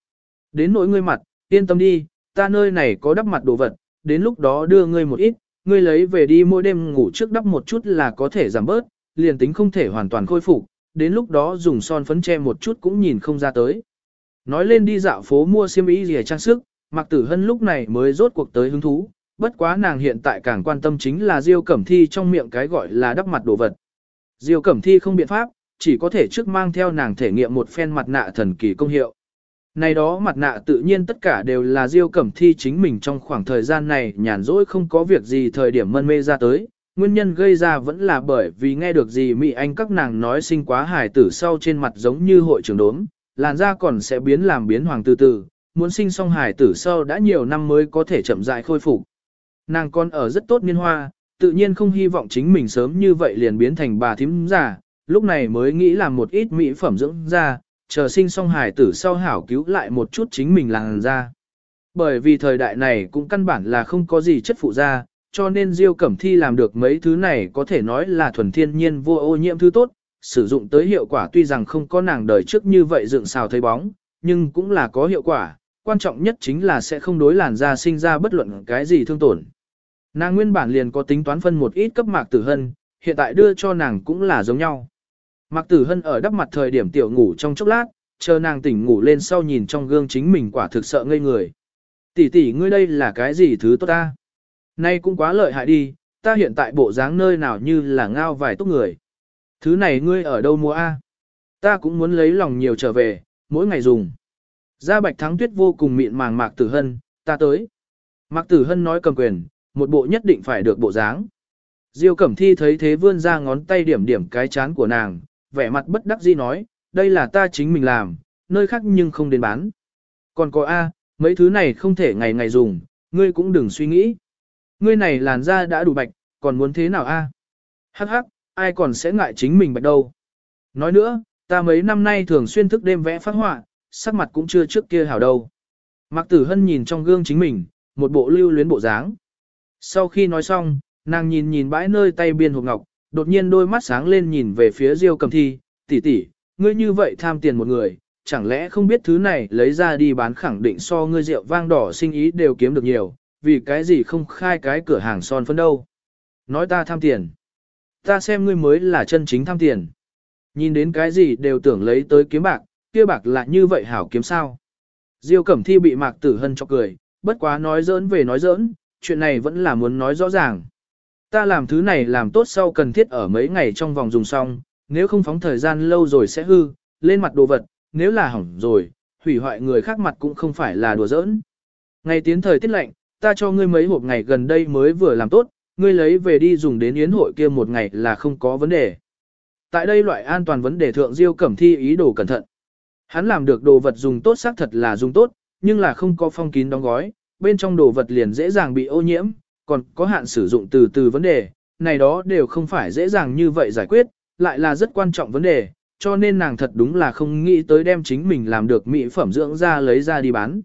Đến nỗi ngươi mặt, yên tâm đi, ta nơi này có đắp mặt đồ vật, đến lúc đó đưa ngươi một ít, ngươi lấy về đi mỗi đêm ngủ trước đắp một chút là có thể giảm bớt, liền tính không thể hoàn toàn khôi phục, đến lúc đó dùng son phấn che một chút cũng nhìn không ra tới. Nói lên đi dạo phố mua xiêm y rìa trang sức, Mạc Tử Hân lúc này mới rốt cuộc tới hứng thú, bất quá nàng hiện tại càng quan tâm chính là Diêu Cẩm Thi trong miệng cái gọi là đắp mặt đồ vật. Diêu Cẩm Thi không biện pháp, chỉ có thể trước mang theo nàng thể nghiệm một phen mặt nạ thần kỳ công hiệu. Này đó mặt nạ tự nhiên tất cả đều là Diêu Cẩm Thi chính mình trong khoảng thời gian này nhàn rỗi không có việc gì thời điểm mân mê ra tới. Nguyên nhân gây ra vẫn là bởi vì nghe được gì Mỹ Anh các nàng nói sinh quá hài tử sau trên mặt giống như hội trưởng đốm, làn da còn sẽ biến làm biến hoàng từ từ, muốn sinh xong hài tử sau đã nhiều năm mới có thể chậm rãi khôi phục. Nàng con ở rất tốt niên hoa, tự nhiên không hy vọng chính mình sớm như vậy liền biến thành bà thím già, lúc này mới nghĩ làm một ít mỹ phẩm dưỡng da, chờ sinh xong hài tử sau hảo cứu lại một chút chính mình làng ra. Bởi vì thời đại này cũng căn bản là không có gì chất phụ da, cho nên Diêu Cẩm Thi làm được mấy thứ này có thể nói là thuần thiên nhiên vô ô nhiễm thứ tốt, sử dụng tới hiệu quả tuy rằng không có nàng đời trước như vậy dựng xào thấy bóng, nhưng cũng là có hiệu quả, quan trọng nhất chính là sẽ không đối làn da sinh ra bất luận cái gì thương tổn. Nàng nguyên bản liền có tính toán phân một ít cấp mạc tử hân, hiện tại đưa cho nàng cũng là giống nhau. Mạc tử hân ở đắp mặt thời điểm tiểu ngủ trong chốc lát, chờ nàng tỉnh ngủ lên sau nhìn trong gương chính mình quả thực sợ ngây người. Tỷ tỷ ngươi đây là cái gì thứ tốt ta? Nay cũng quá lợi hại đi, ta hiện tại bộ dáng nơi nào như là ngao vài tốt người. Thứ này ngươi ở đâu mua a? Ta cũng muốn lấy lòng nhiều trở về, mỗi ngày dùng. Gia Bạch Thắng Tuyết vô cùng mịn màng Mạc Tử Hân, ta tới. Mạc Tử Hân nói cầm quyền, một bộ nhất định phải được bộ dáng. Diêu Cẩm Thi thấy thế vươn ra ngón tay điểm điểm cái chán của nàng, vẻ mặt bất đắc dĩ nói, đây là ta chính mình làm, nơi khác nhưng không đến bán. Còn có A, mấy thứ này không thể ngày ngày dùng, ngươi cũng đừng suy nghĩ. Ngươi này làn da đã đủ bạch, còn muốn thế nào A? Hắc hắc, ai còn sẽ ngại chính mình bạch đâu. Nói nữa, ta mấy năm nay thường xuyên thức đêm vẽ phát họa, sắc mặt cũng chưa trước kia hảo đâu. Mạc Tử Hân nhìn trong gương chính mình, một bộ lưu luyến bộ dáng. Sau khi nói xong, nàng nhìn nhìn bãi nơi tay biên hộp ngọc, đột nhiên đôi mắt sáng lên nhìn về phía Diêu Cầm Thi, tỷ tỷ, ngươi như vậy tham tiền một người, chẳng lẽ không biết thứ này lấy ra đi bán khẳng định so ngươi rượu vang đỏ sinh ý đều kiếm được nhiều, vì cái gì không khai cái cửa hàng son phấn đâu. Nói ta tham tiền. Ta xem ngươi mới là chân chính tham tiền. Nhìn đến cái gì đều tưởng lấy tới kiếm bạc, kia bạc là như vậy hảo kiếm sao. Diêu Cẩm Thi bị Mạc Tử Hân cho cười, bất quá nói giỡn về nói giỡn, chuyện này vẫn là muốn nói rõ ràng. Ta làm thứ này làm tốt sau cần thiết ở mấy ngày trong vòng dùng xong, nếu không phóng thời gian lâu rồi sẽ hư, lên mặt đồ vật, nếu là hỏng rồi, hủy hoại người khác mặt cũng không phải là đùa giỡn. Ngày tiến thời tiết lạnh, ta cho ngươi mấy hộp ngày gần đây mới vừa làm tốt, ngươi lấy về đi dùng đến yến hội kia một ngày là không có vấn đề. Tại đây loại an toàn vấn đề thượng diêu cẩm thi ý đồ cẩn thận. Hắn làm được đồ vật dùng tốt xác thật là dùng tốt, nhưng là không có phong kín đóng gói, bên trong đồ vật liền dễ dàng bị ô nhiễm, còn có hạn sử dụng từ từ vấn đề, này đó đều không phải dễ dàng như vậy giải quyết, lại là rất quan trọng vấn đề, cho nên nàng thật đúng là không nghĩ tới đem chính mình làm được mỹ phẩm dưỡng ra lấy ra đi bán.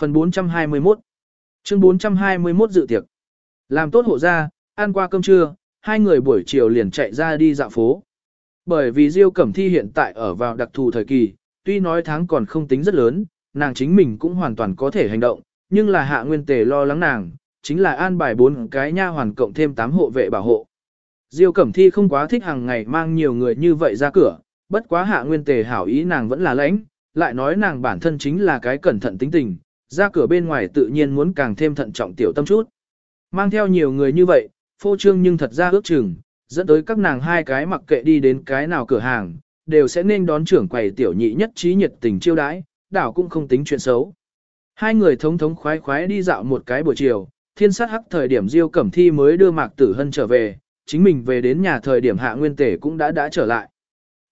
Phần 421 Chương 421 dự tiệc Làm tốt hộ ra, ăn qua cơm trưa, hai người buổi chiều liền chạy ra đi dạo phố. Bởi vì Diêu Cẩm Thi hiện tại ở vào đặc thù thời kỳ, tuy nói tháng còn không tính rất lớn, nàng chính mình cũng hoàn toàn có thể hành động, nhưng là hạ nguyên tề lo lắng nàng, chính là an bài bốn cái nha hoàn cộng thêm tám hộ vệ bảo hộ. Diêu Cẩm Thi không quá thích hàng ngày mang nhiều người như vậy ra cửa, bất quá hạ nguyên tề hảo ý nàng vẫn là lãnh, lại nói nàng bản thân chính là cái cẩn thận tính tình, ra cửa bên ngoài tự nhiên muốn càng thêm thận trọng tiểu tâm chút. Mang theo nhiều người như vậy, phô trương nhưng thật ra ước chừng, dẫn tới các nàng hai cái mặc kệ đi đến cái nào cửa hàng, đều sẽ nên đón trưởng quầy tiểu nhị nhất trí nhiệt tình chiêu đãi, đảo cũng không tính chuyện xấu. Hai người thống thống khoái khoái đi dạo một cái buổi chiều, thiên sát hắc thời điểm Diêu Cẩm Thi mới đưa Mạc Tử Hân trở về, chính mình về đến nhà thời điểm Hạ Nguyên Tể cũng đã đã trở lại.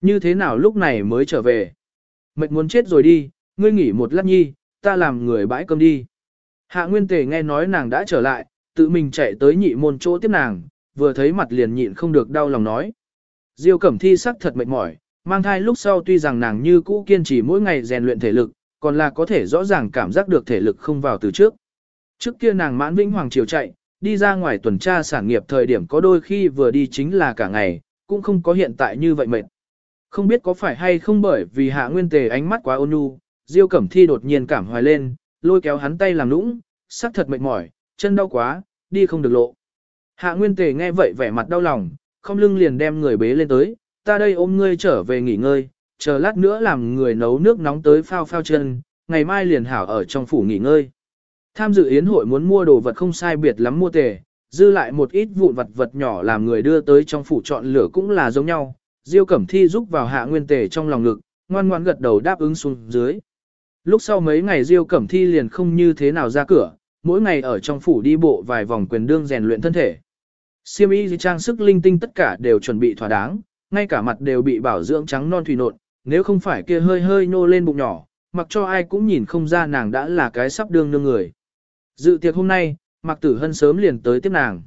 Như thế nào lúc này mới trở về? Mệt muốn chết rồi đi, ngươi nghỉ một lát nhi, ta làm người bãi cơm đi. Hạ Nguyên Tề nghe nói nàng đã trở lại, tự mình chạy tới nhị môn chỗ tiếp nàng, vừa thấy mặt liền nhịn không được đau lòng nói. Diêu Cẩm Thi sắc thật mệt mỏi, mang thai lúc sau tuy rằng nàng như cũ kiên trì mỗi ngày rèn luyện thể lực, còn là có thể rõ ràng cảm giác được thể lực không vào từ trước. Trước kia nàng mãn vĩnh hoàng chiều chạy, đi ra ngoài tuần tra sản nghiệp thời điểm có đôi khi vừa đi chính là cả ngày, cũng không có hiện tại như vậy mệt. Không biết có phải hay không bởi vì hạ nguyên tề ánh mắt quá ôn nhu, Diêu Cẩm Thi đột nhiên cảm hoài lên, lôi kéo hắn tay làm nũng, sắc thật mệt mỏi, chân đau quá, đi không được lộ. Hạ Nguyên Tề nghe vậy vẻ mặt đau lòng, không lưng liền đem người bế lên tới, ta đây ôm ngươi trở về nghỉ ngơi, chờ lát nữa làm người nấu nước nóng tới phao phao chân, ngày mai liền hảo ở trong phủ nghỉ ngơi. Tham dự yến hội muốn mua đồ vật không sai biệt lắm mua tề, dư lại một ít vụn vật vật nhỏ làm người đưa tới trong phủ chọn lửa cũng là giống nhau. Diêu Cẩm Thi giúp vào hạ nguyên tề trong lòng ngực, ngoan ngoan gật đầu đáp ứng xuống dưới. Lúc sau mấy ngày Diêu Cẩm Thi liền không như thế nào ra cửa, mỗi ngày ở trong phủ đi bộ vài vòng quyền đương rèn luyện thân thể. Siêm y trang sức linh tinh tất cả đều chuẩn bị thỏa đáng, ngay cả mặt đều bị bảo dưỡng trắng non thủy nộn, nếu không phải kia hơi hơi nô lên bụng nhỏ, mặc cho ai cũng nhìn không ra nàng đã là cái sắp đương nương người. Dự tiệc hôm nay, Mạc Tử Hân sớm liền tới tiếp nàng.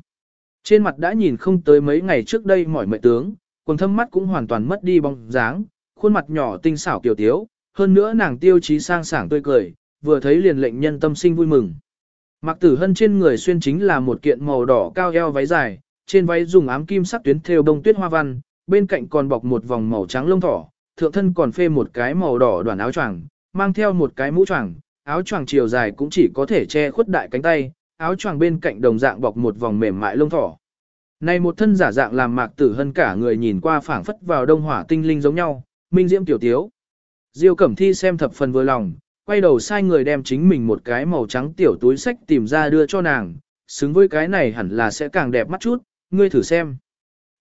Trên mặt đã nhìn không tới mấy ngày trước đây mỏi mệt tướng, quần thâm mắt cũng hoàn toàn mất đi bóng dáng, khuôn mặt nhỏ tinh xảo kiều tiếu, hơn nữa nàng tiêu chí sang sảng tươi cười, vừa thấy liền lệnh nhân tâm sinh vui mừng. Mạc Tử Hân trên người xuyên chính là một kiện màu đỏ cao eo váy dài, trên váy dùng ám kim sắc tuyến thêu bông tuyết hoa văn, bên cạnh còn bọc một vòng màu trắng lông thỏ, thượng thân còn phê một cái màu đỏ đoàn áo choàng, mang theo một cái mũ choàng, áo choàng chiều dài cũng chỉ có thể che khuất đại cánh tay, áo choàng bên cạnh đồng dạng bọc một vòng mềm mại lông thỏ. Này một thân giả dạng làm Mạc Tử Hân cả người nhìn qua phảng phất vào đông hỏa tinh linh giống nhau, minh diễm tiểu tiếu. Diêu Cẩm Thi xem thập phần vừa lòng, quay đầu sai người đem chính mình một cái màu trắng tiểu túi sách tìm ra đưa cho nàng, xứng với cái này hẳn là sẽ càng đẹp mắt chút, ngươi thử xem.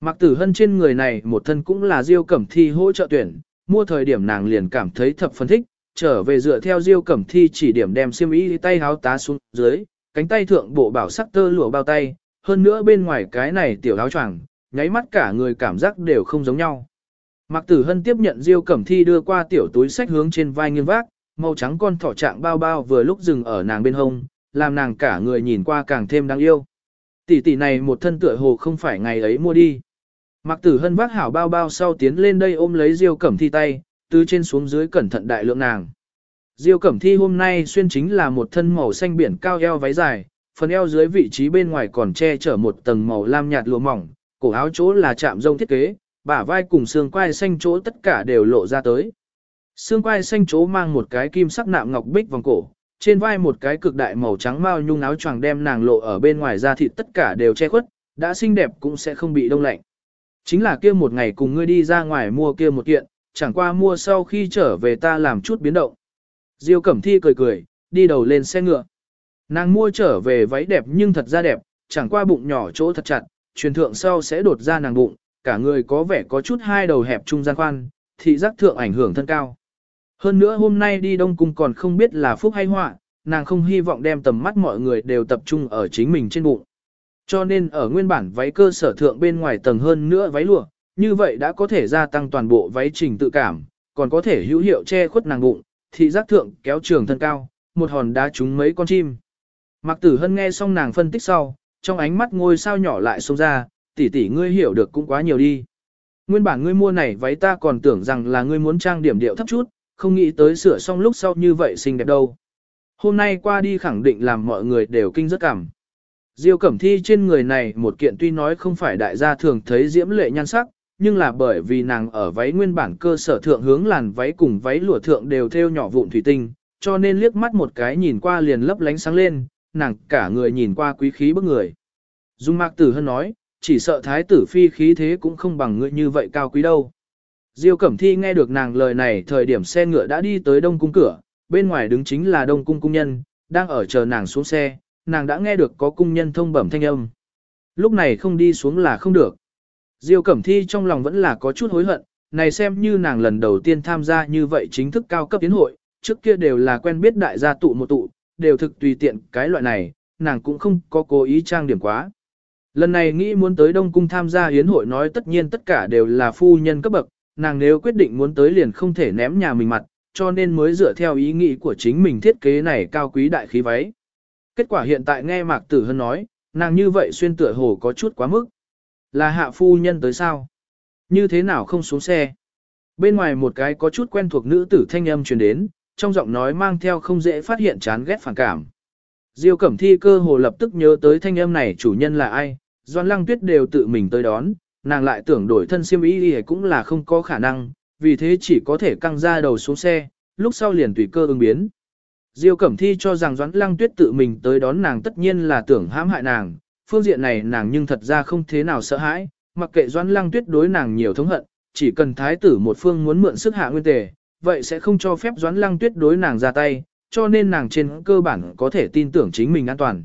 Mạc Tử Hân trên người này một thân cũng là Diêu Cẩm Thi hỗ trợ tuyển, mua thời điểm nàng liền cảm thấy thập phân thích, trở về dựa theo Diêu Cẩm Thi chỉ điểm đem xiêm y tay háo tá xuống dưới, cánh tay thượng bộ bảo sắc tơ lụa bao tay, hơn nữa bên ngoài cái này tiểu áo choàng, nháy mắt cả người cảm giác đều không giống nhau. Mạc Tử Hân tiếp nhận Diêu Cẩm Thi đưa qua tiểu túi sách hướng trên vai nghiêng vác, màu trắng con thỏ trạng bao bao vừa lúc dừng ở nàng bên hông, làm nàng cả người nhìn qua càng thêm đáng yêu. Tỷ tỷ này một thân tựa hồ không phải ngày ấy mua đi. Mạc Tử Hân vác hảo bao bao sau tiến lên đây ôm lấy Diêu Cẩm Thi tay, từ trên xuống dưới cẩn thận đại lượng nàng. Diêu Cẩm Thi hôm nay xuyên chính là một thân màu xanh biển cao eo váy dài, phần eo dưới vị trí bên ngoài còn che chở một tầng màu lam nhạt lụa mỏng, cổ áo chỗ là chạm rông thiết kế, bả vai cùng xương quai xanh chỗ tất cả đều lộ ra tới. Xương quai xanh chỗ mang một cái kim sắc nạm ngọc bích vòng cổ, trên vai một cái cực đại màu trắng mao nhung áo choàng đem nàng lộ ở bên ngoài da thịt tất cả đều che khuất, đã xinh đẹp cũng sẽ không bị đông lạnh. Chính là kia một ngày cùng ngươi đi ra ngoài mua kia một kiện, chẳng qua mua sau khi trở về ta làm chút biến động. Diêu Cẩm Thi cười cười, đi đầu lên xe ngựa. Nàng mua trở về váy đẹp nhưng thật ra đẹp, chẳng qua bụng nhỏ chỗ thật chặt, truyền thượng sau sẽ đột ra nàng bụng, cả người có vẻ có chút hai đầu hẹp trung gian khoan, thị giác thượng ảnh hưởng thân cao. Hơn nữa hôm nay đi Đông Cung còn không biết là phúc hay họa, nàng không hy vọng đem tầm mắt mọi người đều tập trung ở chính mình trên bụng. Cho nên ở nguyên bản váy cơ sở thượng bên ngoài tầng hơn nữa váy lụa, như vậy đã có thể gia tăng toàn bộ váy trình tự cảm, còn có thể hữu hiệu che khuất nàng bụng, thị giác thượng kéo trường thân cao, một hòn đá trúng mấy con chim. Mạc Tử Hân nghe xong nàng phân tích sau, trong ánh mắt ngôi sao nhỏ lại xông ra, tỷ tỷ ngươi hiểu được cũng quá nhiều đi. Nguyên bản ngươi mua này váy ta còn tưởng rằng là ngươi muốn trang điểm điệu thấp chút, không nghĩ tới sửa xong lúc sau như vậy xinh đẹp đâu. Hôm nay qua đi khẳng định làm mọi người đều kinh rất cảm. Diêu Cẩm Thi trên người này một kiện tuy nói không phải đại gia thường thấy diễm lệ nhan sắc, nhưng là bởi vì nàng ở váy nguyên bản cơ sở thượng hướng làn váy cùng váy lụa thượng đều theo nhỏ vụn thủy tinh, cho nên liếc mắt một cái nhìn qua liền lấp lánh sáng lên, nàng cả người nhìn qua quý khí bức người. Dung Mạc Tử Hân nói, chỉ sợ thái tử phi khí thế cũng không bằng ngươi như vậy cao quý đâu. Diêu Cẩm Thi nghe được nàng lời này thời điểm xe ngựa đã đi tới đông cung cửa, bên ngoài đứng chính là đông cung cung nhân, đang ở chờ nàng xuống xe, nàng đã nghe được có cung nhân thông bẩm thanh âm. Lúc này không đi xuống là không được. Diêu Cẩm Thi trong lòng vẫn là có chút hối hận, này xem như nàng lần đầu tiên tham gia như vậy chính thức cao cấp tiến hội, trước kia đều là quen biết đại gia tụ một tụ, đều thực tùy tiện cái loại này, nàng cũng không có cố ý trang điểm quá. Lần này nghĩ muốn tới Đông Cung tham gia hiến hội nói tất nhiên tất cả đều là phu nhân cấp bậc, nàng nếu quyết định muốn tới liền không thể ném nhà mình mặt, cho nên mới dựa theo ý nghĩ của chính mình thiết kế này cao quý đại khí váy. Kết quả hiện tại nghe Mạc Tử Hân nói, nàng như vậy xuyên tựa hồ có chút quá mức. Là hạ phu nhân tới sao? Như thế nào không xuống xe? Bên ngoài một cái có chút quen thuộc nữ tử thanh âm truyền đến, trong giọng nói mang theo không dễ phát hiện chán ghét phản cảm. Diêu Cẩm Thi cơ hồ lập tức nhớ tới thanh âm này chủ nhân là ai, Doan Lăng Tuyết đều tự mình tới đón, nàng lại tưởng đổi thân siêm ý thì cũng là không có khả năng, vì thế chỉ có thể căng ra đầu xuống xe, lúc sau liền tùy cơ ứng biến. Diêu Cẩm Thi cho rằng Doãn Lăng Tuyết tự mình tới đón nàng tất nhiên là tưởng hãm hại nàng, phương diện này nàng nhưng thật ra không thế nào sợ hãi, mặc kệ Doãn Lăng Tuyết đối nàng nhiều thống hận, chỉ cần thái tử một phương muốn mượn sức hạ nguyên tề, vậy sẽ không cho phép Doãn Lăng Tuyết đối nàng ra tay, cho nên nàng trên cơ bản có thể tin tưởng chính mình an toàn.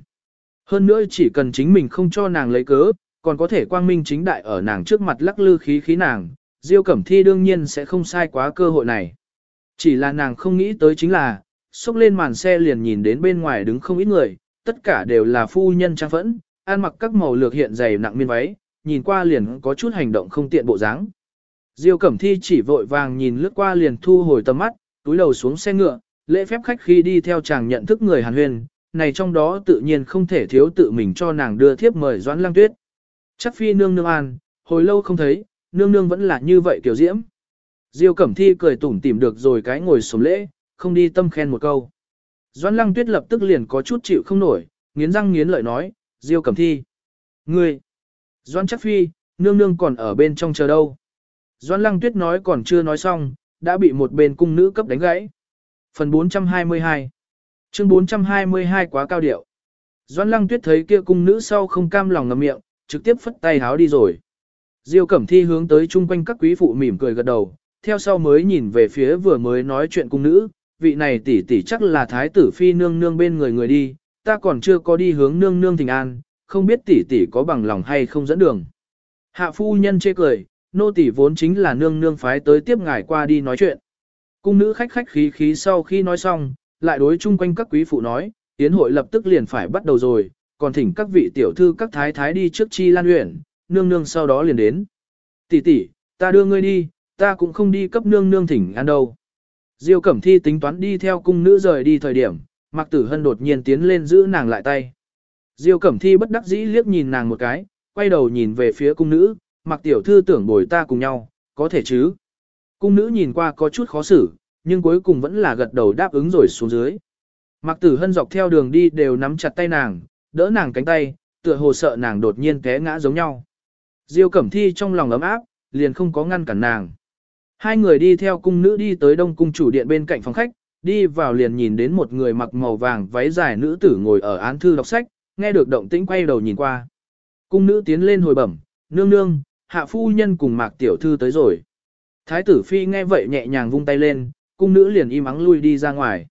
Hơn nữa chỉ cần chính mình không cho nàng lấy cớ, còn có thể quang minh chính đại ở nàng trước mặt lắc lư khí khí nàng, Diêu Cẩm Thi đương nhiên sẽ không sai quá cơ hội này. Chỉ là nàng không nghĩ tới chính là, xúc lên màn xe liền nhìn đến bên ngoài đứng không ít người, tất cả đều là phu nhân trang phẫn, ăn mặc các màu lược hiện dày nặng miên váy, nhìn qua liền có chút hành động không tiện bộ dáng. Diêu Cẩm Thi chỉ vội vàng nhìn lướt qua liền thu hồi tầm mắt, túi đầu xuống xe ngựa, lễ phép khách khi đi theo chàng nhận thức người Hàn Huyền, này trong đó tự nhiên không thể thiếu tự mình cho nàng đưa thiếp mời Doãn Lăng Tuyết. Chắc phi nương nương an, hồi lâu không thấy, nương nương vẫn là như vậy kiểu diễm. Diêu Cẩm Thi cười tủm tỉm được rồi cái ngồi sống lễ, không đi tâm khen một câu. Doãn Lăng Tuyết lập tức liền có chút chịu không nổi, nghiến răng nghiến lợi nói, Diêu Cẩm Thi. Ngươi! Doãn chắc phi, nương nương còn ở bên trong chờ đâu. Doãn Lăng Tuyết nói còn chưa nói xong, đã bị một bên cung nữ cấp đánh gãy. Phần 422 Chương 422 quá cao điệu. Doãn Lăng Tuyết thấy kia cung nữ sau không cam lòng ngậm miệng, trực tiếp phất tay háo đi rồi. Diêu Cẩm Thi hướng tới chung quanh các quý phụ mỉm cười gật đầu, theo sau mới nhìn về phía vừa mới nói chuyện cung nữ, vị này tỷ tỷ chắc là thái tử phi nương nương bên người người đi, ta còn chưa có đi hướng nương nương thỉnh an, không biết tỷ tỷ có bằng lòng hay không dẫn đường. Hạ phu nhân chê cười, nô tỷ vốn chính là nương nương phái tới tiếp ngài qua đi nói chuyện. Cung nữ khách khách khí khí sau khi nói xong, lại đối chung quanh các quý phụ nói, tiến hội lập tức liền phải bắt đầu rồi, còn thỉnh các vị tiểu thư các thái thái đi trước chi lan huyện, nương nương sau đó liền đến. Tỷ tỷ, ta đưa ngươi đi, ta cũng không đi cấp nương nương thỉnh ăn đâu. Diêu Cẩm Thi tính toán đi theo cung nữ rời đi thời điểm, Mạc Tử Hân đột nhiên tiến lên giữ nàng lại tay. Diêu Cẩm Thi bất đắc dĩ liếc nhìn nàng một cái, quay đầu nhìn về phía cung nữ, Mạc Tiểu Thư tưởng bồi ta cùng nhau, có thể chứ. Cung nữ nhìn qua có chút khó xử, nhưng cuối cùng vẫn là gật đầu đáp ứng rồi xuống dưới. Mạc Tử Hân dọc theo đường đi đều nắm chặt tay nàng, đỡ nàng cánh tay, tựa hồ sợ nàng đột nhiên té ngã giống nhau. Diêu Cẩm Thi trong lòng ấm áp, liền không có ngăn cản nàng. Hai người đi theo cung nữ đi tới đông cung chủ điện bên cạnh phòng khách, đi vào liền nhìn đến một người mặc màu vàng váy dài nữ tử ngồi ở án thư đọc sách, nghe được động tĩnh quay đầu nhìn qua. Cung nữ tiến lên hồi bẩm, nương nương, hạ phu nhân cùng mạc tiểu thư tới rồi. Thái tử phi nghe vậy nhẹ nhàng vung tay lên, cung nữ liền im ắng lui đi ra ngoài.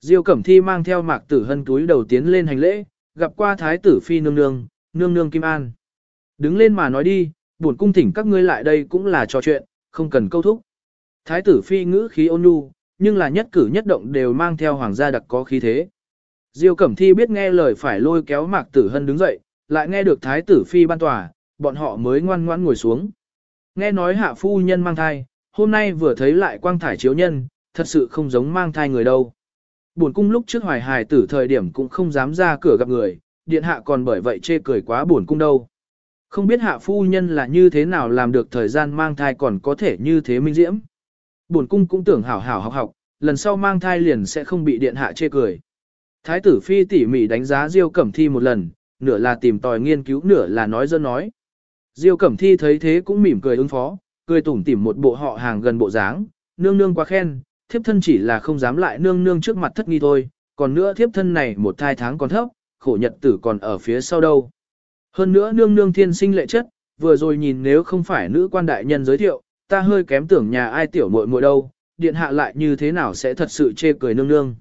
Diêu Cẩm Thi mang theo mạc tử hân túi đầu tiến lên hành lễ, gặp qua thái tử phi nương nương, nương nương Kim An. Đứng lên mà nói đi, buồn cung thỉnh các ngươi lại đây cũng là trò chuyện, không cần câu thúc. Thái tử phi ngữ khí ôn nhu, nhưng là nhất cử nhất động đều mang theo hoàng gia đặc có khí thế. Diêu Cẩm Thi biết nghe lời phải lôi kéo Mạc Tử Hân đứng dậy, lại nghe được Thái tử phi ban tòa, bọn họ mới ngoan ngoãn ngồi xuống. Nghe nói hạ phu nhân mang thai, hôm nay vừa thấy lại quang thải chiếu nhân, thật sự không giống mang thai người đâu. Buồn cung lúc trước hoài hài tử thời điểm cũng không dám ra cửa gặp người, điện hạ còn bởi vậy chê cười quá buồn cung đâu. Không biết hạ phu nhân là như thế nào làm được thời gian mang thai còn có thể như thế minh diễm. Bổn cung cũng tưởng hảo hảo học học, lần sau mang thai liền sẽ không bị điện hạ chê cười. Thái tử phi tỉ mỉ đánh giá Diêu Cẩm Thi một lần, nửa là tìm tòi nghiên cứu nửa là nói dân nói. Diêu Cẩm Thi thấy thế cũng mỉm cười ứng phó, cười tủm tỉm một bộ họ hàng gần bộ dáng, nương nương quá khen, thiếp thân chỉ là không dám lại nương nương trước mặt thất nghi thôi, còn nữa thiếp thân này một thai tháng còn thấp, khổ nhật tử còn ở phía sau đâu. Hơn nữa nương nương thiên sinh lệ chất, vừa rồi nhìn nếu không phải nữ quan đại nhân giới thiệu, ta hơi kém tưởng nhà ai tiểu muội muội đâu, điện hạ lại như thế nào sẽ thật sự chê cười nương nương.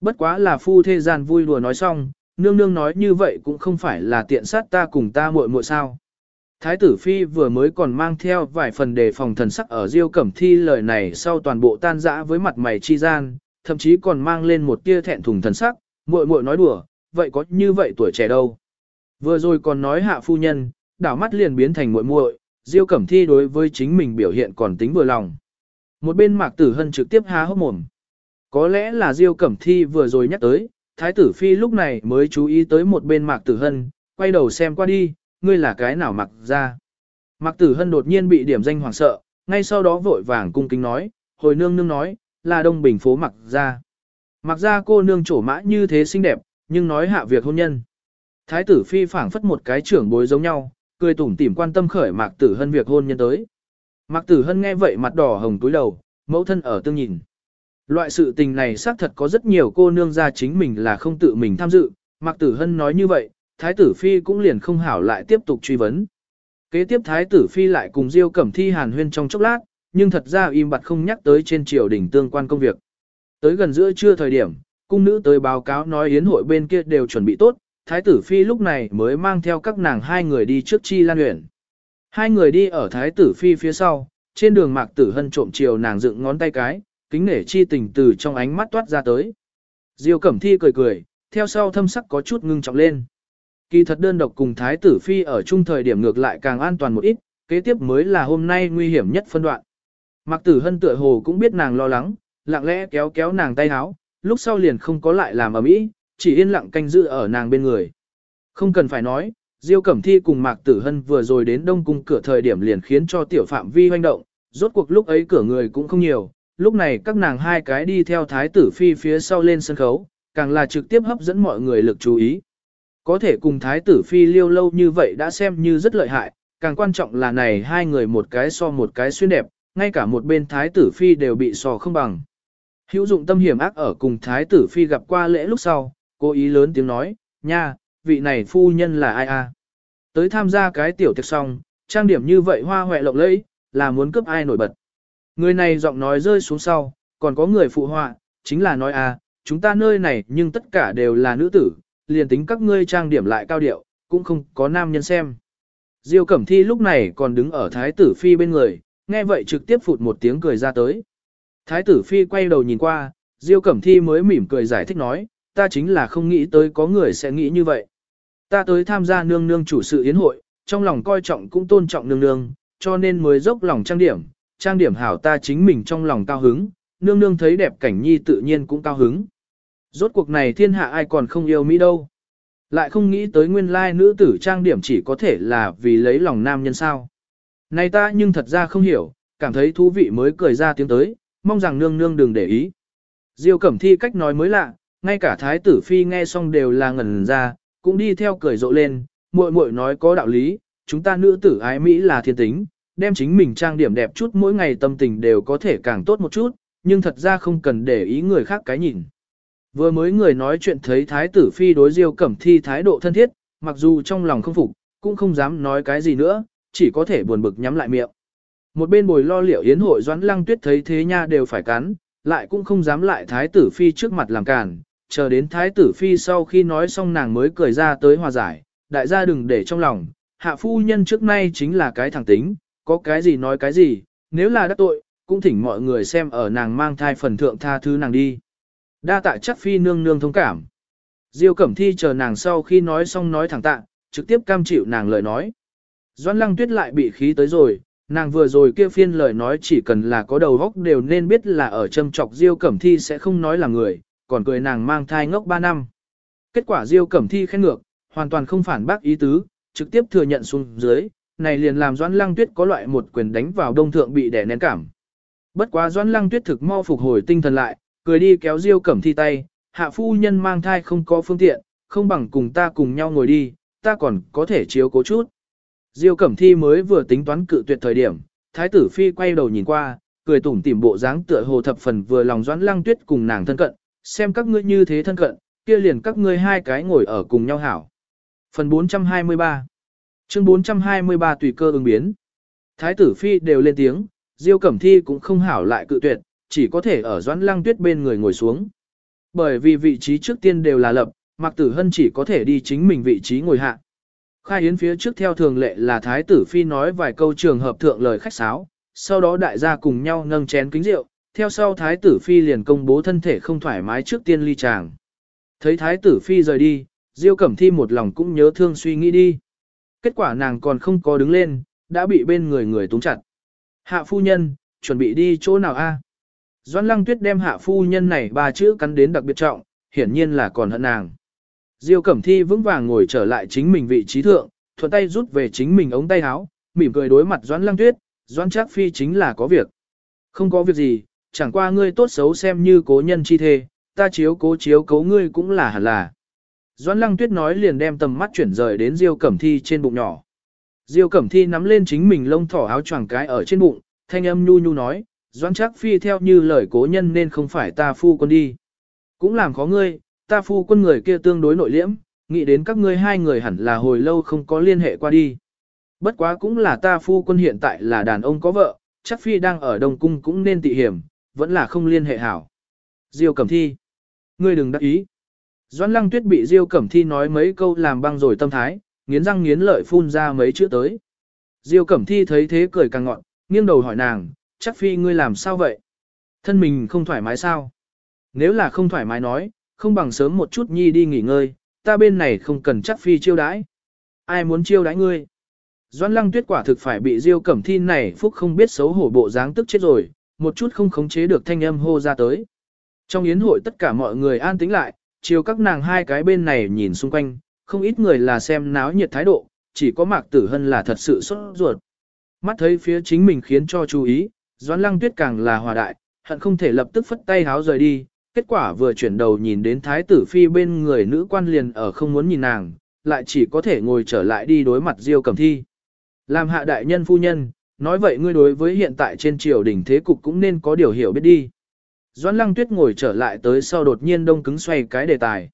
Bất quá là phu thế gian vui đùa nói xong, nương nương nói như vậy cũng không phải là tiện sát ta cùng ta muội muội sao. Thái tử Phi vừa mới còn mang theo vài phần đề phòng thần sắc ở Diêu Cẩm Thi lời này sau toàn bộ tan rã với mặt mày chi gian, thậm chí còn mang lên một tia thẹn thùng thần sắc, muội muội nói đùa, vậy có như vậy tuổi trẻ đâu. Vừa rồi còn nói hạ phu nhân, đảo mắt liền biến thành muội muội, Diêu Cẩm Thi đối với chính mình biểu hiện còn tính vừa lòng. Một bên Mạc Tử Hân trực tiếp há hốc mồm. Có lẽ là Diêu Cẩm Thi vừa rồi nhắc tới, Thái tử Phi lúc này mới chú ý tới một bên Mạc Tử Hân, quay đầu xem qua đi, ngươi là cái nào mặc ra. Mạc Tử Hân đột nhiên bị điểm danh hoảng sợ, ngay sau đó vội vàng cung kính nói, hồi nương nương nói, là đông bình phố mặc ra. Mặc ra cô nương trổ mã như thế xinh đẹp, nhưng nói hạ việc hôn nhân. Thái tử Phi phảng phất một cái trưởng bối giống nhau, cười tủm tỉm quan tâm khởi Mạc Tử Hân việc hôn nhân tới. Mạc Tử Hân nghe vậy mặt đỏ hồng túi đầu, mẫu thân ở tương nhìn. Loại sự tình này xác thật có rất nhiều cô nương ra chính mình là không tự mình tham dự, Mạc Tử Hân nói như vậy, Thái tử Phi cũng liền không hảo lại tiếp tục truy vấn. Kế tiếp Thái tử Phi lại cùng Diêu Cẩm Thi hàn huyên trong chốc lát, nhưng thật ra im bặt không nhắc tới trên triều đình tương quan công việc. Tới gần giữa trưa thời điểm, cung nữ tới báo cáo nói yến hội bên kia đều chuẩn bị tốt, Thái tử Phi lúc này mới mang theo các nàng hai người đi trước chi lan huyện. Hai người đi ở Thái tử Phi phía sau, trên đường Mạc Tử Hân trộm chiều nàng dựng ngón tay cái, kính nể chi tình từ trong ánh mắt toát ra tới. Diêu Cẩm Thi cười cười, theo sau thâm sắc có chút ngưng trọng lên. Kỳ thật đơn độc cùng Thái tử Phi ở chung thời điểm ngược lại càng an toàn một ít, kế tiếp mới là hôm nay nguy hiểm nhất phân đoạn. Mạc Tử Hân tựa hồ cũng biết nàng lo lắng, lặng lẽ kéo kéo nàng tay háo, lúc sau liền không có lại làm ở mỹ, chỉ yên lặng canh giữ ở nàng bên người. Không cần phải nói, Diêu Cẩm Thi cùng Mạc Tử Hân vừa rồi đến Đông Cung cửa thời điểm liền khiến cho tiểu phạm vi hoành động, rốt cuộc lúc ấy cửa người cũng không nhiều, lúc này các nàng hai cái đi theo Thái tử Phi phía sau lên sân khấu, càng là trực tiếp hấp dẫn mọi người lực chú ý. Có thể cùng Thái tử Phi liêu lâu như vậy đã xem như rất lợi hại, càng quan trọng là này hai người một cái so một cái xuyên đẹp, ngay cả một bên Thái tử Phi đều bị so không bằng. Hữu dụng tâm hiểm ác ở cùng Thái tử Phi gặp qua lễ lúc sau, cố ý lớn tiếng nói, nha, vị này phu nhân là ai a? Tới tham gia cái tiểu tiệc xong, trang điểm như vậy hoa hoẹ lộng lẫy, là muốn cướp ai nổi bật. Người này giọng nói rơi xuống sau, còn có người phụ họa, chính là nói a, chúng ta nơi này nhưng tất cả đều là nữ tử, liền tính các ngươi trang điểm lại cao điệu, cũng không có nam nhân xem. Diêu Cẩm Thi lúc này còn đứng ở Thái tử Phi bên người, nghe vậy trực tiếp phụt một tiếng cười ra tới. Thái tử Phi quay đầu nhìn qua, Diêu Cẩm Thi mới mỉm cười giải thích nói, ta chính là không nghĩ tới có người sẽ nghĩ như vậy. Ta tới tham gia nương nương chủ sự yến hội, trong lòng coi trọng cũng tôn trọng nương nương, cho nên mới dốc lòng trang điểm, trang điểm hảo ta chính mình trong lòng cao hứng, nương nương thấy đẹp cảnh nhi tự nhiên cũng cao hứng. Rốt cuộc này thiên hạ ai còn không yêu Mỹ đâu. Lại không nghĩ tới nguyên lai nữ tử trang điểm chỉ có thể là vì lấy lòng nam nhân sao. Này ta nhưng thật ra không hiểu, cảm thấy thú vị mới cười ra tiếng tới, mong rằng nương nương đừng để ý. Diêu Cẩm Thi cách nói mới lạ, ngay cả thái tử phi nghe xong đều là ngẩn ra, cũng đi theo cười rộ lên, muội muội nói có đạo lý, chúng ta nữ tử ái Mỹ là thiên tính, đem chính mình trang điểm đẹp chút mỗi ngày tâm tình đều có thể càng tốt một chút, nhưng thật ra không cần để ý người khác cái nhìn. Vừa mới người nói chuyện thấy thái tử phi đối diêu cẩm thi thái độ thân thiết, mặc dù trong lòng không phục, cũng không dám nói cái gì nữa, chỉ có thể buồn bực nhắm lại miệng. Một bên bồi lo liệu yến hội doãn lăng tuyết thấy thế nha đều phải cắn, lại cũng không dám lại thái tử phi trước mặt làm cản, chờ đến thái tử phi sau khi nói xong nàng mới cười ra tới hòa giải, đại gia đừng để trong lòng, hạ phu nhân trước nay chính là cái thẳng tính, có cái gì nói cái gì, nếu là đắc tội, cũng thỉnh mọi người xem ở nàng mang thai phần thượng tha thứ nàng đi. Đa tạ chắc phi nương nương thông cảm. Diêu Cẩm Thi chờ nàng sau khi nói xong nói thẳng tạ, trực tiếp cam chịu nàng lời nói. Doãn Lăng Tuyết lại bị khí tới rồi, nàng vừa rồi kia phiên lời nói chỉ cần là có đầu góc đều nên biết là ở châm chọc Diêu Cẩm Thi sẽ không nói là người, còn cười nàng mang thai ngốc 3 năm. Kết quả Diêu Cẩm Thi khen ngược, hoàn toàn không phản bác ý tứ, trực tiếp thừa nhận xuống dưới, này liền làm Doãn Lăng Tuyết có loại một quyền đánh vào đông thượng bị đè nén cảm. Bất quá Doãn Lăng Tuyết thực mau phục hồi tinh thần lại, cười đi kéo Diêu Cẩm Thi tay, hạ phu nhân mang thai không có phương tiện, không bằng cùng ta cùng nhau ngồi đi, ta còn có thể chiếu cố chút. Diêu Cẩm Thi mới vừa tính toán cự tuyệt thời điểm, Thái tử Phi quay đầu nhìn qua, cười tủm tỉm bộ dáng tựa hồ thập phần vừa lòng Doãn Lăng Tuyết cùng nàng thân cận, xem các ngươi như thế thân cận, kia liền các ngươi hai cái ngồi ở cùng nhau hảo. Phần 423 Chương 423 tùy cơ ứng biến Thái tử Phi đều lên tiếng, Diêu Cẩm Thi cũng không hảo lại cự tuyệt, chỉ có thể ở Doãn Lăng Tuyết bên người ngồi xuống. Bởi vì vị trí trước tiên đều là lập, Mạc Tử Hân chỉ có thể đi chính mình vị trí ngồi hạ. Khai yến phía trước theo thường lệ là thái tử phi nói vài câu trường hợp thượng lời khách sáo, sau đó đại gia cùng nhau nâng chén kính rượu, theo sau thái tử phi liền công bố thân thể không thoải mái trước tiên ly chàng. Thấy thái tử phi rời đi, Diêu Cẩm Thi một lòng cũng nhớ thương suy nghĩ đi. Kết quả nàng còn không có đứng lên, đã bị bên người người túng chặt. Hạ phu nhân, chuẩn bị đi chỗ nào a? Doãn Lăng Tuyết đem hạ phu nhân này ba chữ cắn đến đặc biệt trọng, hiển nhiên là còn hận nàng. Diêu Cẩm Thi vững vàng ngồi trở lại chính mình vị trí thượng, thuận tay rút về chính mình ống tay áo, mỉm cười đối mặt Doãn Lăng Tuyết, Doãn Trác Phi chính là có việc. Không có việc gì, chẳng qua ngươi tốt xấu xem như cố nhân chi thê, ta chiếu cố chiếu cố ngươi cũng là hẳn là. Doãn Lăng Tuyết nói liền đem tầm mắt chuyển rời đến Diêu Cẩm Thi trên bụng nhỏ. Diêu Cẩm Thi nắm lên chính mình lông thỏ áo choàng cái ở trên bụng, thanh âm nhu nhu nói, Doãn Trác Phi theo như lời cố nhân nên không phải ta phu quân đi. Cũng làm khó ngươi, ta phu quân người kia tương đối nội liễm, nghĩ đến các ngươi hai người hẳn là hồi lâu không có liên hệ qua đi. Bất quá cũng là ta phu quân hiện tại là đàn ông có vợ, chắc phi đang ở Đông Cung cũng nên tị hiểm, vẫn là không liên hệ hảo. Diêu Cẩm Thi. Ngươi đừng đắc ý. Doãn Lăng Tuyết bị Diêu Cẩm Thi nói mấy câu làm băng rồi tâm thái, nghiến răng nghiến lợi phun ra mấy chữ tới. Diêu Cẩm Thi thấy thế cười càng ngọn, nghiêng đầu hỏi nàng, chắc phi ngươi làm sao vậy? Thân mình không thoải mái sao? Nếu là không thoải mái nói, không bằng sớm một chút nhi đi nghỉ ngơi, ta bên này không cần chắc phi chiêu đãi. Ai muốn chiêu đãi ngươi? Doãn lăng tuyết quả thực phải bị Diêu Cẩm Thi này phúc không biết xấu hổ bộ dáng tức chết rồi, một chút không khống chế được thanh âm hô ra tới. Trong yến hội tất cả mọi người an tĩnh lại, chiều các nàng hai cái bên này nhìn xung quanh, không ít người là xem náo nhiệt thái độ, chỉ có Mạc Tử Hân là thật sự sốt ruột. Mắt thấy phía chính mình khiến cho chú ý, Doãn Lăng Tuyết càng là hòa đại, hận không thể lập tức phất tay háo rời đi, kết quả vừa chuyển đầu nhìn đến thái tử phi bên người nữ quan liền ở không muốn nhìn nàng, lại chỉ có thể ngồi trở lại đi đối mặt Diêu Cẩm Thi. Làm hạ đại nhân phu nhân, nói vậy ngươi đối với hiện tại trên triều đình thế cục cũng nên có điều hiểu biết đi. Doãn Lăng Tuyết ngồi trở lại tới sau đột nhiên đông cứng xoay cái đề tài.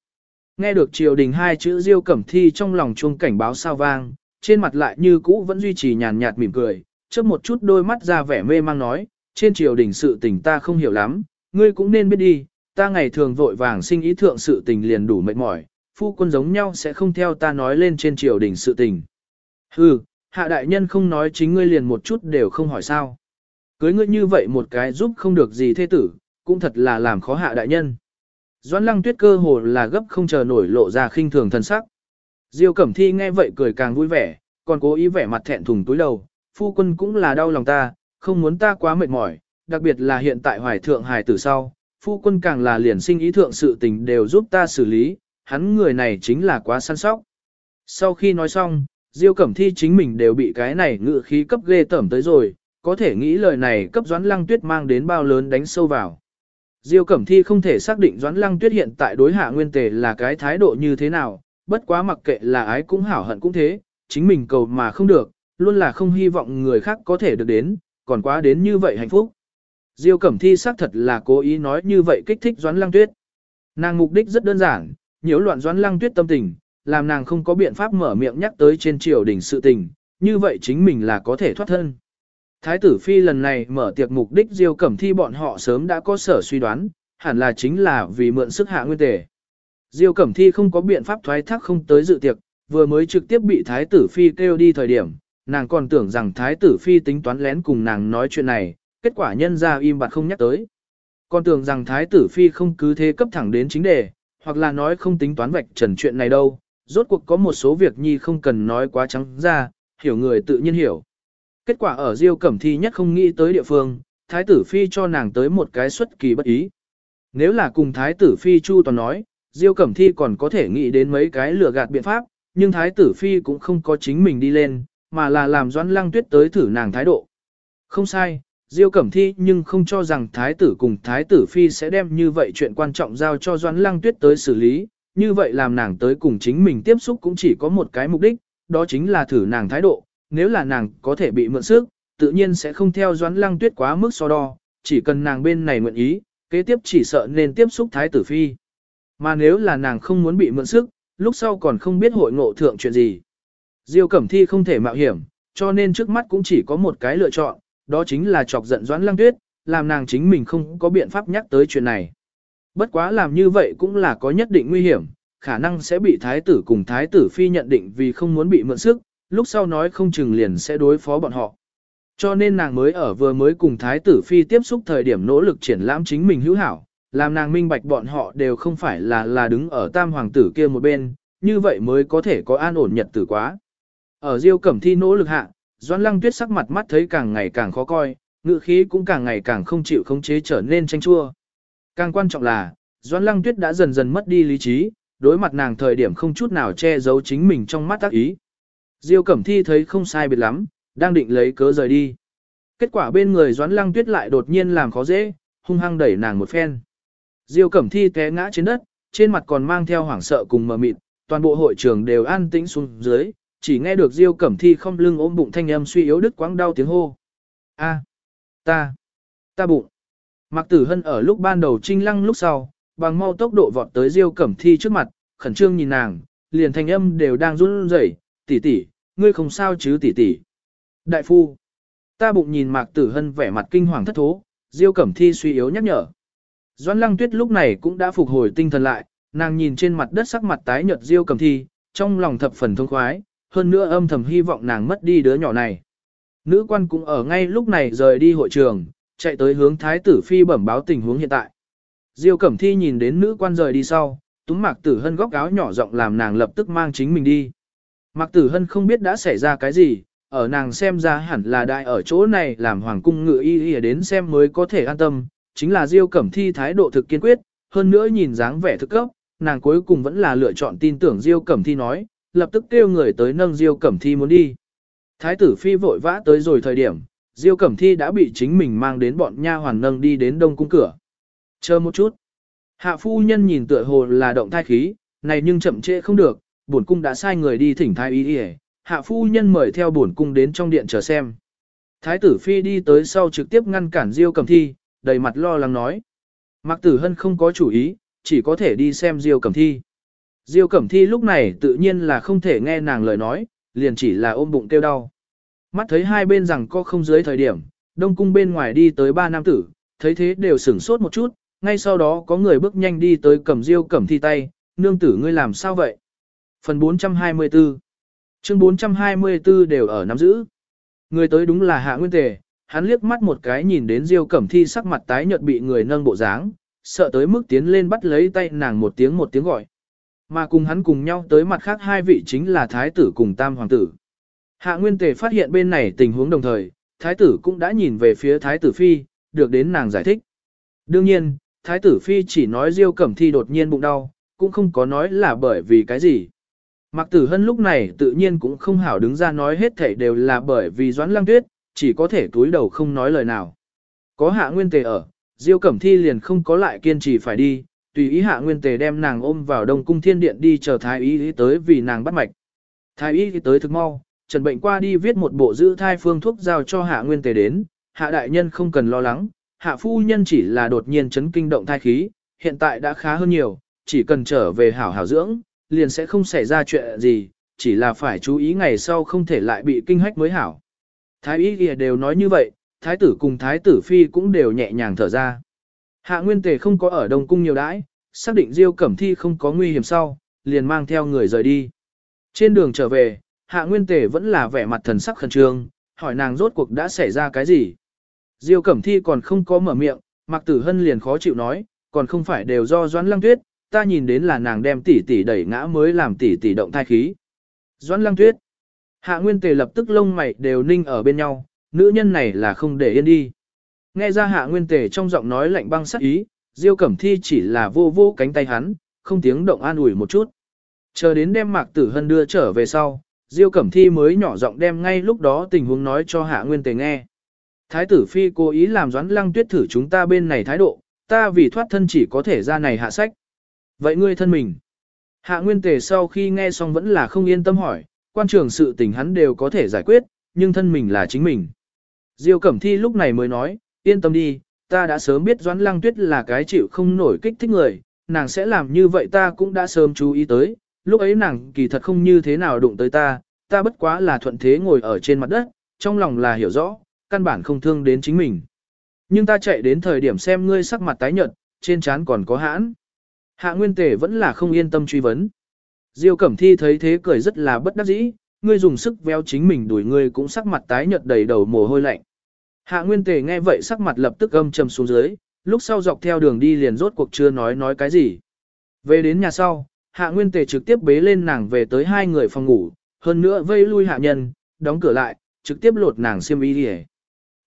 Nghe được triều đình hai chữ Diêu Cẩm Thi trong lòng chuông cảnh báo sao vang, trên mặt lại như cũ vẫn duy trì nhàn nhạt mỉm cười, chớp một chút đôi mắt ra vẻ mê mang nói, trên triều đình sự tình ta không hiểu lắm, ngươi cũng nên biết đi, ta ngày thường vội vàng sinh ý thượng sự tình liền đủ mệt mỏi, phu quân giống nhau sẽ không theo ta nói lên trên triều đình sự tình. Hừ, hạ đại nhân không nói chính ngươi liền một chút đều không hỏi sao. Cưới ngươi như vậy một cái giúp không được gì thế tử, cũng thật là làm khó hạ đại nhân. Doãn lăng tuyết cơ hồ là gấp không chờ nổi lộ ra khinh thường thân sắc. Diêu Cẩm Thi nghe vậy cười càng vui vẻ, còn cố ý vẻ mặt thẹn thùng túi đầu, phu quân cũng là đau lòng ta, không muốn ta quá mệt mỏi, đặc biệt là hiện tại hoài thượng hài tử sau, phu quân càng là liền sinh ý thượng sự tình đều giúp ta xử lý, hắn người này chính là quá săn sóc. Sau khi nói xong, Diêu Cẩm Thi chính mình đều bị cái này ngự khí cấp ghê tẩm tới rồi, có thể nghĩ lời này cấp Doãn Lăng Tuyết mang đến bao lớn đánh sâu vào. Diêu Cẩm Thi không thể xác định Doãn Lăng Tuyết hiện tại đối hạ nguyên tề là cái thái độ như thế nào, bất quá mặc kệ là ái cũng hảo hận cũng thế, chính mình cầu mà không được, luôn là không hy vọng người khác có thể được đến, còn quá đến như vậy hạnh phúc. Diêu Cẩm Thi xác thật là cố ý nói như vậy kích thích Doãn Lăng Tuyết. Nàng mục đích rất đơn giản, nhiễu loạn Doãn Lăng Tuyết tâm tình, làm nàng không có biện pháp mở miệng nhắc tới trên triều đình sự tình, như vậy chính mình là có thể thoát thân. Thái tử Phi lần này mở tiệc mục đích Diêu Cẩm Thi bọn họ sớm đã có sở suy đoán, hẳn là chính là vì mượn sức hạ nguyên tề. Diêu Cẩm Thi không có biện pháp thoái thác không tới dự tiệc, vừa mới trực tiếp bị Thái tử Phi kêu đi thời điểm, nàng còn tưởng rằng Thái tử Phi tính toán lén cùng nàng nói chuyện này, kết quả nhân ra im bặt không nhắc tới. Còn tưởng rằng Thái tử Phi không cứ thế cấp thẳng đến chính đề, hoặc là nói không tính toán vạch trần chuyện này đâu, rốt cuộc có một số việc nhi không cần nói quá trắng ra, hiểu người tự nhiên hiểu. Kết quả ở Diêu Cẩm Thi nhất không nghĩ tới địa phương, Thái tử Phi cho nàng tới một cái xuất kỳ bất ý. Nếu là cùng Thái tử Phi Chu Toàn nói, Diêu Cẩm Thi còn có thể nghĩ đến mấy cái lừa gạt biện pháp, nhưng Thái tử Phi cũng không có chính mình đi lên, mà là làm Doãn Lăng Tuyết tới thử nàng thái độ. Không sai, Diêu Cẩm Thi nhưng không cho rằng Thái tử cùng Thái tử Phi sẽ đem như vậy chuyện quan trọng giao cho Doãn Lăng Tuyết tới xử lý, như vậy làm nàng tới cùng chính mình tiếp xúc cũng chỉ có một cái mục đích, đó chính là thử nàng thái độ, nếu là nàng có thể bị mượn sức, tự nhiên sẽ không theo Doãn Lăng Tuyết quá mức so đo, chỉ cần nàng bên này nguyện ý, kế tiếp chỉ sợ nên tiếp xúc Thái tử Phi. Mà nếu là nàng không muốn bị mượn sức, lúc sau còn không biết hội ngộ thượng chuyện gì. Diêu Cẩm Thi không thể mạo hiểm, cho nên trước mắt cũng chỉ có một cái lựa chọn, đó chính là chọc giận Doãn Lăng Tuyết, làm nàng chính mình không có biện pháp nhắc tới chuyện này. Bất quá làm như vậy cũng là có nhất định nguy hiểm, khả năng sẽ bị thái tử cùng thái tử phi nhận định vì không muốn bị mượn sức, lúc sau nói không chừng liền sẽ đối phó bọn họ. Cho nên nàng mới ở vừa mới cùng thái tử phi tiếp xúc thời điểm nỗ lực triển lãm chính mình hữu hảo, làm nàng minh bạch bọn họ đều không phải là là đứng ở tam hoàng tử kia một bên, như vậy mới có thể có an ổn nhật tử quá. Ở Diêu Cẩm Thi nỗ lực hạ, Doãn Lăng Tuyết sắc mặt mắt thấy càng ngày càng khó coi, ngự khí cũng càng ngày càng không chịu khống chế trở nên tranh chua. Càng quan trọng là, Doãn Lăng Tuyết đã dần dần mất đi lý trí, đối mặt nàng thời điểm không chút nào che giấu chính mình trong mắt tác ý. Diêu Cẩm Thi thấy không sai biệt lắm, đang định lấy cớ rời đi. Kết quả bên người Doãn Lăng Tuyết lại đột nhiên làm khó dễ, hung hăng đẩy nàng một phen. Diêu Cẩm Thi té ngã trên đất, trên mặt còn mang theo hoảng sợ cùng mờ mịt, toàn bộ hội trường đều an tĩnh xuống dưới, chỉ nghe được Diêu Cẩm Thi không lưng ôm bụng thanh âm suy yếu đứt quãng đau tiếng hô. A, ta, ta bụng. Mạc Tử Hân ở lúc ban đầu trinh lăng lúc sau, bằng mau tốc độ vọt tới Diêu Cẩm Thi trước mặt, khẩn trương nhìn nàng, liền thanh âm đều đang run rẩy, tỷ tỷ, ngươi không sao chứ tỷ tỷ. Đại phu, ta bụng nhìn Mạc Tử Hân vẻ mặt kinh hoàng thất thố, Diêu Cẩm Thi suy yếu nhắc nhở. Doãn Lăng Tuyết lúc này cũng đã phục hồi tinh thần lại, nàng nhìn trên mặt đất sắc mặt tái nhợt Diêu Cẩm Thi, trong lòng thập phần thông khoái, hơn nữa âm thầm hy vọng nàng mất đi đứa nhỏ này. Nữ quan cũng ở ngay lúc này rời đi hội trường, chạy tới hướng thái tử phi bẩm báo tình huống hiện tại. Diêu Cẩm Thi nhìn đến nữ quan rời đi sau, túm Mạc Tử Hân góc áo nhỏ rộng làm nàng lập tức mang chính mình đi. Mạc Tử Hân không biết đã xảy ra cái gì, ở nàng xem ra hẳn là đại ở chỗ này làm hoàng cung ngự y y đến xem mới có thể an tâm, chính là Diêu Cẩm Thi thái độ thực kiên quyết, hơn nữa nhìn dáng vẻ thực cấp, nàng cuối cùng vẫn là lựa chọn tin tưởng Diêu Cẩm Thi nói, lập tức kêu người tới nâng Diêu Cẩm Thi muốn đi. Thái tử phi vội vã tới rồi thời điểm, Diêu Cẩm Thi đã bị chính mình mang đến bọn nha hoàn nâng đi đến đông cung cửa. Chờ một chút. Hạ phu nhân nhìn tựa hồ là động thai khí, này nhưng chậm trễ không được, bổn cung đã sai người đi thỉnh thái y y, hạ phu nhân mời theo bổn cung đến trong điện chờ xem. Thái tử phi đi tới sau trực tiếp ngăn cản Diêu Cẩm Thi, đầy mặt lo lắng nói. Mạc Tử Hân không có chủ ý, chỉ có thể đi xem Diêu Cẩm Thi. Diêu Cẩm Thi lúc này tự nhiên là không thể nghe nàng lời nói, liền chỉ là ôm bụng kêu đau. Mắt thấy hai bên rằng có không dưới thời điểm, đông cung bên ngoài đi tới ba nam tử, thấy thế đều sửng sốt một chút, ngay sau đó có người bước nhanh đi tới cầm Diêu Cẩm Thi tay, nương tử ngươi làm sao vậy? Phần 424 Chương 424 đều ở nắm giữ. Người tới đúng là Hạ Nguyên Tề, hắn liếc mắt một cái nhìn đến Diêu Cẩm Thi sắc mặt tái nhợt bị người nâng bộ dáng, sợ tới mức tiến lên bắt lấy tay nàng một tiếng một tiếng gọi. Mà cùng hắn cùng nhau tới mặt khác hai vị chính là Thái tử cùng Tam Hoàng tử. Hạ Nguyên Tề phát hiện bên này tình huống đồng thời, Thái tử cũng đã nhìn về phía Thái tử Phi, được đến nàng giải thích. Đương nhiên, Thái tử Phi chỉ nói Diêu Cẩm Thi đột nhiên bụng đau, cũng không có nói là bởi vì cái gì. Mạc Tử Hân lúc này tự nhiên cũng không hảo đứng ra nói hết thảy đều là bởi vì Doãn Lăng Tuyết, chỉ có thể túi đầu không nói lời nào. Có hạ nguyên tề ở, Diêu Cẩm Thi liền không có lại kiên trì phải đi, tùy ý hạ nguyên tề đem nàng ôm vào đông cung thiên điện đi chờ thái y tới vì nàng bắt mạch. Thái y tới thực mau, trần bệnh qua đi viết một bộ giữ thai phương thuốc giao cho hạ nguyên tề đến, hạ đại nhân không cần lo lắng, hạ phu nhân chỉ là đột nhiên chấn kinh động thai khí, hiện tại đã khá hơn nhiều, chỉ cần trở về hảo hảo dưỡng, liền sẽ không xảy ra chuyện gì, chỉ là phải chú ý ngày sau không thể lại bị kinh hách mới hảo. Thái y kia đều nói như vậy, thái tử cùng thái tử phi cũng đều nhẹ nhàng thở ra. Hạ Nguyên Tề không có ở Đông Cung nhiều đãi, xác định Diêu Cẩm Thi không có nguy hiểm sau, liền mang theo người rời đi. Trên đường trở về, Hạ Nguyên Tề vẫn là vẻ mặt thần sắc khẩn trương, hỏi nàng rốt cuộc đã xảy ra cái gì. Diêu Cẩm Thi còn không có mở miệng, Mạc Tử Hân liền khó chịu nói, còn không phải đều do Doãn Lăng Tuyết, ta nhìn đến là nàng đem tỷ tỷ đẩy ngã mới làm tỷ tỷ động thai khí. Doãn Lăng Tuyết. Hạ Nguyên Tề lập tức lông mày đều ninh ở bên nhau, nữ nhân này là không để yên đi. Nghe ra Hạ Nguyên Tề trong giọng nói lạnh băng sắc ý, Diêu Cẩm Thi chỉ là vô vô cánh tay hắn, không tiếng động an ủi một chút. Chờ đến đem Mạc Tử Hân đưa trở về sau, Diêu Cẩm Thi mới nhỏ giọng đem ngay lúc đó tình huống nói cho Hạ Nguyên Tề nghe. Thái tử Phi cố ý làm doãn lăng tuyết thử chúng ta bên này thái độ, ta vì thoát thân chỉ có thể ra này hạ sách. Vậy ngươi thân mình? Hạ Nguyên Tề sau khi nghe xong vẫn là không yên tâm hỏi, quan trường sự tình hắn đều có thể giải quyết, nhưng thân mình là chính mình. Diêu Cẩm Thi lúc này mới nói, yên tâm đi, ta đã sớm biết Doãn Lăng Tuyết là cái chịu không nổi kích thích người, nàng sẽ làm như vậy ta cũng đã sớm chú ý tới, lúc ấy nàng kỳ thật không như thế nào đụng tới ta, ta bất quá là thuận thế ngồi ở trên mặt đất, trong lòng là hiểu rõ, căn bản không thương đến chính mình. Nhưng ta chạy đến thời điểm xem ngươi sắc mặt tái nhợt, trên trán còn có hãn. Hạ Nguyên Tề vẫn là không yên tâm truy vấn. Diêu Cẩm Thi thấy thế cười rất là bất đắc dĩ, ngươi dùng sức véo chính mình đuổi ngươi cũng sắc mặt tái nhợt đầy đầu mồ hôi lạnh. Hạ Nguyên Tề nghe vậy sắc mặt lập tức âm trầm xuống dưới, lúc sau dọc theo đường đi liền rốt cuộc chưa nói nói cái gì. Về đến nhà sau, Hạ Nguyên Tề trực tiếp bế lên nàng về tới hai người phòng ngủ, hơn nữa vây lui hạ nhân, đóng cửa lại, trực tiếp lột nàng xiêm y đi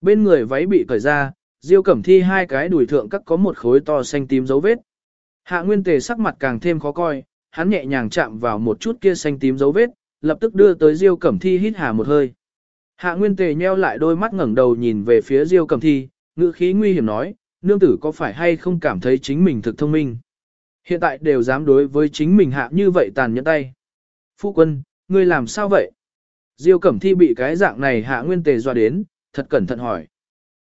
Bên người váy bị cởi ra, Diêu Cẩm Thi hai cái đùi thượng các có một khối to xanh tím dấu vết. Hạ Nguyên Tề sắc mặt càng thêm khó coi, hắn nhẹ nhàng chạm vào một chút kia xanh tím dấu vết, lập tức đưa tới Diêu Cẩm Thi hít hà một hơi. Hạ Nguyên Tề nheo lại đôi mắt ngẩng đầu nhìn về phía Diêu Cẩm Thi, ngữ khí nguy hiểm nói, nương tử có phải hay không cảm thấy chính mình thực thông minh. Hiện tại đều dám đối với chính mình hạ như vậy tàn nhẫn tay. Phu quân, ngươi làm sao vậy? Diêu Cẩm Thi bị cái dạng này Hạ Nguyên Tề dọa đến, thật cẩn thận hỏi.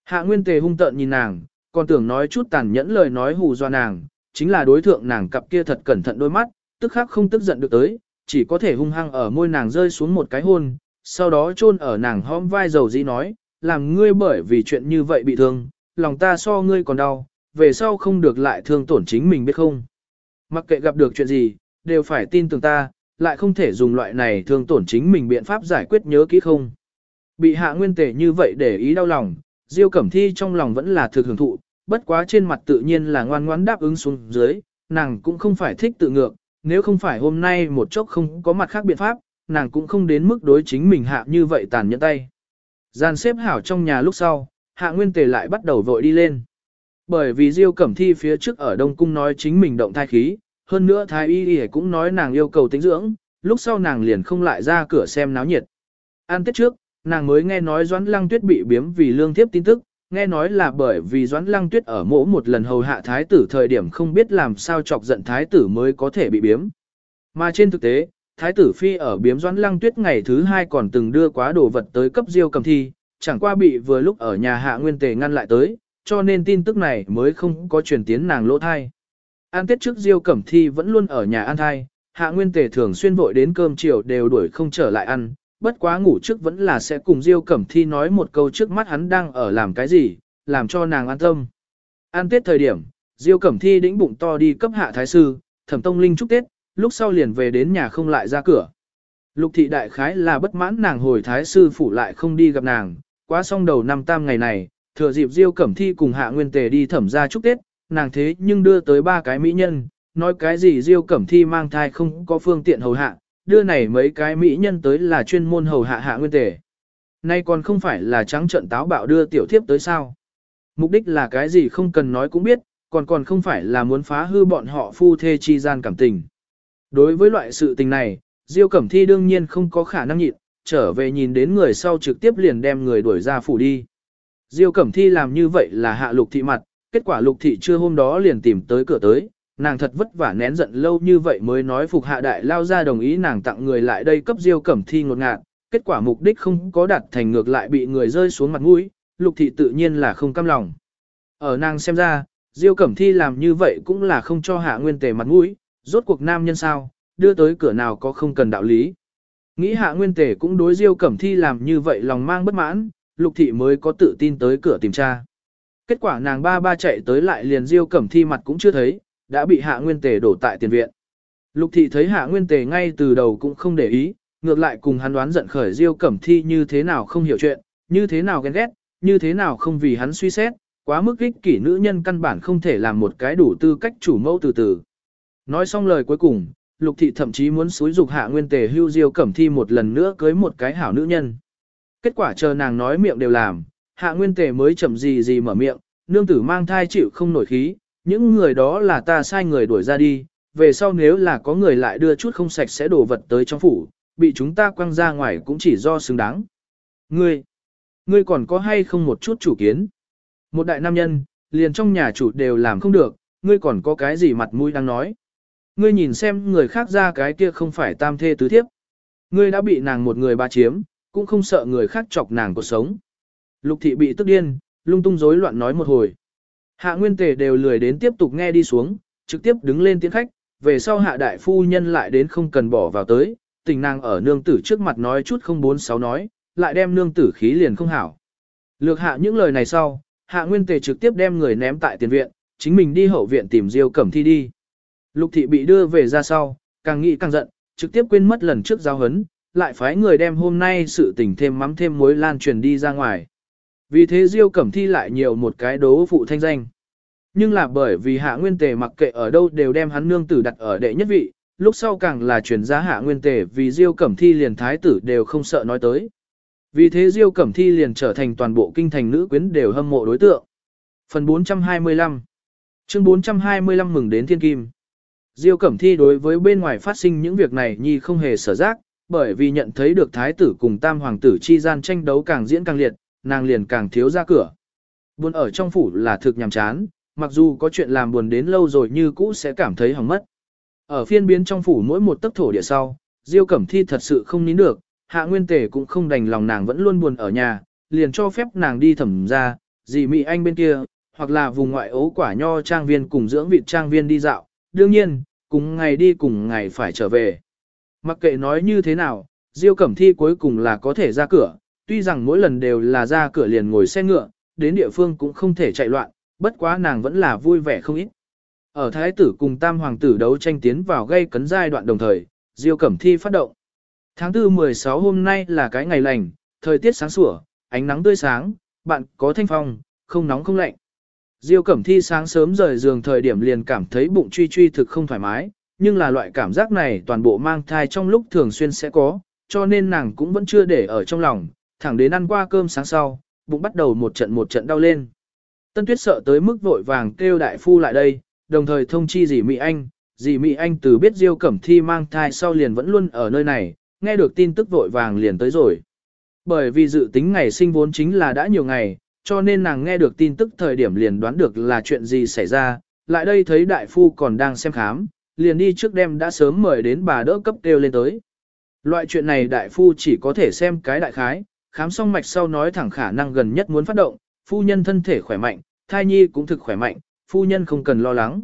Hạ Nguyên Tề hung tợn nhìn nàng, còn tưởng nói chút tàn nhẫn lời nói hù dọa nàng, chính là đối thượng nàng cặp kia thật cẩn thận đôi mắt, tức khắc không tức giận được tới, chỉ có thể hung hăng ở môi nàng rơi xuống một cái hôn, sau đó chôn ở nàng hõm vai dầu dĩ nói, làm ngươi bởi vì chuyện như vậy bị thương, lòng ta so ngươi còn đau, về sau không được lại thương tổn chính mình biết không. Mặc kệ gặp được chuyện gì, đều phải tin tưởng ta, lại không thể dùng loại này thương tổn chính mình biện pháp giải quyết nhớ kỹ không. Bị hạ nguyên tể như vậy để ý đau lòng, Diêu Cẩm Thi trong lòng vẫn là thực hưởng thụ, bất quá trên mặt tự nhiên là ngoan ngoãn đáp ứng xuống dưới, nàng cũng không phải thích tự ngược, nếu không phải hôm nay một chốc không có mặt khác biện pháp, nàng cũng không đến mức đối chính mình hạ như vậy tàn nhẫn tay. Gian xếp hảo trong nhà lúc sau, hạ nguyên tề lại bắt đầu vội đi lên. Bởi vì Diêu Cẩm Thi phía trước ở Đông Cung nói chính mình động thai khí, hơn nữa thái y y cũng nói nàng yêu cầu tính dưỡng, lúc sau nàng liền không lại ra cửa xem náo nhiệt. An tết trước, nàng mới nghe nói Doãn Lăng Tuyết bị biếm vì lương thiếp tin tức, nghe nói là bởi vì Doãn Lăng Tuyết ở mỗ một lần hầu hạ thái tử thời điểm không biết làm sao chọc giận thái tử mới có thể bị biếm. Mà trên thực tế, thái tử phi ở biếm Doãn Lăng Tuyết ngày thứ hai còn từng đưa quá đồ vật tới cấp diêu cẩm thi, chẳng qua bị vừa lúc ở nhà hạ nguyên tề ngăn lại tới, cho nên tin tức này mới không có truyền tiến nàng lỗ thai. An tiết trước diêu cẩm thi vẫn luôn ở nhà ăn thai, hạ nguyên tề thường xuyên vội đến cơm chiều đều đuổi không trở lại ăn, bất quá ngủ trước vẫn là sẽ cùng diêu cẩm thi nói một câu trước mắt hắn đang ở làm cái gì, làm cho nàng an tâm. An tiết thời điểm, diêu cẩm thi đĩnh bụng to đi cấp hạ thái sư, thẩm tông linh chúc tết, lúc sau liền về đến nhà không lại ra cửa. Lục thị đại khái là bất mãn nàng hồi thái sư phủ lại không đi gặp nàng, quá xong đầu năm tam ngày này, thừa dịp Diêu Cẩm Thi cùng Hạ Nguyên Tề đi thẩm ra chúc Tết, nàng thế nhưng đưa tới ba cái mỹ nhân, nói cái gì Diêu Cẩm Thi mang thai không có phương tiện hầu hạ, đưa này mấy cái mỹ nhân tới là chuyên môn hầu hạ Hạ Nguyên Tề. Nay còn không phải là trắng trận táo bạo đưa tiểu thiếp tới sao. Mục đích là cái gì không cần nói cũng biết, còn còn không phải là muốn phá hư bọn họ phu thê chi gian cảm tình. Đối với loại sự tình này, Diêu Cẩm Thi đương nhiên không có khả năng nhịn, trở về nhìn đến người sau trực tiếp liền đem người đuổi ra phủ đi. Diêu Cẩm Thi làm như vậy là hạ lục thị mặt, kết quả lục thị chưa hôm đó liền tìm tới cửa tới, nàng thật vất vả nén giận lâu như vậy mới nói phục hạ đại lao ra đồng ý nàng tặng người lại đây cấp Diêu Cẩm Thi ngột ngạt, kết quả mục đích không có đạt thành ngược lại bị người rơi xuống mặt mũi, lục thị tự nhiên là không cam lòng. Ở nàng xem ra, Diêu Cẩm Thi làm như vậy cũng là không cho hạ nguyên tề mặt mũi, rốt cuộc nam nhân sao, đưa tới cửa nào có không cần đạo lý. Nghĩ hạ nguyên tề cũng đối Diêu Cẩm Thi làm như vậy lòng mang bất mãn, lục thị mới có tự tin tới cửa tìm cha. Kết quả nàng ba ba chạy tới lại liền Diêu Cẩm Thi mặt cũng chưa thấy, đã bị hạ nguyên tề đổ tại tiền viện. Lục thị thấy hạ nguyên tề ngay từ đầu cũng không để ý, ngược lại cùng hắn đoán giận khởi Diêu Cẩm Thi như thế nào không hiểu chuyện, như thế nào ghen ghét, như thế nào không vì hắn suy xét, quá mức ích kỷ nữ nhân căn bản không thể làm một cái đủ tư cách chủ mẫu từ từ. Nói xong lời cuối cùng, Lục thị thậm chí muốn xúi dục hạ nguyên tề hưu Diêu Cẩm Thi một lần nữa cưới một cái hảo nữ nhân. Kết quả chờ nàng nói miệng đều làm, hạ nguyên tề mới chậm gì gì mở miệng, nương tử mang thai chịu không nổi khí, những người đó là ta sai người đuổi ra đi, về sau nếu là có người lại đưa chút không sạch sẽ đổ vật tới trong phủ, bị chúng ta quăng ra ngoài cũng chỉ do xứng đáng. Ngươi, ngươi còn có hay không một chút chủ kiến? Một đại nam nhân, liền trong nhà chủ đều làm không được, ngươi còn có cái gì mặt mũi đang nói? Ngươi nhìn xem người khác ra cái kia không phải tam thê tứ thiếp. Ngươi đã bị nàng một người ba chiếm, cũng không sợ người khác chọc nàng cuộc sống. Lục thị bị tức điên, lung tung rối loạn nói một hồi. Hạ nguyên tề đều lười đến tiếp tục nghe đi xuống, trực tiếp đứng lên tiến khách, về sau hạ đại phu nhân lại đến không cần bỏ vào tới, tình nàng ở nương tử trước mặt nói chút không bốn sáu nói, lại đem nương tử khí liền không hảo. Lược hạ những lời này sau, hạ nguyên tề trực tiếp đem người ném tại tiền viện, chính mình đi hậu viện tìm Diêu Cẩm Thi đi. Lục thị bị đưa về ra sau, càng nghĩ càng giận, trực tiếp quên mất lần trước giao hấn, lại phái người đem hôm nay sự tình thêm mắm thêm muối lan truyền đi ra ngoài. Vì thế Diêu Cẩm Thi lại nhiều một cái đố phụ thanh danh. Nhưng là bởi vì hạ nguyên tề mặc kệ ở đâu đều đem hắn nương tử đặt ở đệ nhất vị, lúc sau càng là truyền giá hạ nguyên tề vì Diêu Cẩm Thi liền thái tử đều không sợ nói tới. Vì thế Diêu Cẩm Thi liền trở thành toàn bộ kinh thành nữ quyến đều hâm mộ đối tượng. Phần 425 Chương 425 mừng đến thiên kim. Diêu Cẩm Thi đối với bên ngoài phát sinh những việc này nhi không hề sở giác, bởi vì nhận thấy được thái tử cùng tam hoàng tử chi gian tranh đấu càng diễn càng liệt, nàng liền càng thiếu ra cửa. Buồn ở trong phủ là thực nhàm chán, mặc dù có chuyện làm buồn đến lâu rồi như cũ sẽ cảm thấy hỏng mất. Ở phiên biến trong phủ mỗi một tấc thổ địa sau, Diêu Cẩm Thi thật sự không nín được, Hạ Nguyên Tề cũng không đành lòng nàng vẫn luôn buồn ở nhà, liền cho phép nàng đi thẩm ra, dì Mỹ Anh bên kia, hoặc là vùng ngoại ấu quả nho trang viên cùng dưỡng vị trang viên đi dạo, đương nhiên, cùng ngày đi cùng ngày phải trở về. Mặc kệ nói như thế nào, Diêu Cẩm Thi cuối cùng là có thể ra cửa, tuy rằng mỗi lần đều là ra cửa liền ngồi xe ngựa, đến địa phương cũng không thể chạy loạn, bất quá nàng vẫn là vui vẻ không ít. Ở Thái tử cùng Tam Hoàng tử đấu tranh tiến vào gây cấn giai đoạn đồng thời, Diêu Cẩm Thi phát động. Tháng 4 16 hôm nay là cái ngày lành, thời tiết sáng sủa, ánh nắng tươi sáng, bạn có thanh phong, không nóng không lạnh. Diêu Cẩm Thi sáng sớm rời giường thời điểm liền cảm thấy bụng truy truy thực không thoải mái, nhưng là loại cảm giác này toàn bộ mang thai trong lúc thường xuyên sẽ có, cho nên nàng cũng vẫn chưa để ở trong lòng, thẳng đến ăn qua cơm sáng sau, bụng bắt đầu một trận một trận đau lên. Tân Tuyết sợ tới mức vội vàng kêu đại phu lại đây, đồng thời thông chi dì Mỹ Anh, dì Mỹ Anh từ biết Diêu Cẩm Thi mang thai sau liền vẫn luôn ở nơi này, nghe được tin tức vội vàng liền tới rồi. Bởi vì dự tính ngày sinh vốn chính là đã nhiều ngày, cho nên nàng nghe được tin tức thời điểm liền đoán được là chuyện gì xảy ra, lại đây thấy đại phu còn đang xem khám, liền đi trước đêm đã sớm mời đến bà đỡ cấp kêu lên tới. Loại chuyện này đại phu chỉ có thể xem cái đại khái, khám xong mạch sau nói thẳng khả năng gần nhất muốn phát động, phu nhân thân thể khỏe mạnh, thai nhi cũng thực khỏe mạnh, phu nhân không cần lo lắng.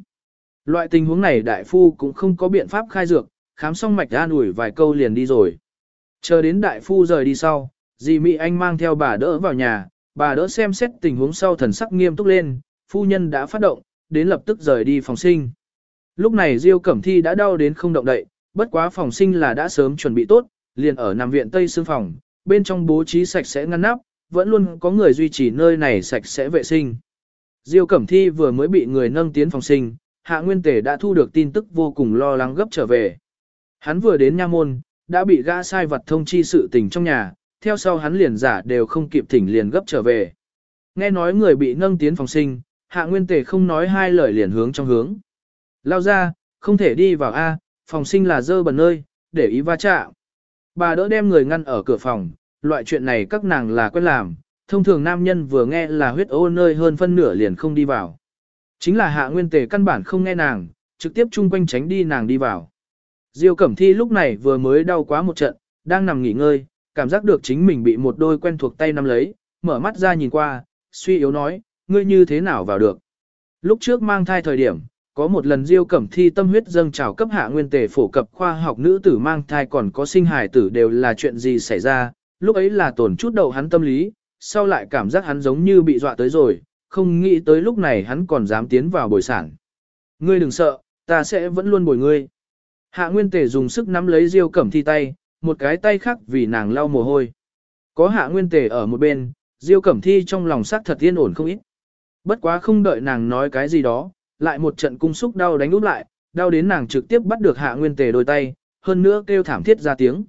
Loại tình huống này đại phu cũng không có biện pháp khai dược, khám xong mạch an ủi vài câu liền đi rồi. Chờ đến đại phu rời đi sau, dì Mỹ Anh mang theo bà đỡ vào nhà, bà đỡ xem xét tình huống sau thần sắc nghiêm túc lên, phu nhân đã phát động, đến lập tức rời đi phòng sinh. Lúc này Diêu Cẩm Thi đã đau đến không động đậy, bất quá phòng sinh là đã sớm chuẩn bị tốt, liền ở nằm viện Tây xương phòng, bên trong bố trí sạch sẽ ngăn nắp, vẫn luôn có người duy trì nơi này sạch sẽ vệ sinh. Diêu Cẩm Thi vừa mới bị người nâng tiến phòng sinh, Hạ Nguyên Tề đã thu được tin tức vô cùng lo lắng gấp trở về. Hắn vừa đến nha môn, đã bị gã sai vật thông chi sự tình trong nhà, theo sau hắn liền giả đều không kịp thỉnh liền gấp trở về. Nghe nói người bị nâng tiến phòng sinh, Hạ Nguyên Tề không nói hai lời liền hướng trong hướng. Lao ra, không thể đi vào A, phòng sinh là dơ bẩn nơi, để ý va chạm. Bà đỡ đem người ngăn ở cửa phòng, loại chuyện này các nàng là quen làm, thông thường nam nhân vừa nghe là huyết ô nơi hơn phân nửa liền không đi vào. Chính là hạ nguyên tề căn bản không nghe nàng, trực tiếp chung quanh tránh đi nàng đi vào. Diêu Cẩm Thi lúc này vừa mới đau quá một trận, đang nằm nghỉ ngơi, cảm giác được chính mình bị một đôi quen thuộc tay nắm lấy, mở mắt ra nhìn qua, suy yếu nói, ngươi như thế nào vào được. Lúc trước mang thai thời điểm, có một lần Diêu Cẩm Thi tâm huyết dâng trào cấp hạ nguyên tề phổ cập khoa học nữ tử mang thai còn có sinh hài tử đều là chuyện gì xảy ra, lúc ấy là tổn chút đầu hắn tâm lý, sau lại cảm giác hắn giống như bị dọa tới rồi, không nghĩ tới lúc này hắn còn dám tiến vào bồi sản. Ngươi đừng sợ, ta sẽ vẫn luôn bồi ngươi. Hạ Nguyên Tề dùng sức nắm lấy Diêu Cẩm Thi tay, một cái tay khác vì nàng lau mồ hôi. Có Hạ Nguyên Tề ở một bên, Diêu Cẩm Thi trong lòng sắc thật yên ổn không ít. Bất quá không đợi nàng nói cái gì đó, lại một trận cung xúc đau đánh úp lại, đau đến nàng trực tiếp bắt được Hạ Nguyên Tề đôi tay, hơn nữa kêu thảm thiết ra tiếng.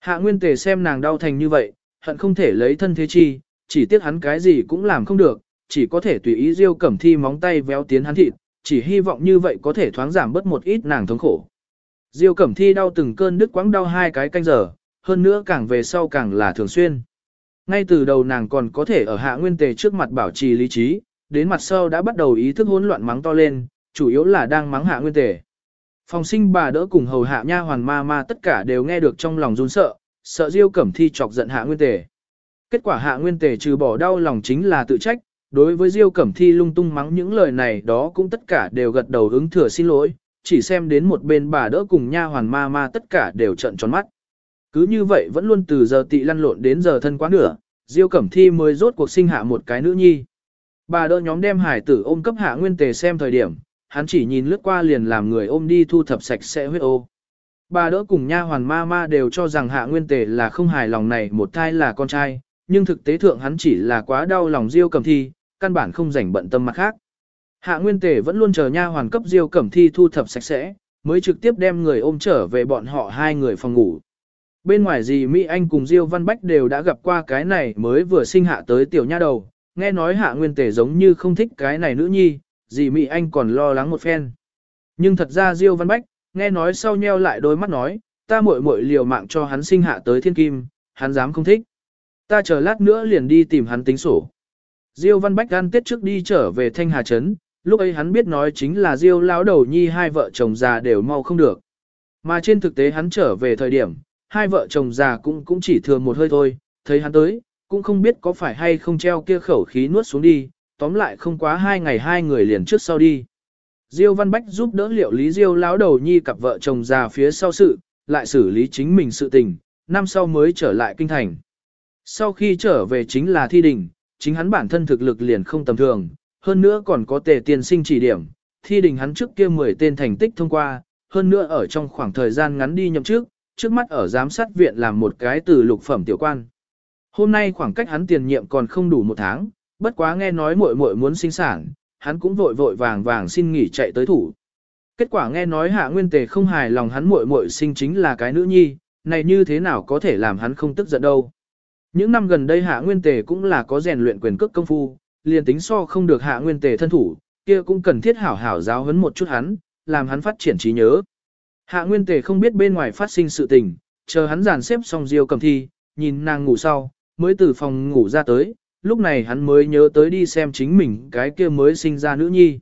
Hạ Nguyên Tề xem nàng đau thành như vậy, hận không thể lấy thân thế chi, chỉ tiếc hắn cái gì cũng làm không được, chỉ có thể tùy ý Diêu Cẩm Thi móng tay véo tiến hắn thịt, chỉ hy vọng như vậy có thể thoáng giảm bớt một ít nàng thống khổ. Diêu Cẩm Thi đau từng cơn đứt quãng đau hai cái canh giờ, hơn nữa càng về sau càng là thường xuyên. Ngay từ đầu nàng còn có thể ở Hạ Nguyên Tề trước mặt bảo trì lý trí, đến mặt sau đã bắt đầu ý thức hỗn loạn mắng to lên, chủ yếu là đang mắng Hạ Nguyên Tề. Phòng sinh bà đỡ cùng hầu hạ nha hoàn ma ma tất cả đều nghe được trong lòng run sợ, sợ Diêu Cẩm Thi chọc giận Hạ Nguyên Tề. Kết quả Hạ Nguyên Tề trừ bỏ đau lòng chính là tự trách, đối với Diêu Cẩm Thi lung tung mắng những lời này đó cũng tất cả đều gật đầu ứng thừa xin lỗi, chỉ xem đến một bên bà đỡ cùng nha hoàn ma ma tất cả đều trận tròn mắt. Cứ như vậy vẫn luôn từ giờ tị lăn lộn đến giờ thân quá nửa, Diêu Cẩm Thi mới rốt cuộc sinh hạ một cái nữ nhi. Bà đỡ nhóm đem hải tử ôm cấp Hạ Nguyên Tề xem thời điểm, hắn chỉ nhìn lướt qua liền làm người ôm đi thu thập sạch sẽ huyết ô. Bà đỡ cùng nha hoàn ma ma đều cho rằng hạ nguyên tề là không hài lòng này một thai là con trai, nhưng thực tế thượng hắn chỉ là quá đau lòng Diêu Cẩm Thi, căn bản không rảnh bận tâm mặt khác. Hạ Nguyên Tề vẫn luôn chờ nha hoàn cấp Diêu Cẩm Thi thu thập sạch sẽ, mới trực tiếp đem người ôm trở về bọn họ hai người phòng ngủ. Bên ngoài gì Mỹ Anh cùng Diêu Văn Bách đều đã gặp qua cái này mới vừa sinh hạ tới tiểu nha đầu, nghe nói Hạ Nguyên Tề giống như không thích cái này nữ nhi, dì Mỹ Anh còn lo lắng một phen. Nhưng thật ra Diêu Văn Bách, nghe nói sau nheo lại đôi mắt nói, ta muội muội liều mạng cho hắn sinh hạ tới thiên kim, hắn dám không thích. Ta chờ lát nữa liền đi tìm hắn tính sổ. Diêu Văn Bách ăn tết trước đi trở về Thanh Hà Trấn, lúc ấy hắn biết nói chính là Diêu lão đầu nhi hai vợ chồng già đều mau không được. Mà trên thực tế hắn trở về thời điểm, hai vợ chồng già cũng cũng chỉ thừa một hơi thôi, thấy hắn tới, cũng không biết có phải hay không treo kia khẩu khí nuốt xuống đi, tóm lại không quá hai ngày hai người liền trước sau đi. Diêu Văn Bách giúp đỡ liệu lý Diêu lão đầu nhi cặp vợ chồng già phía sau sự, lại xử lý chính mình sự tình, năm sau mới trở lại kinh thành. Sau khi trở về chính là thi đình, chính hắn bản thân thực lực liền không tầm thường, hơn nữa còn có tề tiền sinh chỉ điểm, thi đình hắn trước kia 10 tên thành tích thông qua, hơn nữa ở trong khoảng thời gian ngắn đi nhậm trước, trước mắt ở giám sát viện làm một cái từ lục phẩm tiểu quan. Hôm nay khoảng cách hắn tiền nhiệm còn không đủ một tháng, bất quá nghe nói muội muội muốn sinh sản, hắn cũng vội vội vàng vàng xin nghỉ chạy tới thủ. Kết quả nghe nói hạ nguyên tề không hài lòng hắn muội muội sinh chính là cái nữ nhi, này như thế nào có thể làm hắn không tức giận đâu. Những năm gần đây hạ nguyên tề cũng là có rèn luyện quyền cước công phu, liền tính so không được hạ nguyên tề thân thủ, kia cũng cần thiết hảo hảo giáo huấn một chút hắn, làm hắn phát triển trí nhớ. Hạ nguyên tề không biết bên ngoài phát sinh sự tình, chờ hắn dàn xếp xong diêu cầm thi, nhìn nàng ngủ sau, mới từ phòng ngủ ra tới, lúc này hắn mới nhớ tới đi xem chính mình cái kia mới sinh ra nữ nhi.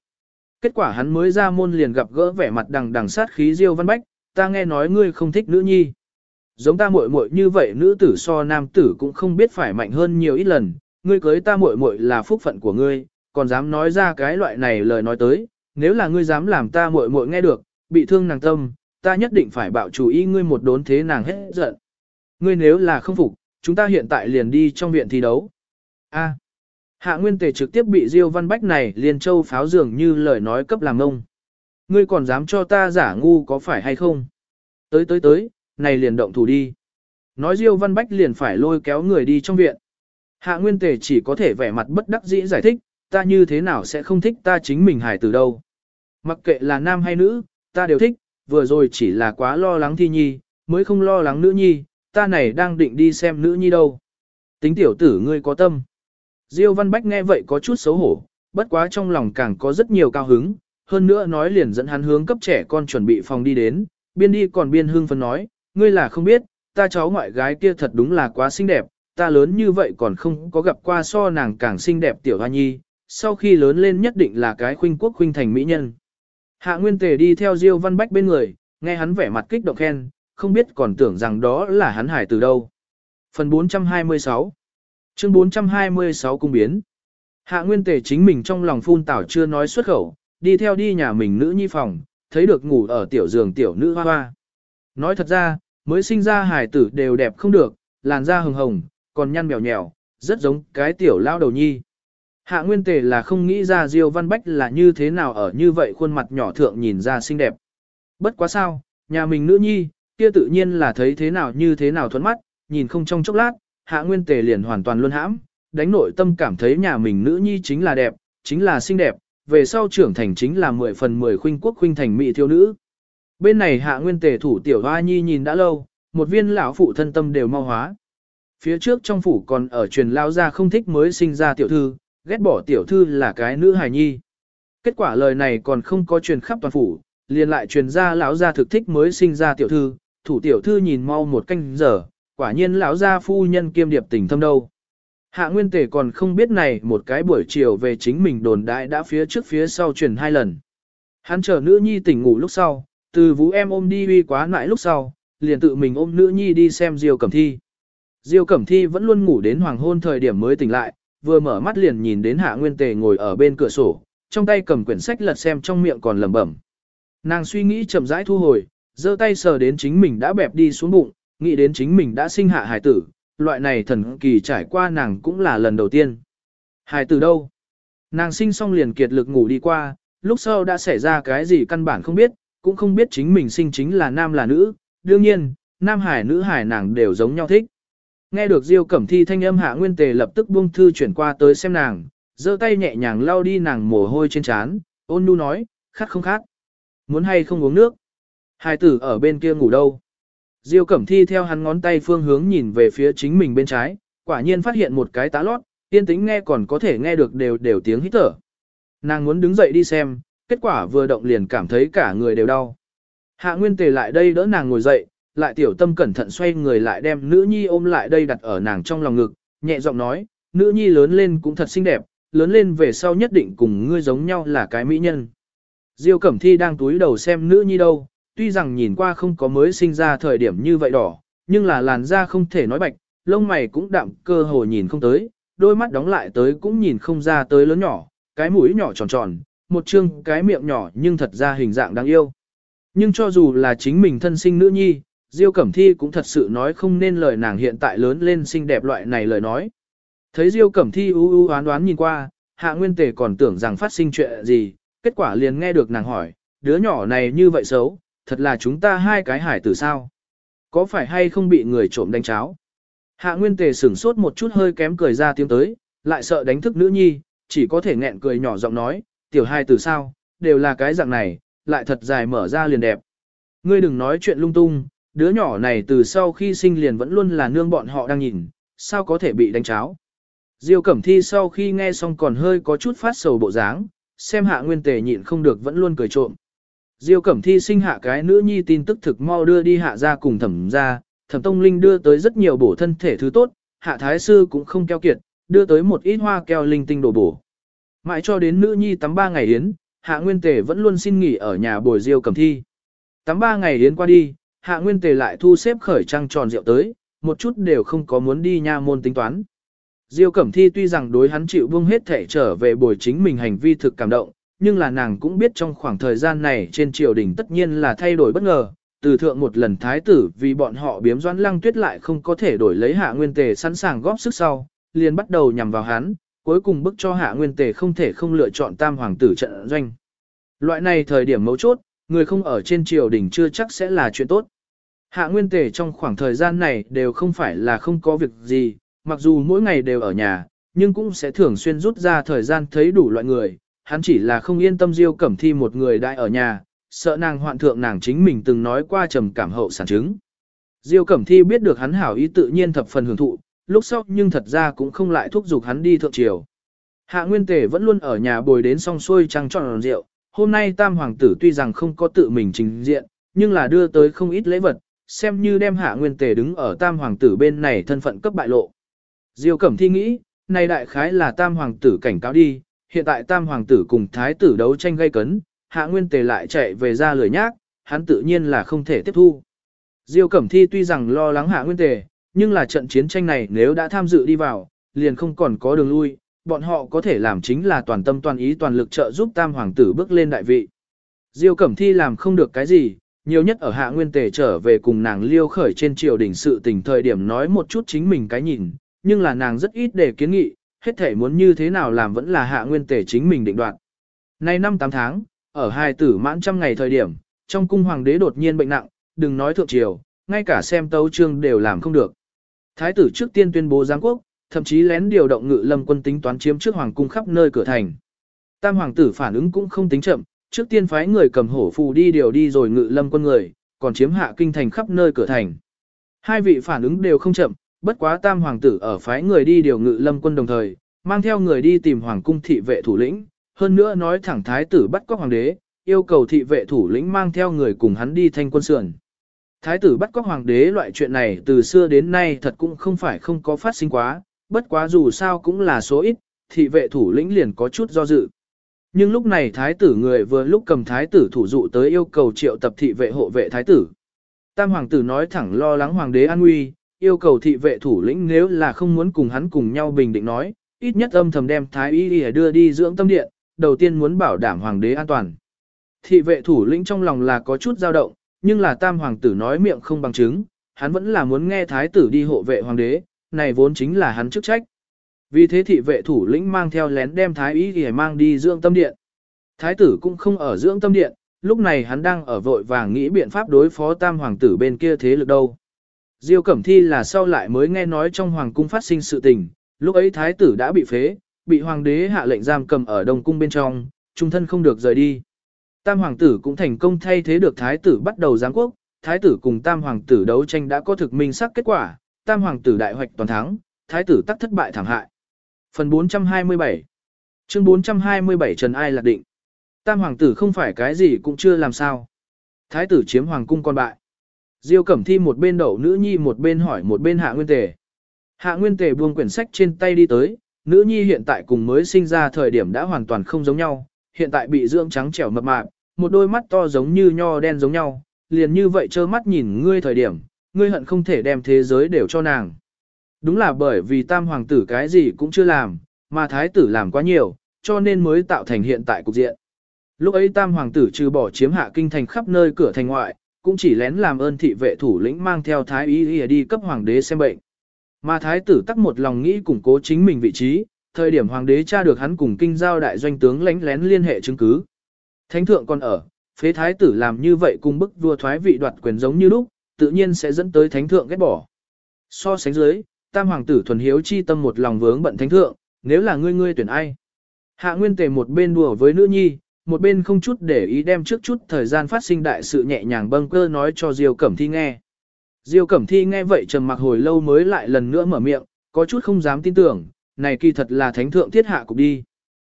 Kết quả hắn mới ra môn liền gặp gỡ vẻ mặt đằng đằng sát khí diêu văn bách, ta nghe nói ngươi không thích nữ nhi. Giống ta muội muội như vậy nữ tử so nam tử cũng không biết phải mạnh hơn nhiều ít lần, ngươi cưới ta muội muội là phúc phận của ngươi, còn dám nói ra cái loại này lời nói tới, nếu là ngươi dám làm ta muội muội nghe được, bị thương nàng tâm, ta nhất định phải bạo chủ ý ngươi một đốn thế nàng hết giận. Ngươi nếu là không phục, chúng ta hiện tại liền đi trong viện thi đấu. A. Hạ Nguyên Tề trực tiếp bị Diêu Văn Bách này liền châu pháo dường như lời nói cấp làm ngông. Ngươi còn dám cho ta giả ngu có phải hay không? Tới tới tới, này liền động thủ đi. Nói Diêu Văn Bách liền phải lôi kéo người đi trong viện. Hạ Nguyên Tề chỉ có thể vẻ mặt bất đắc dĩ giải thích, ta như thế nào sẽ không thích ta chính mình hài từ đâu. Mặc kệ là nam hay nữ, ta đều thích, vừa rồi chỉ là quá lo lắng thi nhi, mới không lo lắng nữ nhi, ta này đang định đi xem nữ nhi đâu. Tính tiểu tử ngươi có tâm. Diêu Văn Bách nghe vậy có chút xấu hổ, bất quá trong lòng càng có rất nhiều cao hứng, hơn nữa nói liền dẫn hắn hướng cấp trẻ con chuẩn bị phòng đi đến, biên đi còn biên hương phân nói, ngươi là không biết, ta cháu ngoại gái kia thật đúng là quá xinh đẹp, ta lớn như vậy còn không có gặp qua so nàng càng xinh đẹp tiểu hoa nhi, sau khi lớn lên nhất định là cái khuynh quốc khuynh thành mỹ nhân. Hạ Nguyên Tề đi theo Diêu Văn Bách bên người, nghe hắn vẻ mặt kích động khen, không biết còn tưởng rằng đó là hắn hải từ đâu. Phần 426 Chương 426 cung biến Hạ Nguyên Tề chính mình trong lòng phun tảo chưa nói xuất khẩu, đi theo đi nhà mình nữ nhi phòng, thấy được ngủ ở tiểu giường tiểu nữ hoa hoa. Nói thật ra, mới sinh ra hải tử đều đẹp không được, làn da hồng hồng, còn nhăn mèo nhèo, rất giống cái tiểu lao đầu nhi. Hạ Nguyên Tề là không nghĩ ra Diêu Văn Bách là như thế nào ở như vậy khuôn mặt nhỏ thượng nhìn ra xinh đẹp. Bất quá sao, nhà mình nữ nhi, kia tự nhiên là thấy thế nào như thế nào thuẫn mắt, nhìn không trong chốc lát, Hạ Nguyên Tề liền hoàn toàn luôn hãm, đánh nội tâm cảm thấy nhà mình nữ nhi chính là đẹp, chính là xinh đẹp, về sau trưởng thành chính là 10 phần 10 khuynh quốc khuynh thành mỹ thiếu nữ. Bên này Hạ Nguyên Tề thủ tiểu hoa nhi nhìn đã lâu, một viên lão phụ thân tâm đều mau hóa. Phía trước trong phủ còn ở truyền lao ra không thích mới sinh ra tiểu thư, ghét bỏ tiểu thư là cái nữ hài nhi. Kết quả lời này còn không có truyền khắp toàn phủ, liền lại truyền ra lão gia thực thích mới sinh ra tiểu thư, thủ tiểu thư nhìn mau một canh giờ, quả nhiên lão gia phu nhân kiêm điệp tình thâm đâu. Hạ Nguyên Tề còn không biết này một cái buổi chiều về chính mình đồn đại đã phía trước phía sau truyền hai lần. Hắn chờ nữ nhi tỉnh ngủ lúc sau, từ vũ em ôm đi uy quá nại lúc sau, liền tự mình ôm nữ nhi đi xem Diêu Cẩm Thi. Diêu Cẩm Thi vẫn luôn ngủ đến hoàng hôn thời điểm mới tỉnh lại, vừa mở mắt liền nhìn đến Hạ Nguyên Tề ngồi ở bên cửa sổ, trong tay cầm quyển sách lật xem trong miệng còn lẩm bẩm. Nàng suy nghĩ chậm rãi thu hồi, giơ tay sờ đến chính mình đã bẹp đi xuống bụng, nghĩ đến chính mình đã sinh hạ hải tử, loại này thần kỳ trải qua nàng cũng là lần đầu tiên. Hải tử đâu? Nàng sinh xong liền kiệt lực ngủ đi qua, lúc sau đã xảy ra cái gì căn bản không biết, cũng không biết chính mình sinh chính là nam là nữ, đương nhiên, nam hải nữ hải nàng đều giống nhau thích. Nghe được Diêu Cẩm Thi thanh âm Hạ Nguyên Tề lập tức buông thư chuyển qua tới xem nàng, giơ tay nhẹ nhàng lau đi nàng mồ hôi trên trán, ôn nhu nói, khát không khát. Muốn hay không uống nước? Hai tử ở bên kia ngủ đâu? Diêu Cẩm Thi theo hắn ngón tay phương hướng nhìn về phía chính mình bên trái, quả nhiên phát hiện một cái tá lót, tiên tính nghe còn có thể nghe được đều đều tiếng hít thở. Nàng muốn đứng dậy đi xem, kết quả vừa động liền cảm thấy cả người đều đau. Hạ Nguyên Tề lại đây đỡ nàng ngồi dậy, lại tiểu tâm cẩn thận xoay người lại đem nữ nhi ôm lại đây đặt ở nàng trong lòng ngực, nhẹ giọng nói, nữ nhi lớn lên cũng thật xinh đẹp, lớn lên về sau nhất định cùng ngươi giống nhau là cái mỹ nhân. Diêu Cẩm Thi đang túi đầu xem nữ nhi đâu, tuy rằng nhìn qua không có mới sinh ra thời điểm như vậy đỏ, nhưng là làn da không thể nói bạch, lông mày cũng đạm cơ hồ nhìn không tới, đôi mắt đóng lại tới cũng nhìn không ra tới lớn nhỏ, cái mũi nhỏ tròn tròn, một chương cái miệng nhỏ nhưng thật ra hình dạng đáng yêu. Nhưng cho dù là chính mình thân sinh nữ nhi, Diêu Cẩm Thi cũng thật sự nói không nên lời nàng hiện tại lớn lên xinh đẹp loại này lời nói. Thấy Diêu Cẩm Thi u u oán oán nhìn qua, Hạ Nguyên Tề còn tưởng rằng phát sinh chuyện gì, kết quả liền nghe được nàng hỏi, đứa nhỏ này như vậy xấu, thật là chúng ta hai cái hải tử sao? Có phải hay không bị người trộm đánh cháo? Hạ Nguyên Tề sửng sốt một chút hơi kém cười ra tiếng tới, lại sợ đánh thức nữ nhi, chỉ có thể nghẹn cười nhỏ giọng nói, tiểu hai tử sao, đều là cái dạng này, lại thật dài mở ra liền đẹp. Ngươi đừng nói chuyện lung tung, đứa nhỏ này từ sau khi sinh liền vẫn luôn là nương bọn họ đang nhìn, sao có thể bị đánh cháo. Diêu Cẩm Thi sau khi nghe xong còn hơi có chút phát sầu bộ dáng, xem hạ nguyên tề nhịn không được vẫn luôn cười trộm. Diêu Cẩm Thi sinh hạ cái nữ nhi tin tức thực mau đưa đi hạ ra cùng thẩm ra, thẩm tông linh đưa tới rất nhiều bổ thân thể thứ tốt, hạ thái sư cũng không keo kiệt, đưa tới một ít hoa keo linh tinh đổ bổ. Mãi cho đến nữ nhi tắm ba ngày yến, hạ nguyên tề vẫn luôn xin nghỉ ở nhà bồi Diêu Cẩm Thi. Tắm ba ngày yến qua đi, hạ nguyên tề lại thu xếp khởi trăng tròn rượu tới, một chút đều không có muốn đi nha môn tính toán. Diêu Cẩm Thi tuy rằng đối hắn chịu buông hết thể trở về bồi chính mình hành vi thực cảm động, nhưng là nàng cũng biết trong khoảng thời gian này trên triều đình tất nhiên là thay đổi bất ngờ, từ thượng một lần thái tử vì bọn họ biếm doãn lăng tuyết lại không có thể đổi lấy hạ nguyên tề sẵn sàng góp sức sau, liền bắt đầu nhằm vào hắn, cuối cùng bức cho hạ nguyên tề không thể không lựa chọn tam hoàng tử trận doanh. Loại này thời điểm mấu chốt, người không ở trên triều đình chưa chắc sẽ là chuyện tốt. Hạ nguyên tề trong khoảng thời gian này đều không phải là không có việc gì, mặc dù mỗi ngày đều ở nhà, nhưng cũng sẽ thường xuyên rút ra thời gian thấy đủ loại người, hắn chỉ là không yên tâm Diêu Cẩm Thi một người đại ở nhà, sợ nàng hoạn thượng nàng chính mình từng nói qua trầm cảm hậu sản chứng. Diêu Cẩm Thi biết được hắn hảo ý tự nhiên thập phần hưởng thụ, lúc sau nhưng thật ra cũng không lại thúc giục hắn đi thượng triều. Hạ Nguyên Tề vẫn luôn ở nhà bồi đến xong xuôi trăng tròn rượu, hôm nay Tam Hoàng tử tuy rằng không có tự mình trình diện, nhưng là đưa tới không ít lễ vật, xem như đem Hạ Nguyên Tề đứng ở Tam Hoàng tử bên này thân phận cấp bại lộ. Diêu Cẩm Thi nghĩ, này đại khái là Tam Hoàng tử cảnh cáo đi, hiện tại Tam Hoàng tử cùng Thái tử đấu tranh gây cấn, Hạ Nguyên Tề lại chạy về ra lười nhác, hắn tự nhiên là không thể tiếp thu. Diêu Cẩm Thi tuy rằng lo lắng Hạ Nguyên Tề, nhưng là trận chiến tranh này nếu đã tham dự đi vào, liền không còn có đường lui, bọn họ có thể làm chính là toàn tâm toàn ý toàn lực trợ giúp Tam Hoàng tử bước lên đại vị. Diêu Cẩm Thi làm không được cái gì, nhiều nhất ở Hạ Nguyên Tề trở về cùng nàng liêu khởi trên triều đình sự tình thời điểm nói một chút chính mình cái nhìn, nhưng là nàng rất ít để kiến nghị, hết thể muốn như thế nào làm vẫn là Hạ Nguyên tể chính mình định đoạt. Nay năm 8 tháng, ở hai tử mãn trăm ngày thời điểm, trong cung hoàng đế đột nhiên bệnh nặng, đừng nói thượng triều, ngay cả xem tấu trương đều làm không được. Thái tử trước tiên tuyên bố giáng quốc, thậm chí lén điều động ngự lâm quân tính toán chiếm trước hoàng cung khắp nơi cửa thành. Tam hoàng tử phản ứng cũng không tính chậm, trước tiên phái người cầm hổ phù đi điều đi rồi ngự lâm quân người, còn chiếm hạ kinh thành khắp nơi cửa thành. Hai vị phản ứng đều không chậm, bất quá tam hoàng tử ở phái người đi điều ngự lâm quân đồng thời, mang theo người đi tìm hoàng cung thị vệ thủ lĩnh, hơn nữa nói thẳng thái tử bắt cóc hoàng đế, yêu cầu thị vệ thủ lĩnh mang theo người cùng hắn đi thanh quân sườn. Thái tử bắt cóc hoàng đế loại chuyện này từ xưa đến nay thật cũng không phải không có phát sinh quá, bất quá dù sao cũng là số ít, thị vệ thủ lĩnh liền có chút do dự. Nhưng lúc này thái tử người vừa lúc cầm thái tử thủ dụ tới yêu cầu triệu tập thị vệ hộ vệ thái tử. Tam hoàng tử nói thẳng lo lắng hoàng đế an nguy, yêu cầu thị vệ thủ lĩnh nếu là không muốn cùng hắn cùng nhau bình định nói, ít nhất âm thầm đem thái y y đưa đi dưỡng tâm điện, đầu tiên muốn bảo đảm hoàng đế an toàn. Thị vệ thủ lĩnh trong lòng là có chút dao động, nhưng là tam hoàng tử nói miệng không bằng chứng, hắn vẫn là muốn nghe thái tử đi hộ vệ hoàng đế, này vốn chính là hắn chức trách. Vì thế thị vệ thủ lĩnh mang theo lén đem thái y y mang đi dưỡng tâm điện. Thái tử cũng không ở dưỡng tâm điện, lúc này hắn đang ở vội vàng nghĩ biện pháp đối phó tam hoàng tử bên kia thế lực đâu. Diêu Cẩm Thi là sau lại mới nghe nói trong hoàng cung phát sinh sự tình, lúc ấy thái tử đã bị phế, bị hoàng đế hạ lệnh giam cầm ở đông cung bên trong, trung thân không được rời đi. Tam hoàng tử cũng thành công thay thế được thái tử bắt đầu giáng quốc, thái tử cùng tam hoàng tử đấu tranh đã có thực minh sắc kết quả, tam hoàng tử đại hoạch toàn thắng, thái tử tắc thất bại thảm hại. Phần 427 Chương 427 Trần Ai Lạc Định Tam hoàng tử không phải cái gì cũng chưa làm sao. Thái tử chiếm hoàng cung con bại. Diêu Cẩm Thi một bên đậu nữ nhi một bên hỏi một bên hạ nguyên tề. Hạ nguyên tề buông quyển sách trên tay đi tới, nữ nhi hiện tại cùng mới sinh ra thời điểm đã hoàn toàn không giống nhau, hiện tại bị dưỡng trắng trẻo mập mạp, một đôi mắt to giống như nho đen giống nhau, liền như vậy trơ mắt nhìn ngươi thời điểm, ngươi hận không thể đem thế giới đều cho nàng. Đúng là bởi vì tam hoàng tử cái gì cũng chưa làm, mà thái tử làm quá nhiều, cho nên mới tạo thành hiện tại cục diện. Lúc ấy tam hoàng tử trừ bỏ chiếm hạ kinh thành khắp nơi cửa thành ngoại, cũng chỉ lén làm ơn thị vệ thủ lĩnh mang theo thái y đi cấp hoàng đế xem bệnh. Mà thái tử tắc một lòng nghĩ củng cố chính mình vị trí, thời điểm hoàng đế tra được hắn cùng kinh giao đại doanh tướng lén lén liên hệ chứng cứ. Thánh thượng còn ở, phế thái tử làm như vậy cùng bức vua thoái vị đoạt quyền giống như lúc, tự nhiên sẽ dẫn tới thánh thượng ghét bỏ. So sánh dưới, tam hoàng tử thuần hiếu chi tâm một lòng vướng bận thánh thượng, nếu là ngươi ngươi tuyển ai. Hạ nguyên tề một bên đùa với nữ nhi, một bên không chút để ý đem trước chút thời gian phát sinh đại sự nhẹ nhàng bâng cơ nói cho Diêu Cẩm Thi nghe. Diêu Cẩm Thi nghe vậy trầm mặc hồi lâu mới lại lần nữa mở miệng, có chút không dám tin tưởng, này kỳ thật là thánh thượng thiết hạ cục đi.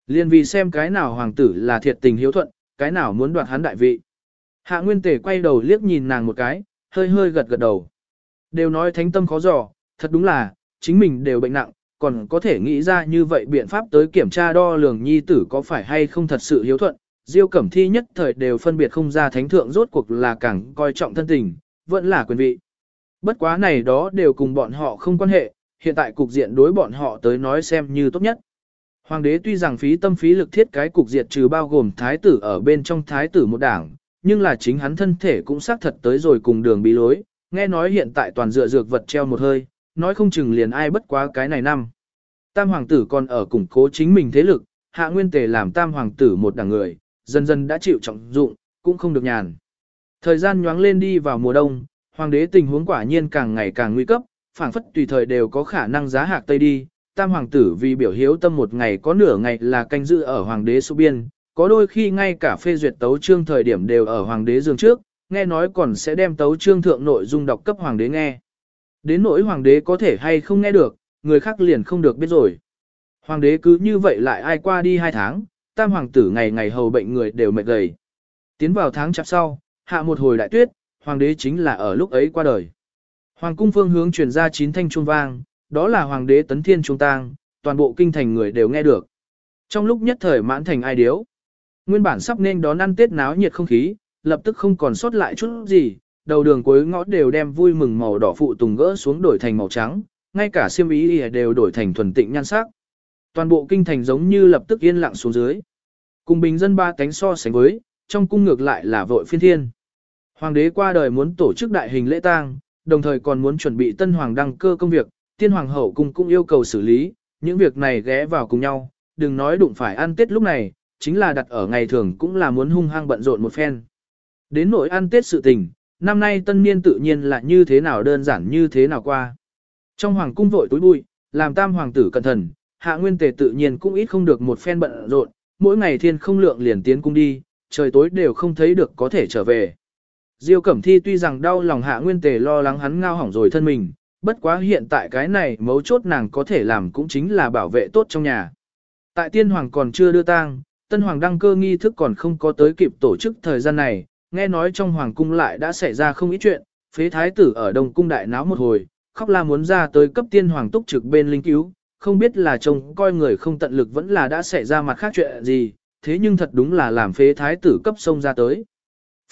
Liên vì xem cái nào hoàng tử là thiệt tình hiếu thuận, cái nào muốn đoạt hắn đại vị. Hạ Nguyên Tề quay đầu liếc nhìn nàng một cái, hơi hơi gật gật đầu. Đều nói thánh tâm khó dò, thật đúng là, chính mình đều bệnh nặng, còn có thể nghĩ ra như vậy biện pháp tới kiểm tra đo lường nhi tử có phải hay không thật sự hiếu thuận. Diêu Cẩm Thi nhất thời đều phân biệt không ra thánh thượng rốt cuộc là càng coi trọng thân tình, vẫn là quyền vị. Bất quá này đó đều cùng bọn họ không quan hệ, hiện tại cục diện đối bọn họ tới nói xem như tốt nhất. Hoàng đế tuy rằng phí tâm phí lực thiết cái cục diện trừ bao gồm thái tử ở bên trong thái tử một đảng, nhưng là chính hắn thân thể cũng xác thật tới rồi cùng đường bị lối, nghe nói hiện tại toàn dựa dược vật treo một hơi, nói không chừng liền ai bất quá cái này năm. Tam hoàng tử còn ở củng cố chính mình thế lực, hạ nguyên tề làm tam hoàng tử một đảng người, dần dần đã chịu trọng dụng, cũng không được nhàn. Thời gian nhoáng lên đi vào mùa đông, hoàng đế tình huống quả nhiên càng ngày càng nguy cấp, phảng phất tùy thời đều có khả năng giá hạc tây đi. Tam hoàng tử vì biểu hiếu tâm một ngày có nửa ngày là canh giữ ở hoàng đế su biên, có đôi khi ngay cả phê duyệt tấu trương thời điểm đều ở hoàng đế giường trước, nghe nói còn sẽ đem tấu trương thượng nội dung đọc cấp hoàng đế nghe. Đến nỗi hoàng đế có thể hay không nghe được, người khác liền không được biết rồi. Hoàng đế cứ như vậy lại ai qua đi hai tháng, tam hoàng tử ngày ngày hầu bệnh người đều mệt gầy. Tiến vào tháng chạp sau, hạ một hồi đại tuyết, hoàng đế chính là ở lúc ấy qua đời. Hoàng cung phương hướng truyền ra chín thanh trung vang, đó là hoàng đế tấn thiên trung tang, toàn bộ kinh thành người đều nghe được. Trong lúc nhất thời mãn thành ai điếu, nguyên bản sắp nên đón ăn tết náo nhiệt không khí, lập tức không còn sót lại chút gì, đầu đường cuối ngõ đều đem vui mừng màu đỏ phụ tùng gỡ xuống đổi thành màu trắng, ngay cả xiêm y đều đổi thành thuần tịnh nhan sắc. Toàn bộ kinh thành giống như lập tức yên lặng xuống dưới. Cùng bình dân ba cánh so sánh với, trong cung ngược lại là vội phiên thiên. Hoàng đế qua đời muốn tổ chức đại hình lễ tang, đồng thời còn muốn chuẩn bị tân hoàng đăng cơ công việc, tiên hoàng hậu cung cũng yêu cầu xử lý, những việc này ghé vào cùng nhau, đừng nói đụng phải ăn tết lúc này, chính là đặt ở ngày thường cũng là muốn hung hăng bận rộn một phen. Đến nỗi ăn tết sự tình, năm nay tân niên tự nhiên là như thế nào đơn giản như thế nào qua. Trong hoàng cung vội túi bụi, làm tam hoàng tử cẩn thận, hạ nguyên tề tự nhiên cũng ít không được một phen bận rộn, mỗi ngày thiên không lượng liền tiến cung đi, trời tối đều không thấy được có thể trở về. Diêu Cẩm Thi tuy rằng đau lòng hạ nguyên tề lo lắng hắn ngao hỏng rồi thân mình, bất quá hiện tại cái này mấu chốt nàng có thể làm cũng chính là bảo vệ tốt trong nhà. Tại tiên hoàng còn chưa đưa tang, tân hoàng đăng cơ nghi thức còn không có tới kịp tổ chức thời gian này, nghe nói trong hoàng cung lại đã xảy ra không ít chuyện, phế thái tử ở đông cung đại náo một hồi, khóc la muốn ra tới cấp tiên hoàng túc trực bên linh cứu, không biết là trông coi người không tận lực vẫn là đã xảy ra mặt khác chuyện gì, thế nhưng thật đúng là làm phế thái tử cấp sông ra tới.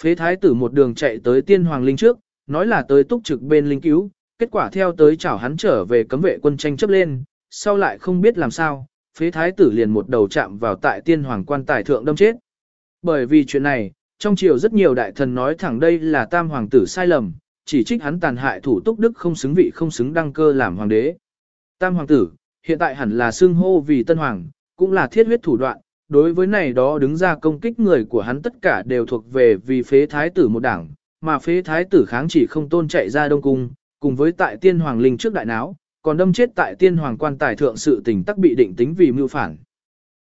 Phế thái tử một đường chạy tới tiên hoàng linh trước, nói là tới túc trực bên linh cứu, kết quả theo tới chảo hắn trở về cấm vệ quân tranh chấp lên, sau lại không biết làm sao, phế thái tử liền một đầu chạm vào tại tiên hoàng quan tài thượng đâm chết. Bởi vì chuyện này, trong triều rất nhiều đại thần nói thẳng đây là tam hoàng tử sai lầm, chỉ trích hắn tàn hại thủ túc đức không xứng vị không xứng đăng cơ làm hoàng đế. Tam hoàng tử, hiện tại hẳn là xưng hô vì tân hoàng, cũng là thiết huyết thủ đoạn, đối với này đó đứng ra công kích người của hắn tất cả đều thuộc về vì phế thái tử một đảng, mà phế thái tử kháng chỉ không tôn chạy ra đông cung, cùng với tại tiên hoàng linh trước đại náo, còn đâm chết tại tiên hoàng quan tài thượng sự tình tắc bị định tính vì mưu phản.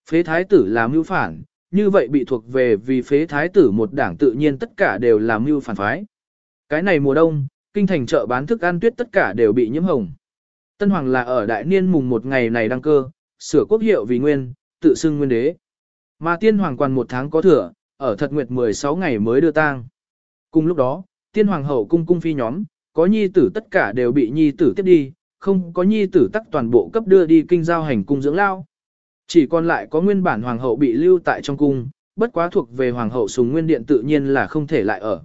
Phế thái tử là mưu phản, như vậy bị thuộc về vì phế thái tử một đảng tự nhiên tất cả đều là mưu phản phái. Cái này mùa đông, kinh thành chợ bán thức ăn tuyết tất cả đều bị nhiễm hồng. Tân Hoàng là ở đại niên mùng một ngày này đăng cơ, sửa quốc hiệu vì nguyên, tự xưng nguyên đế. Mà tiên hoàng quan một tháng có thừa, ở thật nguyệt 16 ngày mới đưa tang. Cùng lúc đó, tiên hoàng hậu cung cung phi nhóm, có nhi tử tất cả đều bị nhi tử tiếp đi, không có nhi tử tắc toàn bộ cấp đưa đi kinh giao hành cung dưỡng lao. Chỉ còn lại có nguyên bản hoàng hậu bị lưu tại trong cung, bất quá thuộc về hoàng hậu sùng nguyên điện tự nhiên là không thể lại ở.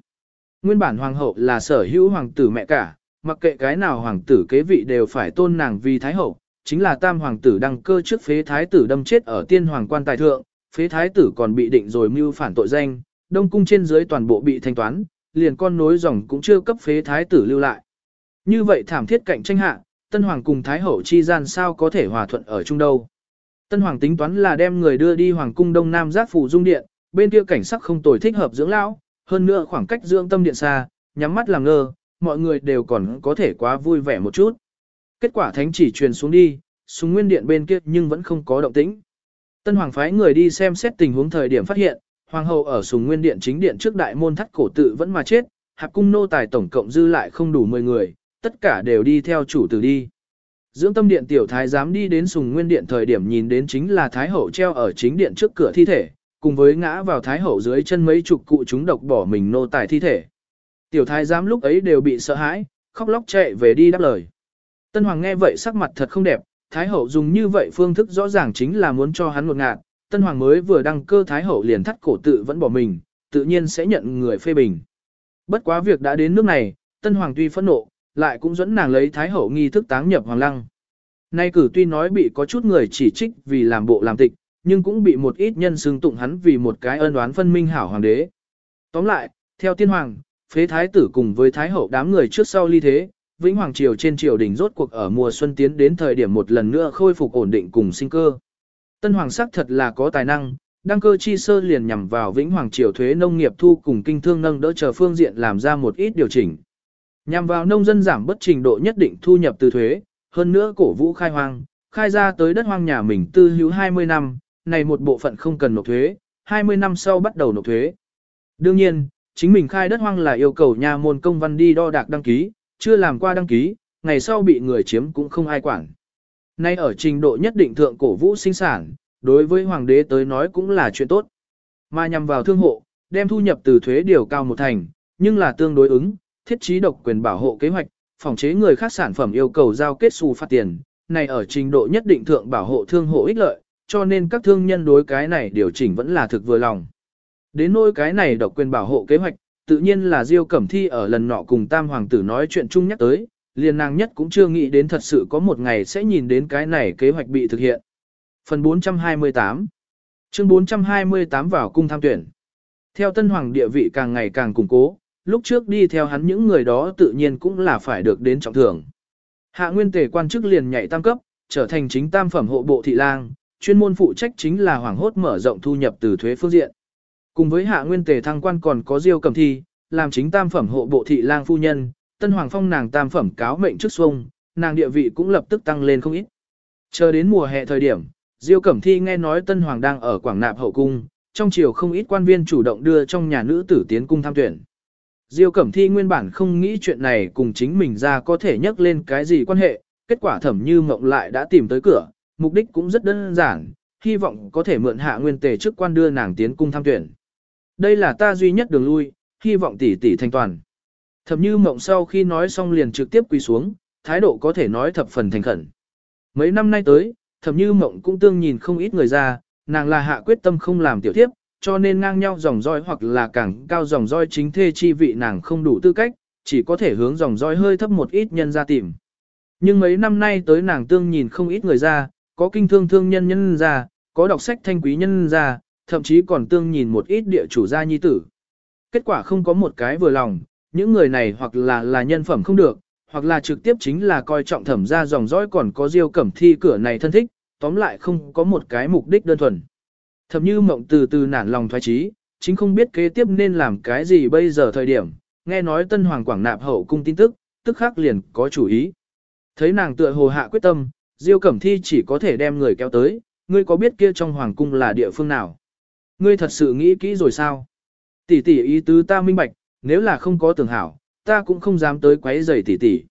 Nguyên bản hoàng hậu là sở hữu hoàng tử mẹ cả, mặc kệ cái nào hoàng tử kế vị đều phải tôn nàng vì thái hậu, chính là tam hoàng tử đăng cơ trước phế thái tử đâm chết ở tiên hoàng quan tài thượng, phế thái tử còn bị định rồi mưu phản tội danh, đông cung trên dưới toàn bộ bị thanh toán, liền con nối dòng cũng chưa cấp phế thái tử lưu lại. Như vậy thảm thiết cạnh tranh hạ, tân hoàng cùng thái hậu chi gian sao có thể hòa thuận ở chung đâu. Tân hoàng tính toán là đem người đưa đi hoàng cung đông nam giác phủ dung điện, bên kia cảnh sắc không tồi thích hợp dưỡng lão, hơn nữa khoảng cách dưỡng tâm điện xa, nhắm mắt làm ngơ, mọi người đều còn có thể quá vui vẻ một chút. Kết quả thánh chỉ truyền xuống đi, xuống nguyên điện bên kia nhưng vẫn không có động tĩnh. Tân hoàng phái người đi xem xét tình huống thời điểm phát hiện, hoàng hậu ở sùng nguyên điện chính điện trước đại môn thắt cổ tự vẫn mà chết, hạp cung nô tài tổng cộng dư lại không đủ 10 người, tất cả đều đi theo chủ tử đi. Dưỡng tâm điện tiểu thái dám đi đến sùng nguyên điện thời điểm nhìn đến chính là thái hậu treo ở chính điện trước cửa thi thể, cùng với ngã vào thái hậu dưới chân mấy chục cụ chúng độc bỏ mình nô tài thi thể. Tiểu thái giám lúc ấy đều bị sợ hãi, khóc lóc chạy về đi đáp lời. Tân hoàng nghe vậy sắc mặt thật không đẹp, thái hậu dùng như vậy phương thức rõ ràng chính là muốn cho hắn ngột ngạt, tân hoàng mới vừa đăng cơ thái hậu liền thắt cổ tự vẫn bỏ mình, tự nhiên sẽ nhận người phê bình. Bất quá việc đã đến nước này, tân hoàng tuy phẫn nộ, lại cũng dẫn nàng lấy thái hậu nghi thức táng nhập hoàng lăng. Nay cử tuy nói bị có chút người chỉ trích vì làm bộ làm tịch, nhưng cũng bị một ít nhân xưng tụng hắn vì một cái ân oán phân minh hảo hoàng đế. Tóm lại, theo tiên hoàng, phế thái tử cùng với thái hậu đám người trước sau ly thế, vĩnh hoàng triều trên triều đình rốt cuộc ở mùa xuân tiến đến thời điểm một lần nữa khôi phục ổn định cùng sinh cơ. Tân hoàng sắc thật là có tài năng, đăng cơ chi sơ liền nhằm vào vĩnh hoàng triều thuế nông nghiệp thu cùng kinh thương nâng đỡ chờ phương diện làm ra một ít điều chỉnh. Nhằm vào nông dân giảm bất trình độ nhất định thu nhập từ thuế, hơn nữa cổ vũ khai hoang, khai ra tới đất hoang nhà mình tư hữu 20 năm, này một bộ phận không cần nộp thuế, 20 năm sau bắt đầu nộp thuế. Đương nhiên, chính mình khai đất hoang là yêu cầu nhà môn công văn đi đo đạc đăng ký, chưa làm qua đăng ký, ngày sau bị người chiếm cũng không ai quản. Nay ở trình độ nhất định thượng cổ vũ sinh sản, đối với hoàng đế tới nói cũng là chuyện tốt. Mà nhằm vào thương hộ, đem thu nhập từ thuế điều cao một thành, nhưng là tương đối ứng, thiết trí độc quyền bảo hộ kế hoạch, phòng chế người khác sản phẩm yêu cầu giao kết xù phạt tiền, này ở trình độ nhất định thượng bảo hộ thương hộ ích lợi, cho nên các thương nhân đối cái này điều chỉnh vẫn là thực vừa lòng. Đến nỗi cái này độc quyền bảo hộ kế hoạch, tự nhiên là Diêu Cẩm Thi ở lần nọ cùng Tam Hoàng tử nói chuyện chung nhắc tới, liền nàng nhất cũng chưa nghĩ đến thật sự có một ngày sẽ nhìn đến cái này kế hoạch bị thực hiện. Phần 428 Chương 428 vào cung tham tuyển Theo Tân Hoàng địa vị càng ngày càng củng cố, lúc trước đi theo hắn những người đó tự nhiên cũng là phải được đến trọng thưởng. Hạ nguyên tề quan chức liền nhảy tam cấp, trở thành chính tam phẩm hộ bộ thị lang, chuyên môn phụ trách chính là hoàng hốt mở rộng thu nhập từ thuế phương diện. Cùng với hạ nguyên tề thăng quan còn có diêu cầm thi, làm chính tam phẩm hộ bộ thị lang phu nhân, tân hoàng phong nàng tam phẩm cáo mệnh trước xuông, nàng địa vị cũng lập tức tăng lên không ít. Chờ đến mùa hè thời điểm, diêu cẩm thi nghe nói tân hoàng đang ở quảng nạp hậu cung, trong chiều không ít quan viên chủ động đưa trong nhà nữ tử tiến cung tham tuyển. Diêu Cẩm Thi nguyên bản không nghĩ chuyện này cùng chính mình ra có thể nhắc lên cái gì quan hệ, kết quả thẩm như mộng lại đã tìm tới cửa, mục đích cũng rất đơn giản, hy vọng có thể mượn hạ nguyên tề trước quan đưa nàng tiến cung tham tuyển. Đây là ta duy nhất đường lui, hy vọng tỷ tỷ thành toàn. Thẩm như mộng sau khi nói xong liền trực tiếp quỳ xuống, thái độ có thể nói thập phần thành khẩn. Mấy năm nay tới, thẩm như mộng cũng tương nhìn không ít người ra, nàng là hạ quyết tâm không làm tiểu tiếp, cho nên ngang nhau dòng roi hoặc là càng cao dòng roi chính thê chi vị nàng không đủ tư cách, chỉ có thể hướng dòng roi hơi thấp một ít nhân ra tìm. Nhưng mấy năm nay tới nàng tương nhìn không ít người ra, có kinh thương thương nhân nhân ra, có đọc sách thanh quý nhân ra, thậm chí còn tương nhìn một ít địa chủ gia nhi tử. Kết quả không có một cái vừa lòng, những người này hoặc là là nhân phẩm không được, hoặc là trực tiếp chính là coi trọng thẩm ra dòng dõi còn có diêu cẩm thi cửa này thân thích, tóm lại không có một cái mục đích đơn thuần. Thậm như mộng từ từ nản lòng thoái trí, chính không biết kế tiếp nên làm cái gì bây giờ thời điểm, nghe nói tân hoàng quảng nạp hậu cung tin tức, tức khắc liền có chủ ý. Thấy nàng tựa hồ hạ quyết tâm, Diêu Cẩm Thi chỉ có thể đem người kéo tới, ngươi có biết kia trong hoàng cung là địa phương nào? Ngươi thật sự nghĩ kỹ rồi sao? Tỷ tỷ ý tứ ta minh bạch, nếu là không có tưởng hảo, ta cũng không dám tới quấy rầy tỷ tỷ.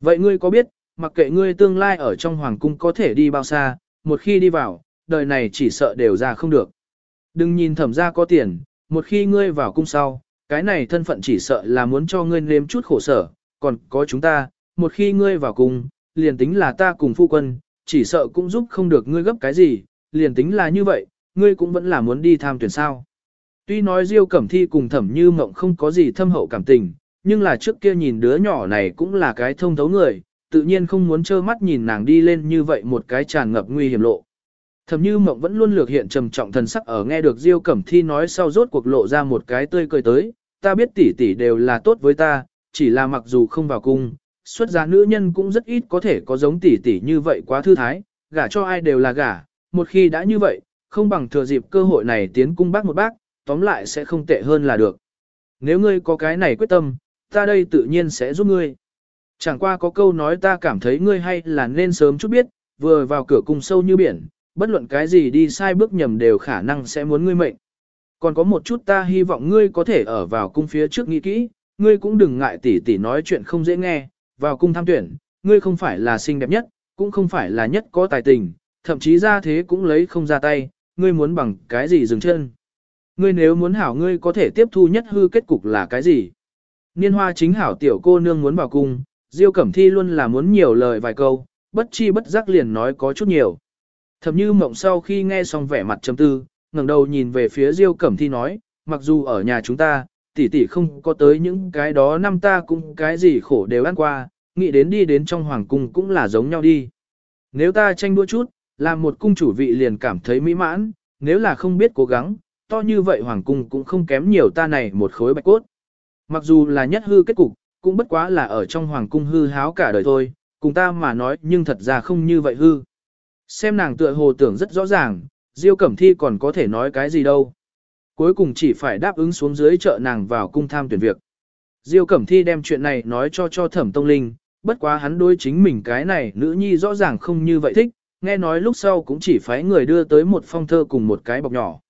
Vậy ngươi có biết, mặc kệ ngươi tương lai ở trong hoàng cung có thể đi bao xa, một khi đi vào, đời này chỉ sợ đều ra không được. Đừng nhìn thẩm ra có tiền, một khi ngươi vào cung sau, cái này thân phận chỉ sợ là muốn cho ngươi nếm chút khổ sở, còn có chúng ta, một khi ngươi vào cung, liền tính là ta cùng phu quân, chỉ sợ cũng giúp không được ngươi gấp cái gì, liền tính là như vậy, ngươi cũng vẫn là muốn đi tham tuyển sao. Tuy nói Diêu Cẩm Thi cùng Thẩm Như Mộng không có gì thâm hậu cảm tình, nhưng là trước kia nhìn đứa nhỏ này cũng là cái thông thấu người, tự nhiên không muốn trơ mắt nhìn nàng đi lên như vậy một cái tràn ngập nguy hiểm lộ. Thẩm Như Mộng vẫn luôn lược hiện trầm trọng thần sắc ở nghe được Diêu Cẩm Thi nói sau rốt cuộc lộ ra một cái tươi cười tới, ta biết tỷ tỷ đều là tốt với ta, chỉ là mặc dù không vào cung, xuất gia nữ nhân cũng rất ít có thể có giống tỷ tỷ như vậy quá thư thái, gả cho ai đều là gả, một khi đã như vậy, không bằng thừa dịp cơ hội này tiến cung bác một bác, tóm lại sẽ không tệ hơn là được. Nếu ngươi có cái này quyết tâm, ta đây tự nhiên sẽ giúp ngươi. Chẳng qua có câu nói ta cảm thấy ngươi hay là nên sớm chút biết, vừa vào cửa cung sâu như biển, bất luận cái gì đi sai bước nhầm đều khả năng sẽ muốn ngươi mệnh. Còn có một chút ta hy vọng ngươi có thể ở vào cung phía trước nghĩ kỹ, ngươi cũng đừng ngại tỉ tỉ nói chuyện không dễ nghe, vào cung tham tuyển, ngươi không phải là xinh đẹp nhất, cũng không phải là nhất có tài tình, thậm chí ra thế cũng lấy không ra tay, ngươi muốn bằng cái gì dừng chân. Ngươi nếu muốn hảo ngươi có thể tiếp thu nhất hư kết cục là cái gì. Niên hoa chính hảo tiểu cô nương muốn vào cung, Diêu Cẩm Thi luôn là muốn nhiều lời vài câu, bất chi bất giác liền nói có chút nhiều. Thậm như mộng sau khi nghe xong vẻ mặt trầm tư, ngẩng đầu nhìn về phía Diêu Cẩm Thi nói, mặc dù ở nhà chúng ta, tỷ tỷ không có tới những cái đó năm ta cũng cái gì khổ đều ăn qua, nghĩ đến đi đến trong hoàng cung cũng là giống nhau đi. Nếu ta tranh đua chút, làm một cung chủ vị liền cảm thấy mỹ mãn, nếu là không biết cố gắng, to như vậy hoàng cung cũng không kém nhiều ta này một khối bạch cốt. Mặc dù là nhất hư kết cục, cũng bất quá là ở trong hoàng cung hư háo cả đời thôi, cùng ta mà nói nhưng thật ra không như vậy hư. Xem nàng tựa hồ tưởng rất rõ ràng, Diêu Cẩm Thi còn có thể nói cái gì đâu. Cuối cùng chỉ phải đáp ứng xuống dưới chợ nàng vào cung tham tuyển việc. Diêu Cẩm Thi đem chuyện này nói cho cho Thẩm Tông Linh, bất quá hắn đối chính mình cái này nữ nhi rõ ràng không như vậy thích, nghe nói lúc sau cũng chỉ phái người đưa tới một phong thơ cùng một cái bọc nhỏ.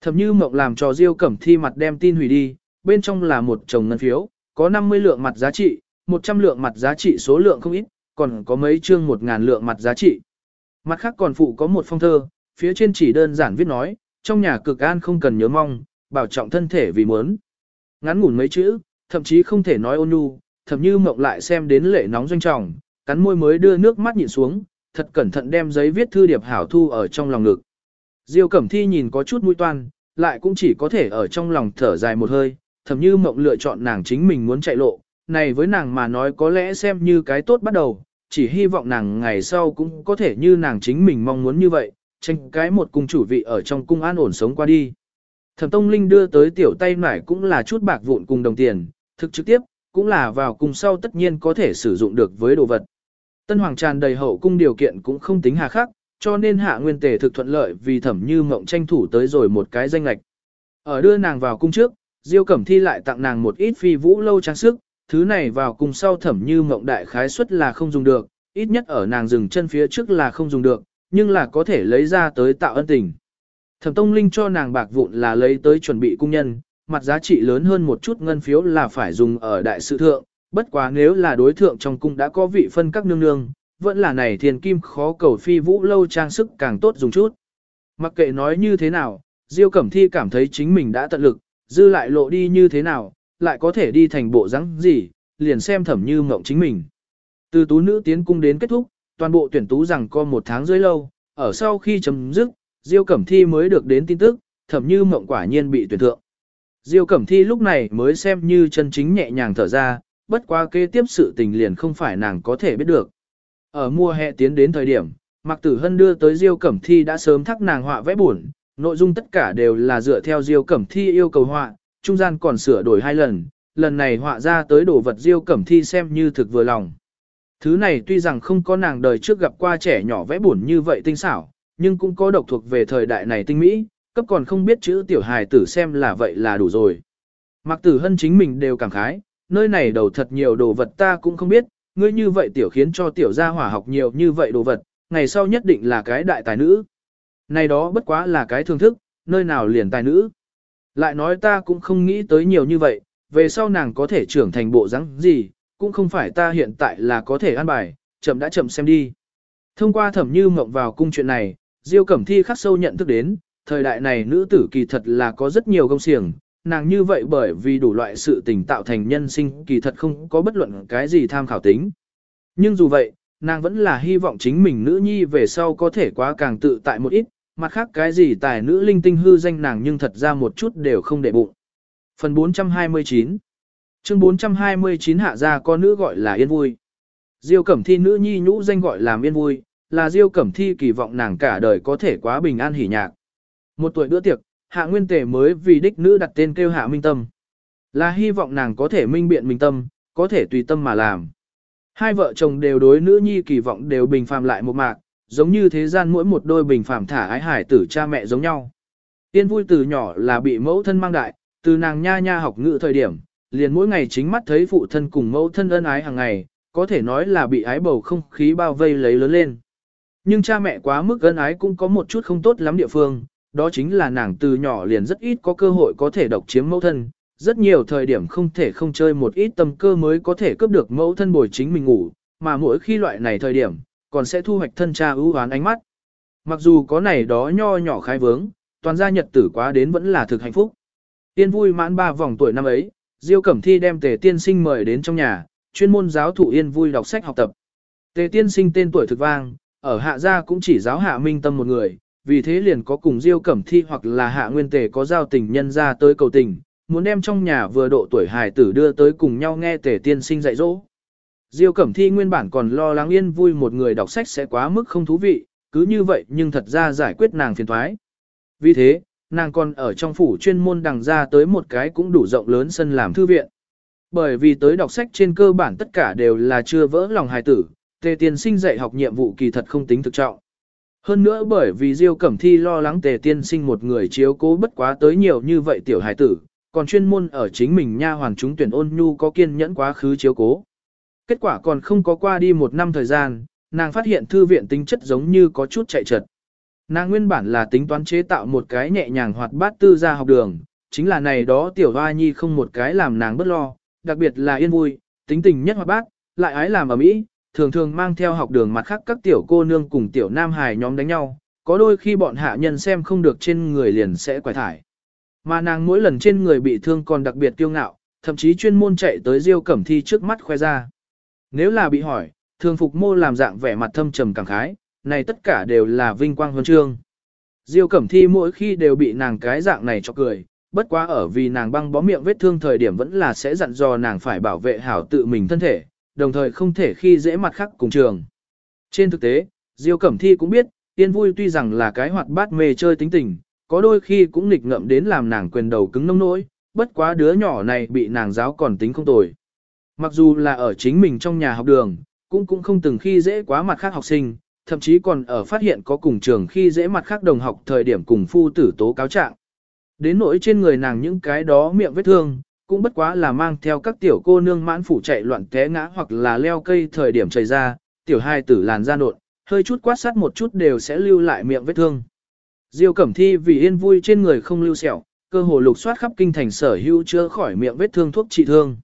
Thẩm Như Mộng làm cho Diêu Cẩm Thi mặt đem tin hủy đi, bên trong là một chồng ngân phiếu, có 50 lượng mặt giá trị, 100 lượng mặt giá trị số lượng không ít, còn có mấy chương 1000 lượng mặt giá trị. Mặt khác còn phụ có một phong thơ, phía trên chỉ đơn giản viết nói, trong nhà cực an không cần nhớ mong, bảo trọng thân thể vì muốn. Ngắn ngủn mấy chữ, thậm chí không thể nói ôn nhu, thậm như mộng lại xem đến lệ nóng doanh trọng, cắn môi mới đưa nước mắt nhịn xuống, thật cẩn thận đem giấy viết thư điệp hảo thu ở trong lòng ngực. Diêu Cẩm Thi nhìn có chút mũi toan, lại cũng chỉ có thể ở trong lòng thở dài một hơi, thậm như mộng lựa chọn nàng chính mình muốn chạy lộ, này với nàng mà nói có lẽ xem như cái tốt bắt đầu, chỉ hy vọng nàng ngày sau cũng có thể như nàng chính mình mong muốn như vậy, tranh cái một cung chủ vị ở trong cung an ổn sống qua đi. Thẩm Tông Linh đưa tới tiểu tay nải cũng là chút bạc vụn cùng đồng tiền, thực trực tiếp, cũng là vào cung sau tất nhiên có thể sử dụng được với đồ vật. Tân Hoàng tràn đầy hậu cung điều kiện cũng không tính hà khắc, cho nên hạ nguyên tề thực thuận lợi vì thẩm như mộng tranh thủ tới rồi một cái danh lệch. Ở đưa nàng vào cung trước, Diêu Cẩm Thi lại tặng nàng một ít phi vũ lâu trang sức, thứ này vào cung sau thẩm như mộng đại khái suất là không dùng được, ít nhất ở nàng dừng chân phía trước là không dùng được, nhưng là có thể lấy ra tới tạo ân tình. Thẩm Tông Linh cho nàng bạc vụn là lấy tới chuẩn bị cung nhân, mặt giá trị lớn hơn một chút ngân phiếu là phải dùng ở đại sự thượng, bất quá nếu là đối thượng trong cung đã có vị phân các nương nương, vẫn là này thiền kim khó cầu phi vũ lâu trang sức càng tốt dùng chút. Mặc kệ nói như thế nào, Diêu Cẩm Thi cảm thấy chính mình đã tận lực, dư lại lộ đi như thế nào, lại có thể đi thành bộ rắn gì, liền xem thẩm như mộng chính mình. Từ tú nữ tiến cung đến kết thúc, toàn bộ tuyển tú rằng có một tháng dưới lâu, ở sau khi chấm dứt, Diêu Cẩm Thi mới được đến tin tức, thẩm như mộng quả nhiên bị tuyển thượng. Diêu Cẩm Thi lúc này mới xem như chân chính nhẹ nhàng thở ra, bất quá kế tiếp sự tình liền không phải nàng có thể biết được. Ở mùa hè tiến đến thời điểm, Mạc Tử Hân đưa tới Diêu Cẩm Thi đã sớm thắc nàng họa vẽ buồn, nội dung tất cả đều là dựa theo Diêu Cẩm Thi yêu cầu họa, trung gian còn sửa đổi hai lần, lần này họa ra tới đồ vật Diêu Cẩm Thi xem như thực vừa lòng. Thứ này tuy rằng không có nàng đời trước gặp qua trẻ nhỏ vẽ buồn như vậy tinh xảo, nhưng cũng có độc thuộc về thời đại này tinh mỹ, cấp còn không biết chữ tiểu hài tử xem là vậy là đủ rồi. Mặc tử hân chính mình đều cảm khái, nơi này đầu thật nhiều đồ vật ta cũng không biết, ngươi như vậy tiểu khiến cho tiểu gia hỏa học nhiều như vậy đồ vật, ngày sau nhất định là cái đại tài nữ. Này đó bất quá là cái thương thức, nơi nào liền tài nữ. Lại nói ta cũng không nghĩ tới nhiều như vậy, về sau nàng có thể trưởng thành bộ dáng gì, cũng không phải ta hiện tại là có thể an bài, chậm đã chậm xem đi. Thông qua thẩm như mộng vào cung chuyện này, Diêu Cẩm Thi khắc sâu nhận thức đến, thời đại này nữ tử kỳ thật là có rất nhiều công xiềng, nàng như vậy bởi vì đủ loại sự tình tạo thành nhân sinh kỳ thật không có bất luận cái gì tham khảo tính. Nhưng dù vậy, nàng vẫn là hy vọng chính mình nữ nhi về sau có thể quá càng tự tại một ít, mặt khác cái gì tài nữ linh tinh hư danh nàng nhưng thật ra một chút đều không để bụng. Phần 429 Chương 429 hạ ra con nữ gọi là Yên Vui. Diêu Cẩm Thi nữ nhi nhũ danh gọi là Yên Vui, là Diêu Cẩm Thi kỳ vọng nàng cả đời có thể quá bình an hỉ nhạc. Một tuổi bữa tiệc, Hạ Nguyên Tề mới vì đích nữ đặt tên kêu Hạ Minh Tâm. Là hy vọng nàng có thể minh biện minh tâm, có thể tùy tâm mà làm. Hai vợ chồng đều đối nữ nhi kỳ vọng đều bình phàm lại một mạc, giống như thế gian mỗi một đôi bình phàm thả ái hải tử cha mẹ giống nhau. Tiên vui từ nhỏ là bị mẫu thân mang đại, từ nàng nha nha học ngữ thời điểm, liền mỗi ngày chính mắt thấy phụ thân cùng mẫu thân ân ái hàng ngày, có thể nói là bị ái bầu không khí bao vây lấy lớn lên. Nhưng cha mẹ quá mức ân ái cũng có một chút không tốt lắm địa phương, đó chính là nàng từ nhỏ liền rất ít có cơ hội có thể độc chiếm mẫu thân, rất nhiều thời điểm không thể không chơi một ít tâm cơ mới có thể cướp được mẫu thân bồi chính mình ngủ, mà mỗi khi loại này thời điểm, còn sẽ thu hoạch thân cha ưu hoán ánh mắt. Mặc dù có này đó nho nhỏ khai vướng, toàn gia nhật tử quá đến vẫn là thực hạnh phúc. Tiên vui mãn ba vòng tuổi năm ấy, Diêu Cẩm Thi đem Tề Tiên Sinh mời đến trong nhà, chuyên môn giáo thụ Yên vui đọc sách học tập. Tề Tiên Sinh tên tuổi thực vang, ở hạ gia cũng chỉ giáo hạ minh tâm một người, vì thế liền có cùng Diêu Cẩm Thi hoặc là hạ nguyên tề có giao tình nhân ra tới cầu tình, muốn đem trong nhà vừa độ tuổi hài tử đưa tới cùng nhau nghe Tề Tiên Sinh dạy dỗ. Diêu Cẩm Thi nguyên bản còn lo lắng yên vui một người đọc sách sẽ quá mức không thú vị, cứ như vậy nhưng thật ra giải quyết nàng phiền thoái. Vì thế, nàng còn ở trong phủ chuyên môn đằng ra tới một cái cũng đủ rộng lớn sân làm thư viện. Bởi vì tới đọc sách trên cơ bản tất cả đều là chưa vỡ lòng hài tử, tề tiên sinh dạy học nhiệm vụ kỳ thật không tính thực trọng. Hơn nữa bởi vì Diêu Cẩm Thi lo lắng tề tiên sinh một người chiếu cố bất quá tới nhiều như vậy tiểu hài tử, còn chuyên môn ở chính mình nha hoàn chúng tuyển ôn nhu có kiên nhẫn quá khứ chiếu cố. Kết quả còn không có qua đi một năm thời gian, nàng phát hiện thư viện tính chất giống như có chút chạy trật. Nàng nguyên bản là tính toán chế tạo một cái nhẹ nhàng hoạt bát tư gia học đường, chính là này đó tiểu hoa nhi không một cái làm nàng bất lo, đặc biệt là yên vui, tính tình nhất hoạt bát, lại ái làm ở mỹ, thường thường mang theo học đường mặt khác các tiểu cô nương cùng tiểu nam hài nhóm đánh nhau, có đôi khi bọn hạ nhân xem không được trên người liền sẽ quải thải. Mà nàng mỗi lần trên người bị thương còn đặc biệt kiêu ngạo, thậm chí chuyên môn chạy tới Diêu Cẩm Thi trước mắt khoe ra. Nếu là bị hỏi, thường phục mô làm dạng vẻ mặt thâm trầm cảm khái, này tất cả đều là vinh quang huân chương. Diêu Cẩm Thi mỗi khi đều bị nàng cái dạng này cho cười, bất quá ở vì nàng băng bó miệng vết thương thời điểm vẫn là sẽ dặn dò nàng phải bảo vệ hảo tự mình thân thể, đồng thời không thể khi dễ mặt khác cùng trường. Trên thực tế, Diêu Cẩm Thi cũng biết, Tiên Vui tuy rằng là cái hoạt bát mê chơi tính tình, có đôi khi cũng nghịch ngợm đến làm nàng quyền đầu cứng nông nỗi, bất quá đứa nhỏ này bị nàng giáo còn tính không tồi. Mặc dù là ở chính mình trong nhà học đường, cũng cũng không từng khi dễ quá mặt khác học sinh, thậm chí còn ở phát hiện có cùng trường khi dễ mặt khác đồng học thời điểm cùng phu tử tố cáo trạng. Đến nỗi trên người nàng những cái đó miệng vết thương, cũng bất quá là mang theo các tiểu cô nương mãn phủ chạy loạn té ngã hoặc là leo cây thời điểm chảy ra, tiểu hai tử làn da nột, hơi chút quát sát một chút đều sẽ lưu lại miệng vết thương. Diêu Cẩm Thi vì yên vui trên người không lưu sẹo, cơ hồ lục soát khắp kinh thành sở hữu chữa khỏi miệng vết thương thuốc trị thương.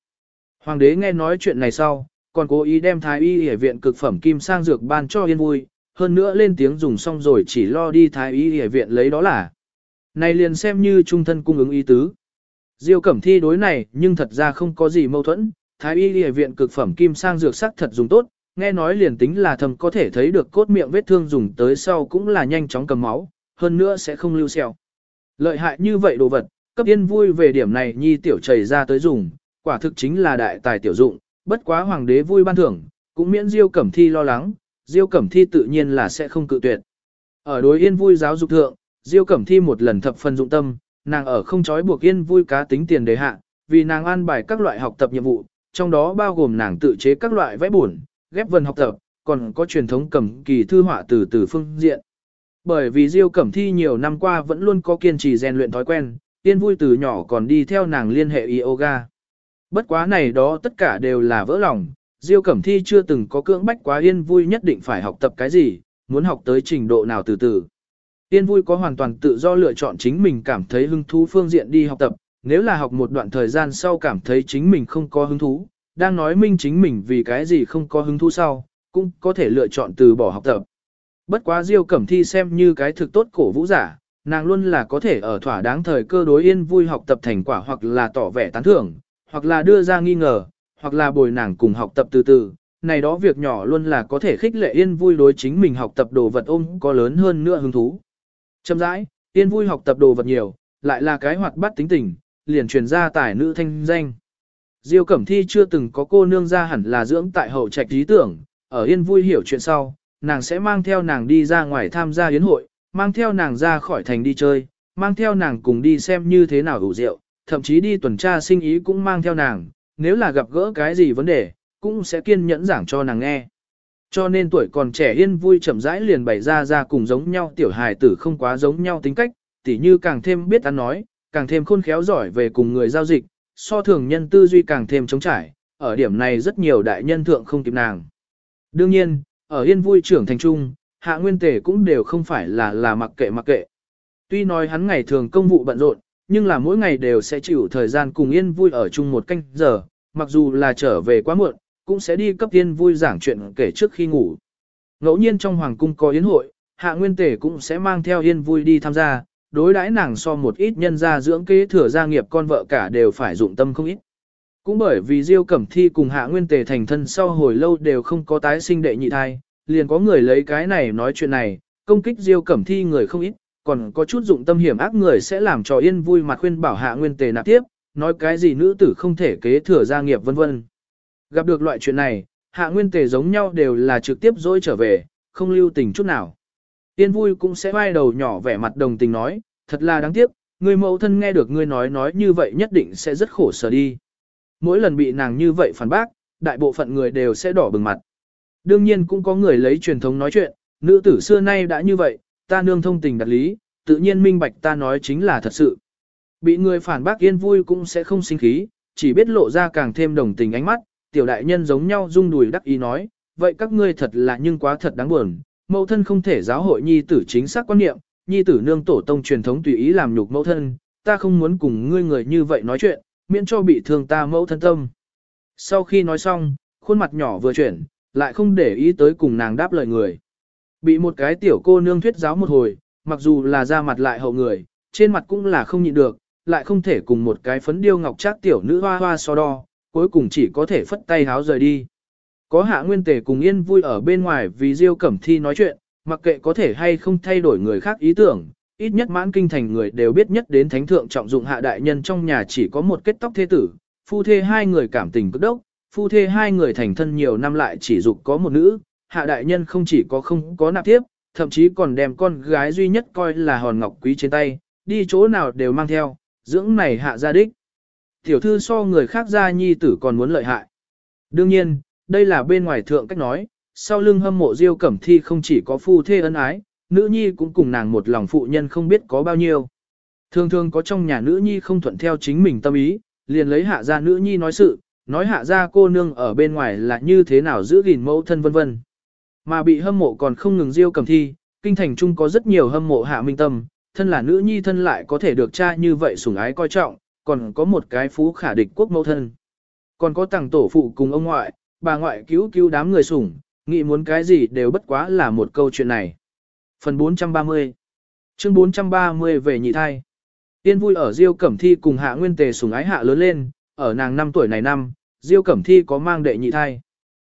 Hoàng đế nghe nói chuyện này sau, còn cố ý đem thái y y viện cực phẩm kim sang dược ban cho yên vui, hơn nữa lên tiếng dùng xong rồi chỉ lo đi thái y y viện lấy đó là. Này liền xem như trung thân cung ứng ý tứ. Diêu Cẩm Thi đối này nhưng thật ra không có gì mâu thuẫn, thái y y viện cực phẩm kim sang dược sắc thật dùng tốt, nghe nói liền tính là thầm có thể thấy được cốt miệng vết thương dùng tới sau cũng là nhanh chóng cầm máu, hơn nữa sẽ không lưu sẹo. Lợi hại như vậy đồ vật, cấp yên vui về điểm này nhi tiểu chảy ra tới dùng, quả thực chính là đại tài tiểu dụng, bất quá hoàng đế vui ban thưởng, cũng miễn Diêu Cẩm Thi lo lắng, Diêu Cẩm Thi tự nhiên là sẽ không cự tuyệt. Ở đối yên vui giáo dục thượng, Diêu Cẩm Thi một lần thập phần dụng tâm, nàng ở không chói buộc yên vui cá tính tiền đề hạ, vì nàng an bài các loại học tập nhiệm vụ, trong đó bao gồm nàng tự chế các loại vẽ buồn, ghép vần học tập, còn có truyền thống cầm kỳ thư họa từ từ phương diện. Bởi vì Diêu Cẩm Thi nhiều năm qua vẫn luôn có kiên trì rèn luyện thói quen, Yên vui từ nhỏ còn đi theo nàng liên hệ yoga. Bất quá này đó tất cả đều là vỡ lòng, Diêu Cẩm Thi chưa từng có cưỡng bách quá Yên vui nhất định phải học tập cái gì, muốn học tới trình độ nào từ từ. Yên vui có hoàn toàn tự do lựa chọn chính mình cảm thấy hứng thú phương diện đi học tập, nếu là học một đoạn thời gian sau cảm thấy chính mình không có hứng thú, đang nói minh chính mình vì cái gì không có hứng thú sau, cũng có thể lựa chọn từ bỏ học tập. Bất quá Diêu Cẩm Thi xem như cái thực tốt cổ vũ giả, nàng luôn là có thể ở thỏa đáng thời cơ đối yên vui học tập thành quả hoặc là tỏ vẻ tán thưởng, hoặc là đưa ra nghi ngờ, hoặc là bồi nàng cùng học tập từ từ. Này đó việc nhỏ luôn là có thể khích lệ yên vui đối chính mình học tập đồ vật ôm có lớn hơn nữa hứng thú. Châm rãi, yên vui học tập đồ vật nhiều, lại là cái hoạt bát tính tình, liền truyền ra tài nữ thanh danh. Diêu Cẩm Thi chưa từng có cô nương ra hẳn là dưỡng tại hậu trạch lý tưởng, ở yên vui hiểu chuyện sau, nàng sẽ mang theo nàng đi ra ngoài tham gia yến hội, mang theo nàng ra khỏi thành đi chơi, mang theo nàng cùng đi xem như thế nào đủ rượu, thậm chí đi tuần tra sinh ý cũng mang theo nàng, nếu là gặp gỡ cái gì vấn đề, cũng sẽ kiên nhẫn giảng cho nàng nghe. Cho nên tuổi còn trẻ yên vui chậm rãi liền bày ra ra cùng giống nhau tiểu hài tử không quá giống nhau tính cách, tỉ như càng thêm biết ăn nói, càng thêm khôn khéo giỏi về cùng người giao dịch, so thường nhân tư duy càng thêm chống trải, ở điểm này rất nhiều đại nhân thượng không kịp nàng. Đương nhiên, ở yên vui trưởng thành trung, hạ nguyên tể cũng đều không phải là là mặc kệ mặc kệ. Tuy nói hắn ngày thường công vụ bận rộn, nhưng là mỗi ngày đều sẽ chịu thời gian cùng yên vui ở chung một canh giờ, mặc dù là trở về quá muộn, cũng sẽ đi cấp yên vui giảng chuyện kể trước khi ngủ. Ngẫu nhiên trong hoàng cung có yến hội, hạ nguyên tề cũng sẽ mang theo yên vui đi tham gia, đối đãi nàng so một ít nhân gia dưỡng kế thừa gia nghiệp con vợ cả đều phải dụng tâm không ít. Cũng bởi vì Diêu Cẩm Thi cùng Hạ Nguyên Tề thành thân sau hồi lâu đều không có tái sinh đệ nhị thai, liền có người lấy cái này nói chuyện này, công kích Diêu Cẩm Thi người không ít, còn có chút dụng tâm hiểm ác người sẽ làm cho yên vui mặt khuyên bảo Hạ Nguyên Tề nạp tiếp, nói cái gì nữ tử không thể kế thừa gia nghiệp vân vân. Gặp được loại chuyện này, Hạ Nguyên Tề giống nhau đều là trực tiếp dối trở về, không lưu tình chút nào. Yên vui cũng sẽ vai đầu nhỏ vẻ mặt đồng tình nói, thật là đáng tiếc, người mẫu thân nghe được ngươi nói nói như vậy nhất định sẽ rất khổ sở đi. Mỗi lần bị nàng như vậy phản bác, đại bộ phận người đều sẽ đỏ bừng mặt. Đương nhiên cũng có người lấy truyền thống nói chuyện, nữ tử xưa nay đã như vậy, ta nương thông tình đặt lý, tự nhiên minh bạch ta nói chính là thật sự. Bị người phản bác yên vui cũng sẽ không sinh khí, chỉ biết lộ ra càng thêm đồng tình ánh mắt, tiểu đại nhân giống nhau rung đùi đắc ý nói, vậy các ngươi thật là nhưng quá thật đáng buồn, mẫu thân không thể giáo hội nhi tử chính xác quan niệm, nhi tử nương tổ tông truyền thống tùy ý làm nhục mẫu thân, ta không muốn cùng ngươi người như vậy nói chuyện, miễn cho bị thương ta mẫu thân tâm. Sau khi nói xong, khuôn mặt nhỏ vừa chuyển, lại không để ý tới cùng nàng đáp lời người. Bị một cái tiểu cô nương thuyết giáo một hồi, mặc dù là ra mặt lại hậu người, trên mặt cũng là không nhịn được, lại không thể cùng một cái phấn điêu ngọc trác tiểu nữ hoa hoa so đo, cuối cùng chỉ có thể phất tay háo rời đi. Có hạ nguyên tề cùng yên vui ở bên ngoài vì Diêu Cẩm Thi nói chuyện, mặc kệ có thể hay không thay đổi người khác ý tưởng, ít nhất mãn kinh thành người đều biết nhất đến thánh thượng trọng dụng hạ đại nhân trong nhà chỉ có một kết tóc thế tử, phu thê hai người cảm tình cực đốc, phu thê hai người thành thân nhiều năm lại chỉ dục có một nữ, hạ đại nhân không chỉ có không có nạp tiếp, thậm chí còn đem con gái duy nhất coi là hòn ngọc quý trên tay, đi chỗ nào đều mang theo, dưỡng này hạ gia đích. Tiểu thư so người khác gia nhi tử còn muốn lợi hại. Đương nhiên, đây là bên ngoài thượng cách nói, sau lưng hâm mộ Diêu Cẩm Thi không chỉ có phu thê ân ái, nữ nhi cũng cùng nàng một lòng phụ nhân không biết có bao nhiêu. Thường thường có trong nhà nữ nhi không thuận theo chính mình tâm ý, liền lấy hạ gia nữ nhi nói sự, nói hạ gia cô nương ở bên ngoài là như thế nào giữ gìn mẫu thân vân vân. Mà bị hâm mộ còn không ngừng Diêu Cẩm Thi, kinh thành trung có rất nhiều hâm mộ hạ minh tâm, thân là nữ nhi thân lại có thể được cha như vậy sủng ái coi trọng, còn có một cái phú khả địch quốc mẫu thân. Còn có tàng tổ phụ cùng ông ngoại, bà ngoại cứu cứu đám người sủng, nghĩ muốn cái gì đều bất quá là một câu chuyện này. Phần 430 Chương 430 về nhị thai Tiên vui ở Diêu Cẩm Thi cùng Hạ Nguyên Tề sủng ái hạ lớn lên, ở nàng 5 tuổi này năm, Diêu Cẩm Thi có mang đệ nhị thai.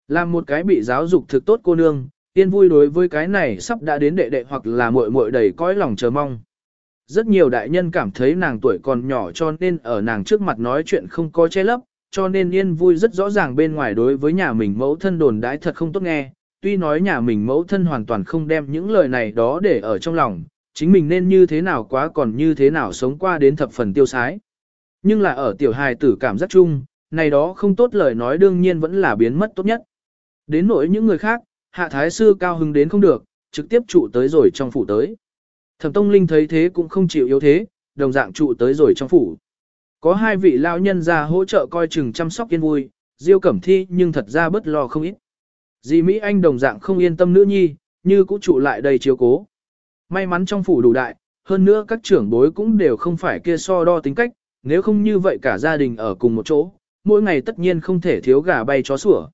Làm một cái bị giáo dục thực tốt cô nương, Tiên vui đối với cái này sắp đã đến đệ đệ hoặc là muội muội đầy cõi lòng chờ mong. Rất nhiều đại nhân cảm thấy nàng tuổi còn nhỏ cho nên ở nàng trước mặt nói chuyện không có che lấp, cho nên Yên vui rất rõ ràng bên ngoài đối với nhà mình mẫu thân đồn đãi thật không tốt nghe, tuy nói nhà mình mẫu thân hoàn toàn không đem những lời này đó để ở trong lòng, chính mình nên như thế nào quá còn như thế nào sống qua đến thập phần tiêu sái. Nhưng là ở tiểu hài tử cảm giác chung, này đó không tốt lời nói đương nhiên vẫn là biến mất tốt nhất. Đến nỗi những người khác, hạ thái sư cao hứng đến không được, trực tiếp trụ tới rồi trong phủ tới. Thẩm Tông Linh thấy thế cũng không chịu yếu thế, đồng dạng trụ tới rồi trong phủ. Có hai vị lao nhân ra hỗ trợ coi chừng chăm sóc yên vui, Diêu Cẩm Thi nhưng thật ra bất lo không ít. Dì Mỹ Anh đồng dạng không yên tâm nữ nhi, như cũng trụ lại đầy chiếu cố. May mắn trong phủ đủ đại, hơn nữa các trưởng bối cũng đều không phải kia so đo tính cách, nếu không như vậy cả gia đình ở cùng một chỗ, mỗi ngày tất nhiên không thể thiếu gà bay chó sủa.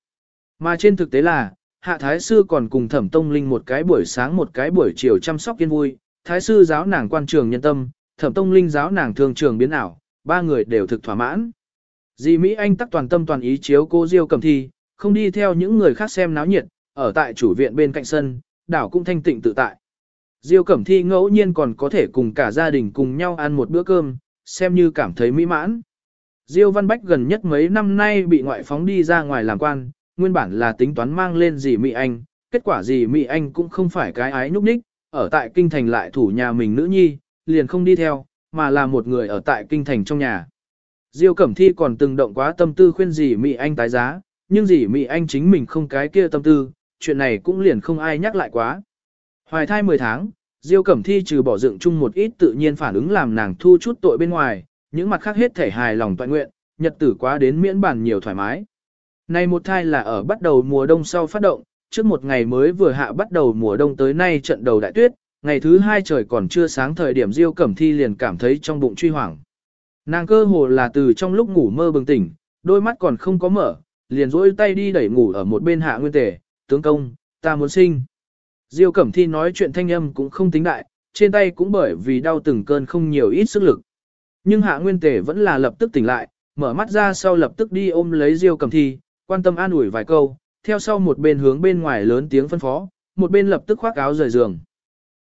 Mà trên thực tế là, Hạ Thái Sư còn cùng Thẩm Tông Linh một cái buổi sáng một cái buổi chiều chăm sóc yên vui, Thái Sư giáo nàng quan trường nhân tâm, Thẩm Tông Linh giáo nàng thường trường biến ảo, ba người đều thực thỏa mãn. Dì Mỹ Anh tắc toàn tâm toàn ý chiếu cô Diêu cầm thi, không đi theo những người khác xem náo nhiệt, ở tại chủ viện bên cạnh sân, đảo cũng thanh tịnh tự tại. Diêu Cẩm Thi ngẫu nhiên còn có thể cùng cả gia đình cùng nhau ăn một bữa cơm, xem như cảm thấy mỹ mãn. Diêu Văn Bách gần nhất mấy năm nay bị ngoại phóng đi ra ngoài làm quan, nguyên bản là tính toán mang lên dì Mỹ Anh, kết quả dì Mỹ Anh cũng không phải cái ái nhúc nhích, ở tại kinh thành lại thủ nhà mình nữ nhi, liền không đi theo, mà là một người ở tại kinh thành trong nhà. Diêu Cẩm Thi còn từng động quá tâm tư khuyên dì Mỹ Anh tái giá, nhưng dì Mỹ Anh chính mình không cái kia tâm tư, chuyện này cũng liền không ai nhắc lại quá. Hoài thai 10 tháng, Diêu Cẩm Thi trừ bỏ dựng chung một ít tự nhiên phản ứng làm nàng thu chút tội bên ngoài, những mặt khác hết thể hài lòng toàn nguyện, nhật tử quá đến miễn bản nhiều thoải mái. Nay một thai là ở bắt đầu mùa đông sau phát động, trước một ngày mới vừa hạ bắt đầu mùa đông tới nay trận đầu đại tuyết, ngày thứ hai trời còn chưa sáng thời điểm Diêu Cẩm Thi liền cảm thấy trong bụng truy hoảng. Nàng cơ hồ là từ trong lúc ngủ mơ bừng tỉnh, đôi mắt còn không có mở, liền rỗi tay đi đẩy ngủ ở một bên hạ nguyên tề, tướng công, ta muốn sinh. Diêu Cẩm Thi nói chuyện thanh âm cũng không tính đại, trên tay cũng bởi vì đau từng cơn không nhiều ít sức lực. Nhưng hạ nguyên tề vẫn là lập tức tỉnh lại, mở mắt ra sau lập tức đi ôm lấy Diêu Cẩm Thi, quan tâm an ủi vài câu, theo sau một bên hướng bên ngoài lớn tiếng phân phó, một bên lập tức khoác áo rời giường.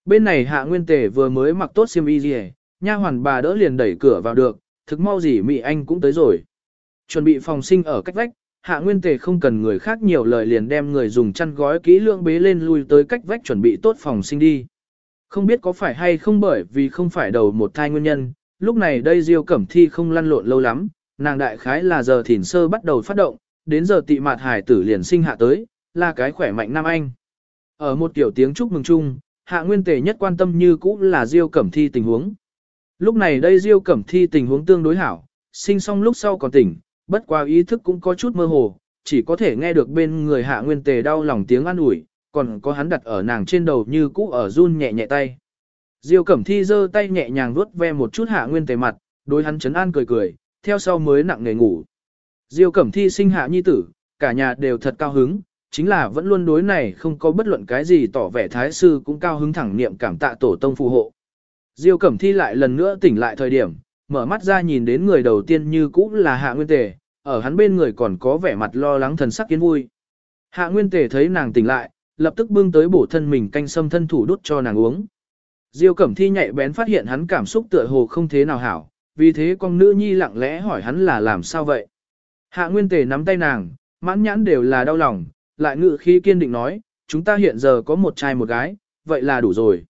Bên này hạ nguyên tề vừa mới mặc tốt xiêm y gì, nha hoàn bà đỡ liền đẩy cửa vào được, thực mau gì Mị Anh cũng tới rồi. Chuẩn bị phòng sinh ở cách vách, hạ nguyên tề không cần người khác nhiều lời liền đem người dùng chăn gói kỹ lưỡng bế lên lui tới cách vách chuẩn bị tốt phòng sinh đi. Không biết có phải hay không bởi vì không phải đầu một thai nguyên nhân, lúc này đây Diêu Cẩm Thi không lăn lộn lâu lắm, nàng đại khái là giờ thìn sơ bắt đầu phát động, đến giờ tị mạt hải tử liền sinh hạ tới, là cái khỏe mạnh nam anh. Ở một tiểu tiếng chúc mừng chung, hạ nguyên tề nhất quan tâm như cũ là Diêu Cẩm Thi tình huống. Lúc này đây Diêu Cẩm Thi tình huống tương đối hảo, sinh xong lúc sau còn tỉnh, bất qua ý thức cũng có chút mơ hồ, chỉ có thể nghe được bên người hạ nguyên tề đau lòng tiếng an ủi, còn có hắn đặt ở nàng trên đầu như cũ ở run nhẹ nhẹ tay. Diêu Cẩm Thi giơ tay nhẹ nhàng vuốt ve một chút hạ nguyên tề mặt, đối hắn chấn an cười cười, theo sau mới nặng nề ngủ. Diêu Cẩm Thi sinh hạ nhi tử, cả nhà đều thật cao hứng, chính là vẫn luôn đối này không có bất luận cái gì tỏ vẻ thái sư cũng cao hứng thẳng niệm cảm tạ tổ tông phù hộ. Diêu Cẩm Thi lại lần nữa tỉnh lại thời điểm, mở mắt ra nhìn đến người đầu tiên như cũ là Hạ Nguyên Tề, ở hắn bên người còn có vẻ mặt lo lắng thần sắc kiến vui. Hạ Nguyên Tề thấy nàng tỉnh lại, lập tức bưng tới bổ thân mình canh sâm thân thủ đút cho nàng uống. Diêu Cẩm Thi nhạy bén phát hiện hắn cảm xúc tựa hồ không thế nào hảo, vì thế con nữ nhi lặng lẽ hỏi hắn là làm sao vậy. Hạ Nguyên Tề nắm tay nàng, mãn nhãn đều là đau lòng, lại ngự khí kiên định nói, chúng ta hiện giờ có một trai một gái, vậy là đủ rồi.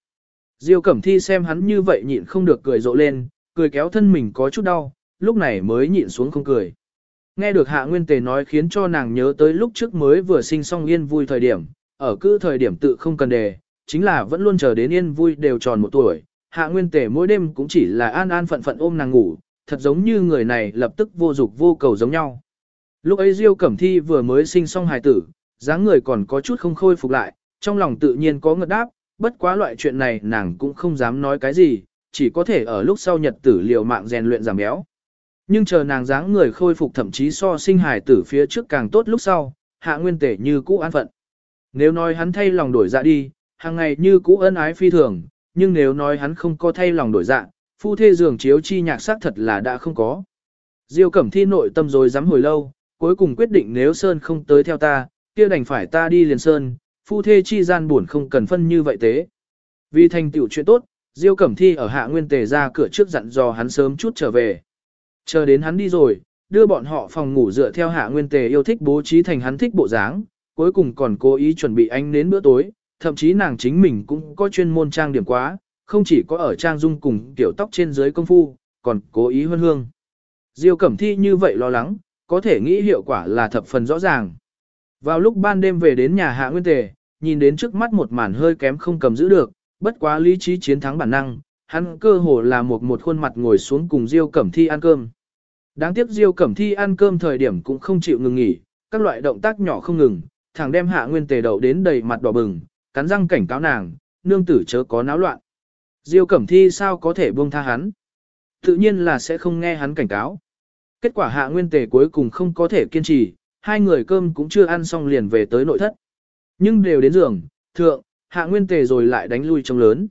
Diêu Cẩm Thi xem hắn như vậy nhịn không được cười rộ lên, cười kéo thân mình có chút đau, lúc này mới nhịn xuống không cười. Nghe được Hạ Nguyên Tề nói khiến cho nàng nhớ tới lúc trước mới vừa sinh xong yên vui thời điểm, ở cứ thời điểm tự không cần đề, chính là vẫn luôn chờ đến yên vui đều tròn một tuổi. Hạ Nguyên Tề mỗi đêm cũng chỉ là an an phận phận ôm nàng ngủ, thật giống như người này lập tức vô dục vô cầu giống nhau. Lúc ấy Diêu Cẩm Thi vừa mới sinh xong hài tử, dáng người còn có chút không khôi phục lại, trong lòng tự nhiên có ngợt đáp, bất quá loại chuyện này nàng cũng không dám nói cái gì, chỉ có thể ở lúc sau nhật tử liều mạng rèn luyện giảm béo. Nhưng chờ nàng dáng người khôi phục thậm chí so sinh hài tử phía trước càng tốt lúc sau, hạ nguyên tể như cũ an phận. Nếu nói hắn thay lòng đổi dạ đi, hàng ngày như cũ ân ái phi thường, nhưng nếu nói hắn không có thay lòng đổi dạ, phu thê giường chiếu chi nhạc sắc thật là đã không có. Diêu Cẩm Thi nội tâm rồi dám hồi lâu, cuối cùng quyết định nếu Sơn không tới theo ta, kia đành phải ta đi liền Sơn, phu thê chi gian buồn không cần phân như vậy thế. Vì thành tựu chuyện tốt, Diêu Cẩm Thi ở hạ nguyên tề ra cửa trước dặn dò hắn sớm chút trở về. Chờ đến hắn đi rồi, đưa bọn họ phòng ngủ dựa theo hạ nguyên tề yêu thích bố trí thành hắn thích bộ dáng, cuối cùng còn cố ý chuẩn bị anh đến bữa tối, thậm chí nàng chính mình cũng có chuyên môn trang điểm quá, không chỉ có ở trang dung cùng kiểu tóc trên dưới công phu, còn cố ý hơn hương. Diêu Cẩm Thi như vậy lo lắng, có thể nghĩ hiệu quả là thập phần rõ ràng. Vào lúc ban đêm về đến nhà hạ nguyên tề, nhìn đến trước mắt một màn hơi kém không cầm giữ được, bất quá lý trí chiến thắng bản năng, hắn cơ hồ là một một khuôn mặt ngồi xuống cùng Diêu Cẩm Thi ăn cơm. Đáng tiếc Diêu Cẩm Thi ăn cơm thời điểm cũng không chịu ngừng nghỉ, các loại động tác nhỏ không ngừng, thẳng đem hạ nguyên tề đậu đến đầy mặt đỏ bừng, cắn răng cảnh cáo nàng, nương tử chớ có náo loạn. Diêu Cẩm Thi sao có thể buông tha hắn? Tự nhiên là sẽ không nghe hắn cảnh cáo. Kết quả hạ nguyên tề cuối cùng không có thể kiên trì, hai người cơm cũng chưa ăn xong liền về tới nội thất. Nhưng đều đến giường, thượng, hạ nguyên tề rồi lại đánh lui trong lớn.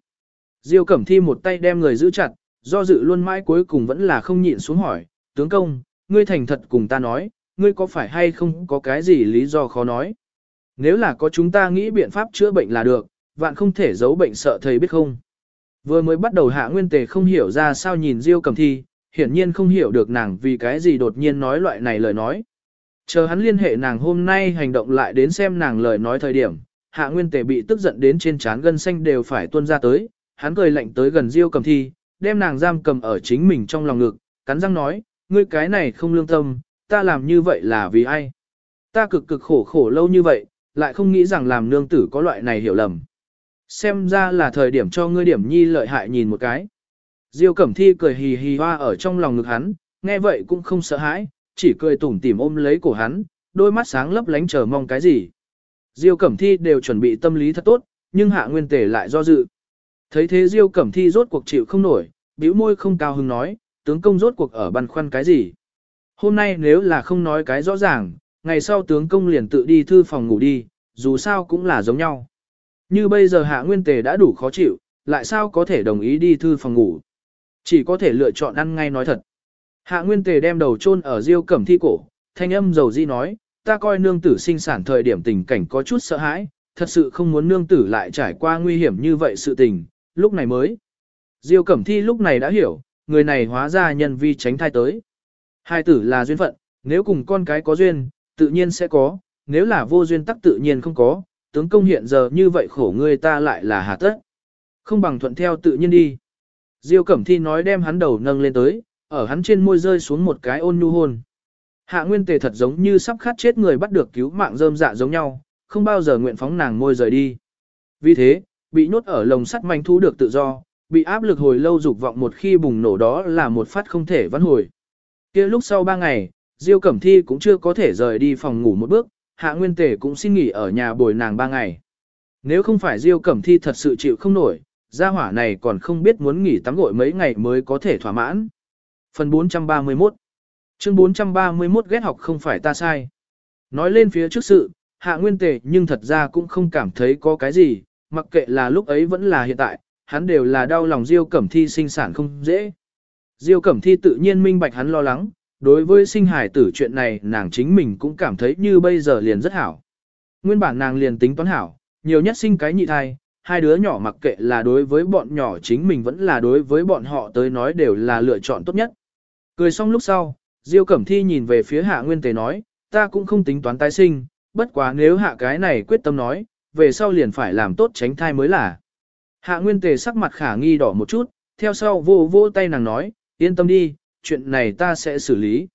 Diêu Cẩm Thi một tay đem người giữ chặt, do dự luôn mãi cuối cùng vẫn là không nhịn xuống hỏi, tướng công, ngươi thành thật cùng ta nói, ngươi có phải hay không có cái gì lý do khó nói. Nếu là có chúng ta nghĩ biện pháp chữa bệnh là được, vạn không thể giấu bệnh sợ thầy biết không. Vừa mới bắt đầu hạ nguyên tề không hiểu ra sao nhìn Diêu Cẩm Thi, hiển nhiên không hiểu được nàng vì cái gì đột nhiên nói loại này lời nói. Chờ hắn liên hệ nàng hôm nay hành động lại đến xem nàng lời nói thời điểm, hạ nguyên tề bị tức giận đến trên trán gân xanh đều phải tuôn ra tới, hắn cười lạnh tới gần Diêu Cầm Thi, đem nàng giam cầm ở chính mình trong lòng ngực, cắn răng nói, ngươi cái này không lương tâm, ta làm như vậy là vì ai? Ta cực cực khổ khổ lâu như vậy, lại không nghĩ rằng làm nương tử có loại này hiểu lầm. Xem ra là thời điểm cho ngươi điểm nhi lợi hại nhìn một cái. Diêu Cẩm Thi cười hì hì hoa ở trong lòng ngực hắn, nghe vậy cũng không sợ hãi, chỉ cười tủm tỉm ôm lấy cổ hắn, đôi mắt sáng lấp lánh chờ mong cái gì. Diêu Cẩm Thi đều chuẩn bị tâm lý thật tốt, nhưng Hạ Nguyên Tề lại do dự. Thấy thế Diêu Cẩm Thi rốt cuộc chịu không nổi, bĩu môi không cao hứng nói, tướng công rốt cuộc ở băn khoăn cái gì. Hôm nay nếu là không nói cái rõ ràng, ngày sau tướng công liền tự đi thư phòng ngủ đi, dù sao cũng là giống nhau. Như bây giờ Hạ Nguyên Tề đã đủ khó chịu, lại sao có thể đồng ý đi thư phòng ngủ. Chỉ có thể lựa chọn ăn ngay nói thật. Hạ Nguyên Tề đem đầu chôn ở Diêu Cẩm Thi cổ, thanh âm dầu di nói, ta coi nương tử sinh sản thời điểm tình cảnh có chút sợ hãi, thật sự không muốn nương tử lại trải qua nguy hiểm như vậy sự tình, lúc này mới. Diêu Cẩm Thi lúc này đã hiểu, người này hóa ra nhân vi tránh thai tới. Hai tử là duyên phận, nếu cùng con cái có duyên, tự nhiên sẽ có, nếu là vô duyên tắc tự nhiên không có, tướng công hiện giờ như vậy khổ người ta lại là hà tất. Không bằng thuận theo tự nhiên đi. Diêu Cẩm Thi nói đem hắn đầu nâng lên tới, ở hắn trên môi rơi xuống một cái ôn nhu hôn. Hạ Nguyên Tề thật giống như sắp khát chết người bắt được cứu mạng rơm dạ giống nhau, không bao giờ nguyện phóng nàng môi rời đi. Vì thế, bị nhốt ở lồng sắt manh thú được tự do, bị áp lực hồi lâu dục vọng một khi bùng nổ đó là một phát không thể vãn hồi. Kia lúc sau ba ngày, Diêu Cẩm Thi cũng chưa có thể rời đi phòng ngủ một bước, Hạ Nguyên Tề cũng xin nghỉ ở nhà bồi nàng ba ngày. Nếu không phải Diêu Cẩm Thi thật sự chịu không nổi, gia hỏa này còn không biết muốn nghỉ tắm gội mấy ngày mới có thể thỏa mãn. Phần 431 Chương 431 ghét học không phải ta sai. Nói lên phía trước sự, Hạ Nguyên Tề nhưng thật ra cũng không cảm thấy có cái gì, mặc kệ là lúc ấy vẫn là hiện tại, hắn đều là đau lòng Diêu Cẩm Thi sinh sản không dễ. Diêu Cẩm Thi tự nhiên minh bạch hắn lo lắng, đối với sinh hải tử chuyện này nàng chính mình cũng cảm thấy như bây giờ liền rất hảo. Nguyên bản nàng liền tính toán hảo, nhiều nhất sinh cái nhị thai, hai đứa nhỏ mặc kệ là đối với bọn nhỏ chính mình vẫn là đối với bọn họ tới nói đều là lựa chọn tốt nhất. Cười xong lúc sau, Diêu Cẩm Thi nhìn về phía Hạ Nguyên Tề nói, ta cũng không tính toán tái sinh, bất quá nếu hạ cái này quyết tâm nói, về sau liền phải làm tốt tránh thai mới là. Hạ Nguyên Tề sắc mặt khả nghi đỏ một chút, theo sau vô vô tay nàng nói, yên tâm đi, chuyện này ta sẽ xử lý.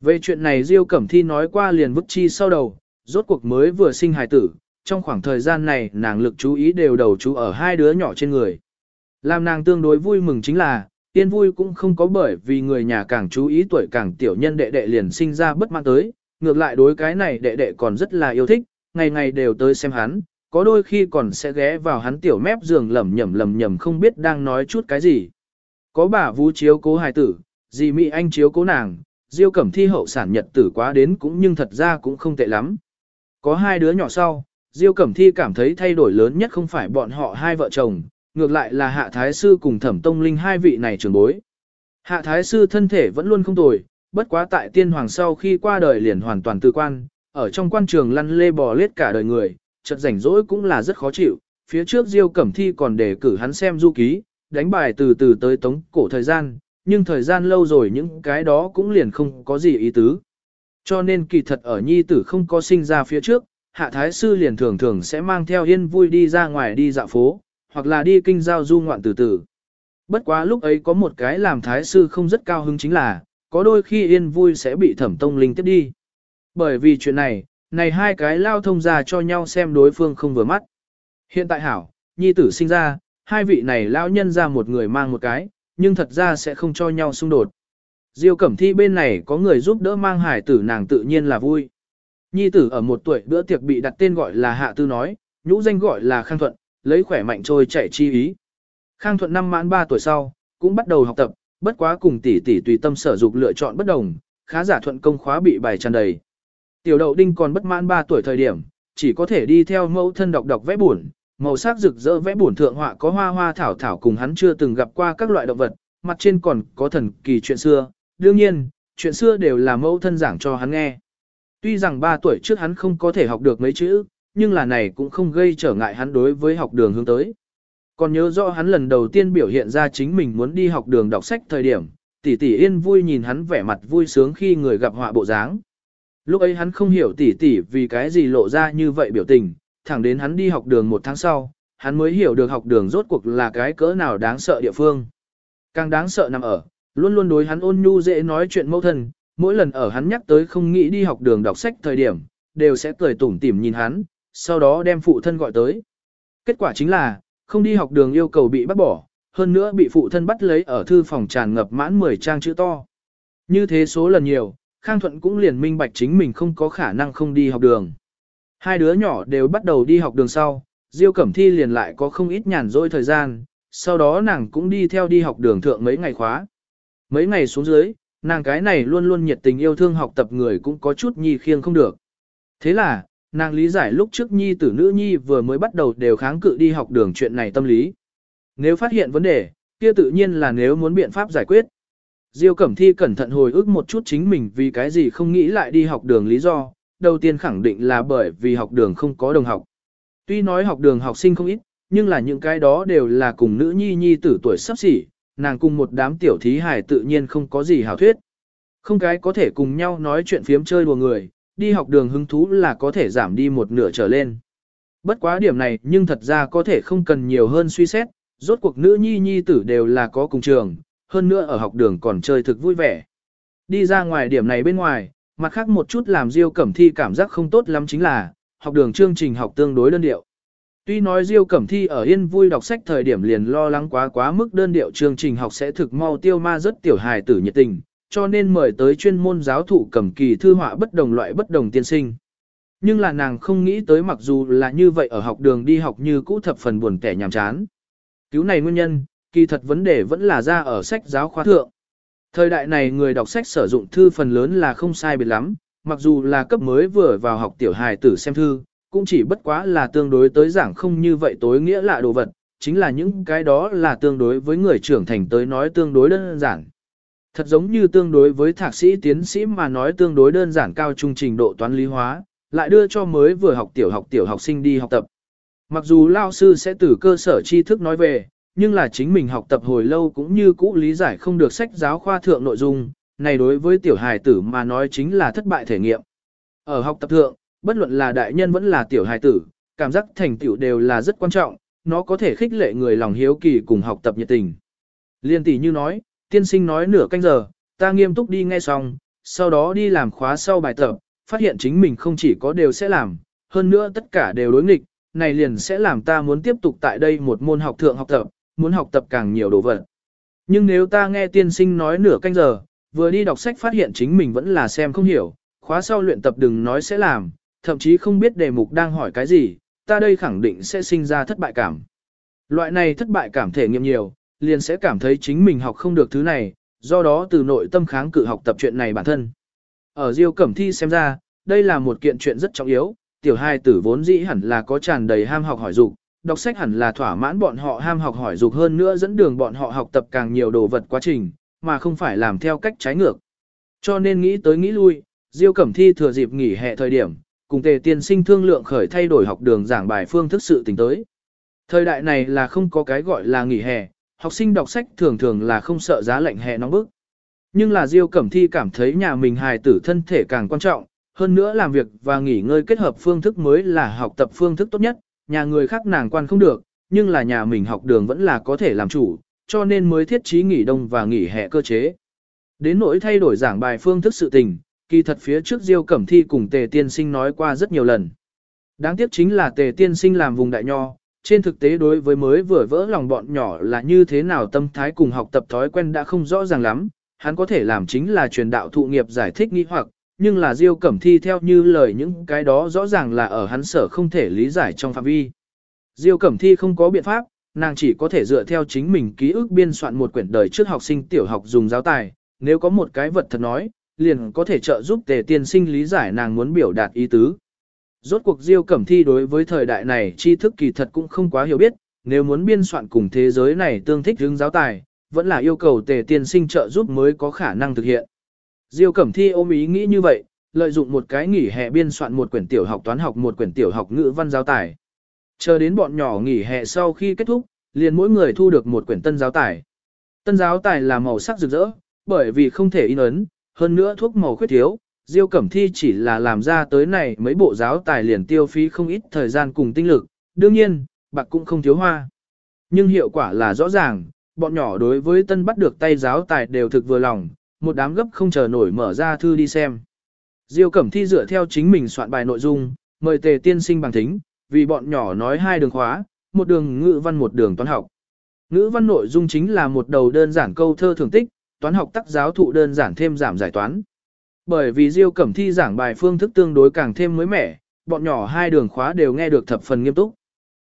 Về chuyện này Diêu Cẩm Thi nói qua liền vứt chi sau đầu, rốt cuộc mới vừa sinh hài tử, trong khoảng thời gian này nàng lực chú ý đều đầu chú ở hai đứa nhỏ trên người. Làm nàng tương đối vui mừng chính là, tiên vui cũng không có bởi vì người nhà càng chú ý tuổi càng tiểu nhân đệ đệ liền sinh ra bất mãn tới, ngược lại đối cái này đệ đệ còn rất là yêu thích, ngày ngày đều tới xem hắn, có đôi khi còn sẽ ghé vào hắn tiểu mép giường lẩm nhẩm lẩm nhẩm không biết đang nói chút cái gì. Có bà vú chiếu cố hài tử, dì Mỹ Anh chiếu cố nàng, Diêu Cẩm Thi hậu sản nhật tử quá đến cũng nhưng thật ra cũng không tệ lắm. Có hai đứa nhỏ sau, Diêu Cẩm Thi cảm thấy thay đổi lớn nhất không phải bọn họ hai vợ chồng, ngược lại là Hạ Thái Sư cùng Thẩm Tông Linh hai vị này trưởng bối. Hạ Thái Sư thân thể vẫn luôn không tồi, bất quá tại tiên hoàng sau khi qua đời liền hoàn toàn tư quan, ở trong quan trường lăn lê bò lết cả đời người, chợt rảnh rỗi cũng là rất khó chịu, phía trước Diêu Cẩm Thi còn để cử hắn xem du ký, đánh bài từ từ tới tống cổ thời gian, nhưng thời gian lâu rồi những cái đó cũng liền không có gì ý tứ. Cho nên kỳ thật ở nhi tử không có sinh ra phía trước, hạ thái sư liền thường thường sẽ mang theo yên vui đi ra ngoài đi dạo phố, hoặc là đi kinh giao du ngoạn từ từ. Bất quá lúc ấy có một cái làm thái sư không rất cao hứng chính là, có đôi khi yên vui sẽ bị thẩm tông linh tiếp đi. Bởi vì chuyện này, này hai cái lao thông ra cho nhau xem đối phương không vừa mắt. Hiện tại hảo, nhi tử sinh ra, hai vị này lão nhân ra một người mang một cái, nhưng thật ra sẽ không cho nhau xung đột. Diêu Cẩm Thi bên này có người giúp đỡ mang hải tử nàng tự nhiên là vui. Nhi tử ở một tuổi bữa tiệc bị đặt tên gọi là Hạ Tư nói, nhũ danh gọi là Khang Thuận, lấy khỏe mạnh trôi chạy chi ý. Khang Thuận năm mãn 3 tuổi sau, cũng bắt đầu học tập, bất quá cùng tỷ tỷ tùy tâm sở dục lựa chọn bất đồng, khá giả thuận công khóa bị bài tràn đầy. Tiểu đậu đinh còn bất mãn 3 tuổi thời điểm, chỉ có thể đi theo mẫu thân đọc đọc vẽ buồn, màu sắc rực rỡ vẽ buồn thượng họa có hoa hoa thảo thảo cùng hắn chưa từng gặp qua các loại động vật, mặt trên còn có thần kỳ chuyện xưa, đương nhiên, chuyện xưa đều là mẫu thân giảng cho hắn nghe. Tuy rằng 3 tuổi trước hắn không có thể học được mấy chữ, nhưng là này cũng không gây trở ngại hắn đối với học đường hướng tới. Còn nhớ rõ hắn lần đầu tiên biểu hiện ra chính mình muốn đi học đường đọc sách thời điểm, tỷ tỷ yên vui nhìn hắn vẻ mặt vui sướng khi người gặp họa bộ dáng. Lúc ấy hắn không hiểu tỷ tỷ vì cái gì lộ ra như vậy biểu tình, thẳng đến hắn đi học đường một tháng sau, hắn mới hiểu được học đường rốt cuộc là cái cỡ nào đáng sợ địa phương. Càng đáng sợ nằm ở, luôn luôn đối hắn ôn nhu dễ nói chuyện mâu thân, mỗi lần ở hắn nhắc tới không nghĩ đi học đường đọc sách thời điểm, đều sẽ cười tủm tỉm nhìn hắn, sau đó đem phụ thân gọi tới. Kết quả chính là, không đi học đường yêu cầu bị bắt bỏ, hơn nữa bị phụ thân bắt lấy ở thư phòng tràn ngập mãn 10 trang chữ to. Như thế số lần nhiều, Khang Thuận cũng liền minh bạch chính mình không có khả năng không đi học đường. Hai đứa nhỏ đều bắt đầu đi học đường sau, Diêu Cẩm Thi liền lại có không ít nhàn rỗi thời gian, sau đó nàng cũng đi theo đi học đường thượng mấy ngày khóa. Mấy ngày xuống dưới, nàng cái này luôn luôn nhiệt tình yêu thương học tập người cũng có chút nhi khiêng không được. Thế là, nàng lý giải lúc trước nhi tử nữ nhi vừa mới bắt đầu đều kháng cự đi học đường chuyện này tâm lý. Nếu phát hiện vấn đề, kia tự nhiên là nếu muốn biện pháp giải quyết. Diêu Cẩm Thi cẩn thận hồi ức một chút chính mình vì cái gì không nghĩ lại đi học đường lý do, đầu tiên khẳng định là bởi vì học đường không có đồng học. Tuy nói học đường học sinh không ít, nhưng là những cái đó đều là cùng nữ nhi nhi tử tuổi sắp xỉ, nàng cùng một đám tiểu thí hải tự nhiên không có gì hảo thuyết. Không cái có thể cùng nhau nói chuyện phiếm chơi đùa người, đi học đường hứng thú là có thể giảm đi một nửa trở lên. Bất quá điểm này nhưng thật ra có thể không cần nhiều hơn suy xét, rốt cuộc nữ nhi nhi tử đều là có cùng trường, hơn nữa ở học đường còn chơi thực vui vẻ. Đi ra ngoài điểm này bên ngoài, mặt khác một chút làm Diêu Cẩm Thi cảm giác không tốt lắm chính là, học đường chương trình học tương đối đơn điệu. Tuy nói Diêu Cẩm Thi ở yên vui đọc sách thời điểm liền lo lắng quá quá mức đơn điệu chương trình học sẽ thực mau tiêu ma rất tiểu hài tử nhiệt tình, cho nên mời tới chuyên môn giáo thụ cầm kỳ thư họa bất đồng loại bất đồng tiên sinh. Nhưng là nàng không nghĩ tới mặc dù là như vậy ở học đường đi học như cũ thập phần buồn kẻ nhàm chán. Cứu này nguyên nhân, kỳ thật vấn đề vẫn là ra ở sách giáo khoa thượng. Thời đại này người đọc sách sử dụng thư phần lớn là không sai biệt lắm, mặc dù là cấp mới vừa vào học tiểu hài tử xem thư, cũng chỉ bất quá là tương đối tới giảng không như vậy tối nghĩa lạ đồ vật, chính là những cái đó là tương đối với người trưởng thành tới nói tương đối đơn giản. Thật giống như tương đối với thạc sĩ tiến sĩ mà nói tương đối đơn giản cao trung trình độ toán lý hóa, lại đưa cho mới vừa học tiểu học tiểu học sinh đi học tập. Mặc dù lao sư sẽ từ cơ sở tri thức nói về, nhưng là chính mình học tập hồi lâu cũng như cũ lý giải không được sách giáo khoa thượng nội dung, này đối với tiểu hài tử mà nói chính là thất bại thể nghiệm. Ở học tập thượng, bất luận là đại nhân vẫn là tiểu hài tử, cảm giác thành tựu đều là rất quan trọng, nó có thể khích lệ người lòng hiếu kỳ cùng học tập nhiệt tình. Liên tỷ như nói, tiên sinh nói nửa canh giờ, ta nghiêm túc đi nghe xong, sau đó đi làm khóa sau bài tập, phát hiện chính mình không chỉ có đều sẽ làm, hơn nữa tất cả đều đối nghịch, này liền sẽ làm ta muốn tiếp tục tại đây một môn học thượng học tập, muốn học tập càng nhiều đồ vật. Nhưng nếu ta nghe tiên sinh nói nửa canh giờ, vừa đi đọc sách phát hiện chính mình vẫn là xem không hiểu, khóa sau luyện tập đừng nói sẽ làm, thậm chí không biết đề mục đang hỏi cái gì, ta đây khẳng định sẽ sinh ra thất bại cảm. Loại này thất bại cảm thể nghiệm nhiều, liền sẽ cảm thấy chính mình học không được thứ này, do đó từ nội tâm kháng cự học tập chuyện này bản thân. Ở Diêu Cẩm Thi xem ra, đây là một kiện chuyện rất trọng yếu, tiểu hai tử vốn dĩ hẳn là có tràn đầy ham học hỏi dục, đọc sách hẳn là thỏa mãn bọn họ ham học hỏi dục hơn nữa dẫn đường bọn họ học tập càng nhiều đồ vật quá trình, mà không phải làm theo cách trái ngược. Cho nên nghĩ tới nghĩ lui, Diêu Cẩm Thi thừa dịp nghỉ hè thời điểm, cùng Tề Tiên Sinh thương lượng khởi thay đổi học đường giảng bài phương thức sự tình tới. Thời đại này là không có cái gọi là nghỉ hè, học sinh đọc sách thường thường là không sợ giá lạnh hè nóng bức. Nhưng là Diêu Cẩm Thi cảm thấy nhà mình hài tử thân thể càng quan trọng, hơn nữa làm việc và nghỉ ngơi kết hợp phương thức mới là học tập phương thức tốt nhất, nhà người khác nàng quan không được, nhưng là nhà mình học đường vẫn là có thể làm chủ, cho nên mới thiết trí nghỉ đông và nghỉ hè cơ chế. Đến nỗi thay đổi giảng bài phương thức sự tình, kỳ thật phía trước Diêu Cẩm Thi cùng Tề Tiên Sinh nói qua rất nhiều lần. Đáng tiếc chính là Tề Tiên Sinh làm vùng đại nho, trên thực tế đối với mới vừa vỡ lòng bọn nhỏ là như thế nào tâm thái cùng học tập thói quen đã không rõ ràng lắm, hắn có thể làm chính là truyền đạo thụ nghiệp giải thích nghi hoặc, nhưng là Diêu Cẩm Thi theo như lời những cái đó rõ ràng là ở hắn sở không thể lý giải trong phạm vi. Diêu Cẩm Thi không có biện pháp, nàng chỉ có thể dựa theo chính mình ký ức biên soạn một quyển đời trước học sinh tiểu học dùng giáo tài, nếu có một cái vật thật nói, liền có thể trợ giúp tề tiên sinh lý giải nàng muốn biểu đạt ý tứ. Rốt cuộc Diêu Cẩm Thi đối với thời đại này tri thức kỳ thật cũng không quá hiểu biết, nếu muốn biên soạn cùng thế giới này tương thích hướng giáo tài, vẫn là yêu cầu tề tiên sinh trợ giúp mới có khả năng thực hiện. Diêu Cẩm Thi ôm ý nghĩ như vậy, lợi dụng một cái nghỉ hè biên soạn một quyển tiểu học toán học một quyển tiểu học ngữ văn giáo tài. Chờ đến bọn nhỏ nghỉ hè sau khi kết thúc, liền mỗi người thu được một quyển tân giáo tài. Tân giáo tài là màu sắc rực rỡ, bởi vì không thể in ấn, hơn nữa thuốc màu khuyết thiếu, Diêu Cẩm Thi chỉ là làm ra tới này mấy bộ giáo tài liền tiêu phí không ít thời gian cùng tinh lực, đương nhiên, bạc cũng không thiếu hoa. Nhưng hiệu quả là rõ ràng, bọn nhỏ đối với tân bắt được tay giáo tài đều thực vừa lòng, một đám gấp không chờ nổi mở ra thư đi xem. Diêu Cẩm Thi dựa theo chính mình soạn bài nội dung, mời tề tiên sinh bằng thính, vì bọn nhỏ nói hai đường khóa, một đường ngữ văn một đường toán học. Ngữ văn nội dung chính là một đầu đơn giản câu thơ thưởng tích, toán học tác giáo thụ đơn giản thêm giảm giải toán. Bởi vì Diêu Cẩm Thi giảng bài phương thức tương đối càng thêm mới mẻ, bọn nhỏ hai đường khóa đều nghe được thập phần nghiêm túc.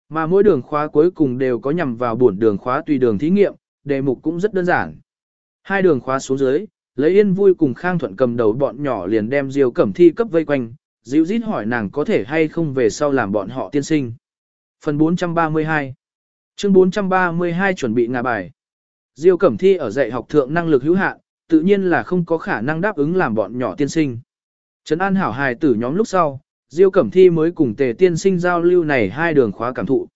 Mà mỗi đường khóa cuối cùng đều có nhằm vào buồn đường khóa tùy đường thí nghiệm, đề mục cũng rất đơn giản. Hai đường khóa xuống dưới, lấy yên vui cùng Khang Thuận cầm đầu bọn nhỏ liền đem Diêu Cẩm Thi cấp vây quanh, dịu dít hỏi nàng có thể hay không về sau làm bọn họ tiên sinh. Phần 432 Chương 432 chuẩn bị ngà bài Diêu Cẩm Thi ở dạy học thượng năng lực hữu hạn, tự nhiên là không có khả năng đáp ứng làm bọn nhỏ tiên sinh. Trấn An hảo hài tử nhóm lúc sau, Diêu Cẩm Thi mới cùng Tề Tiên Sinh giao lưu này hai đường khóa cảm thụ.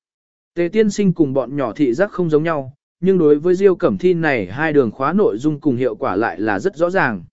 Tề Tiên Sinh cùng bọn nhỏ thị giác không giống nhau, nhưng đối với Diêu Cẩm Thi này hai đường khóa nội dung cùng hiệu quả lại là rất rõ ràng.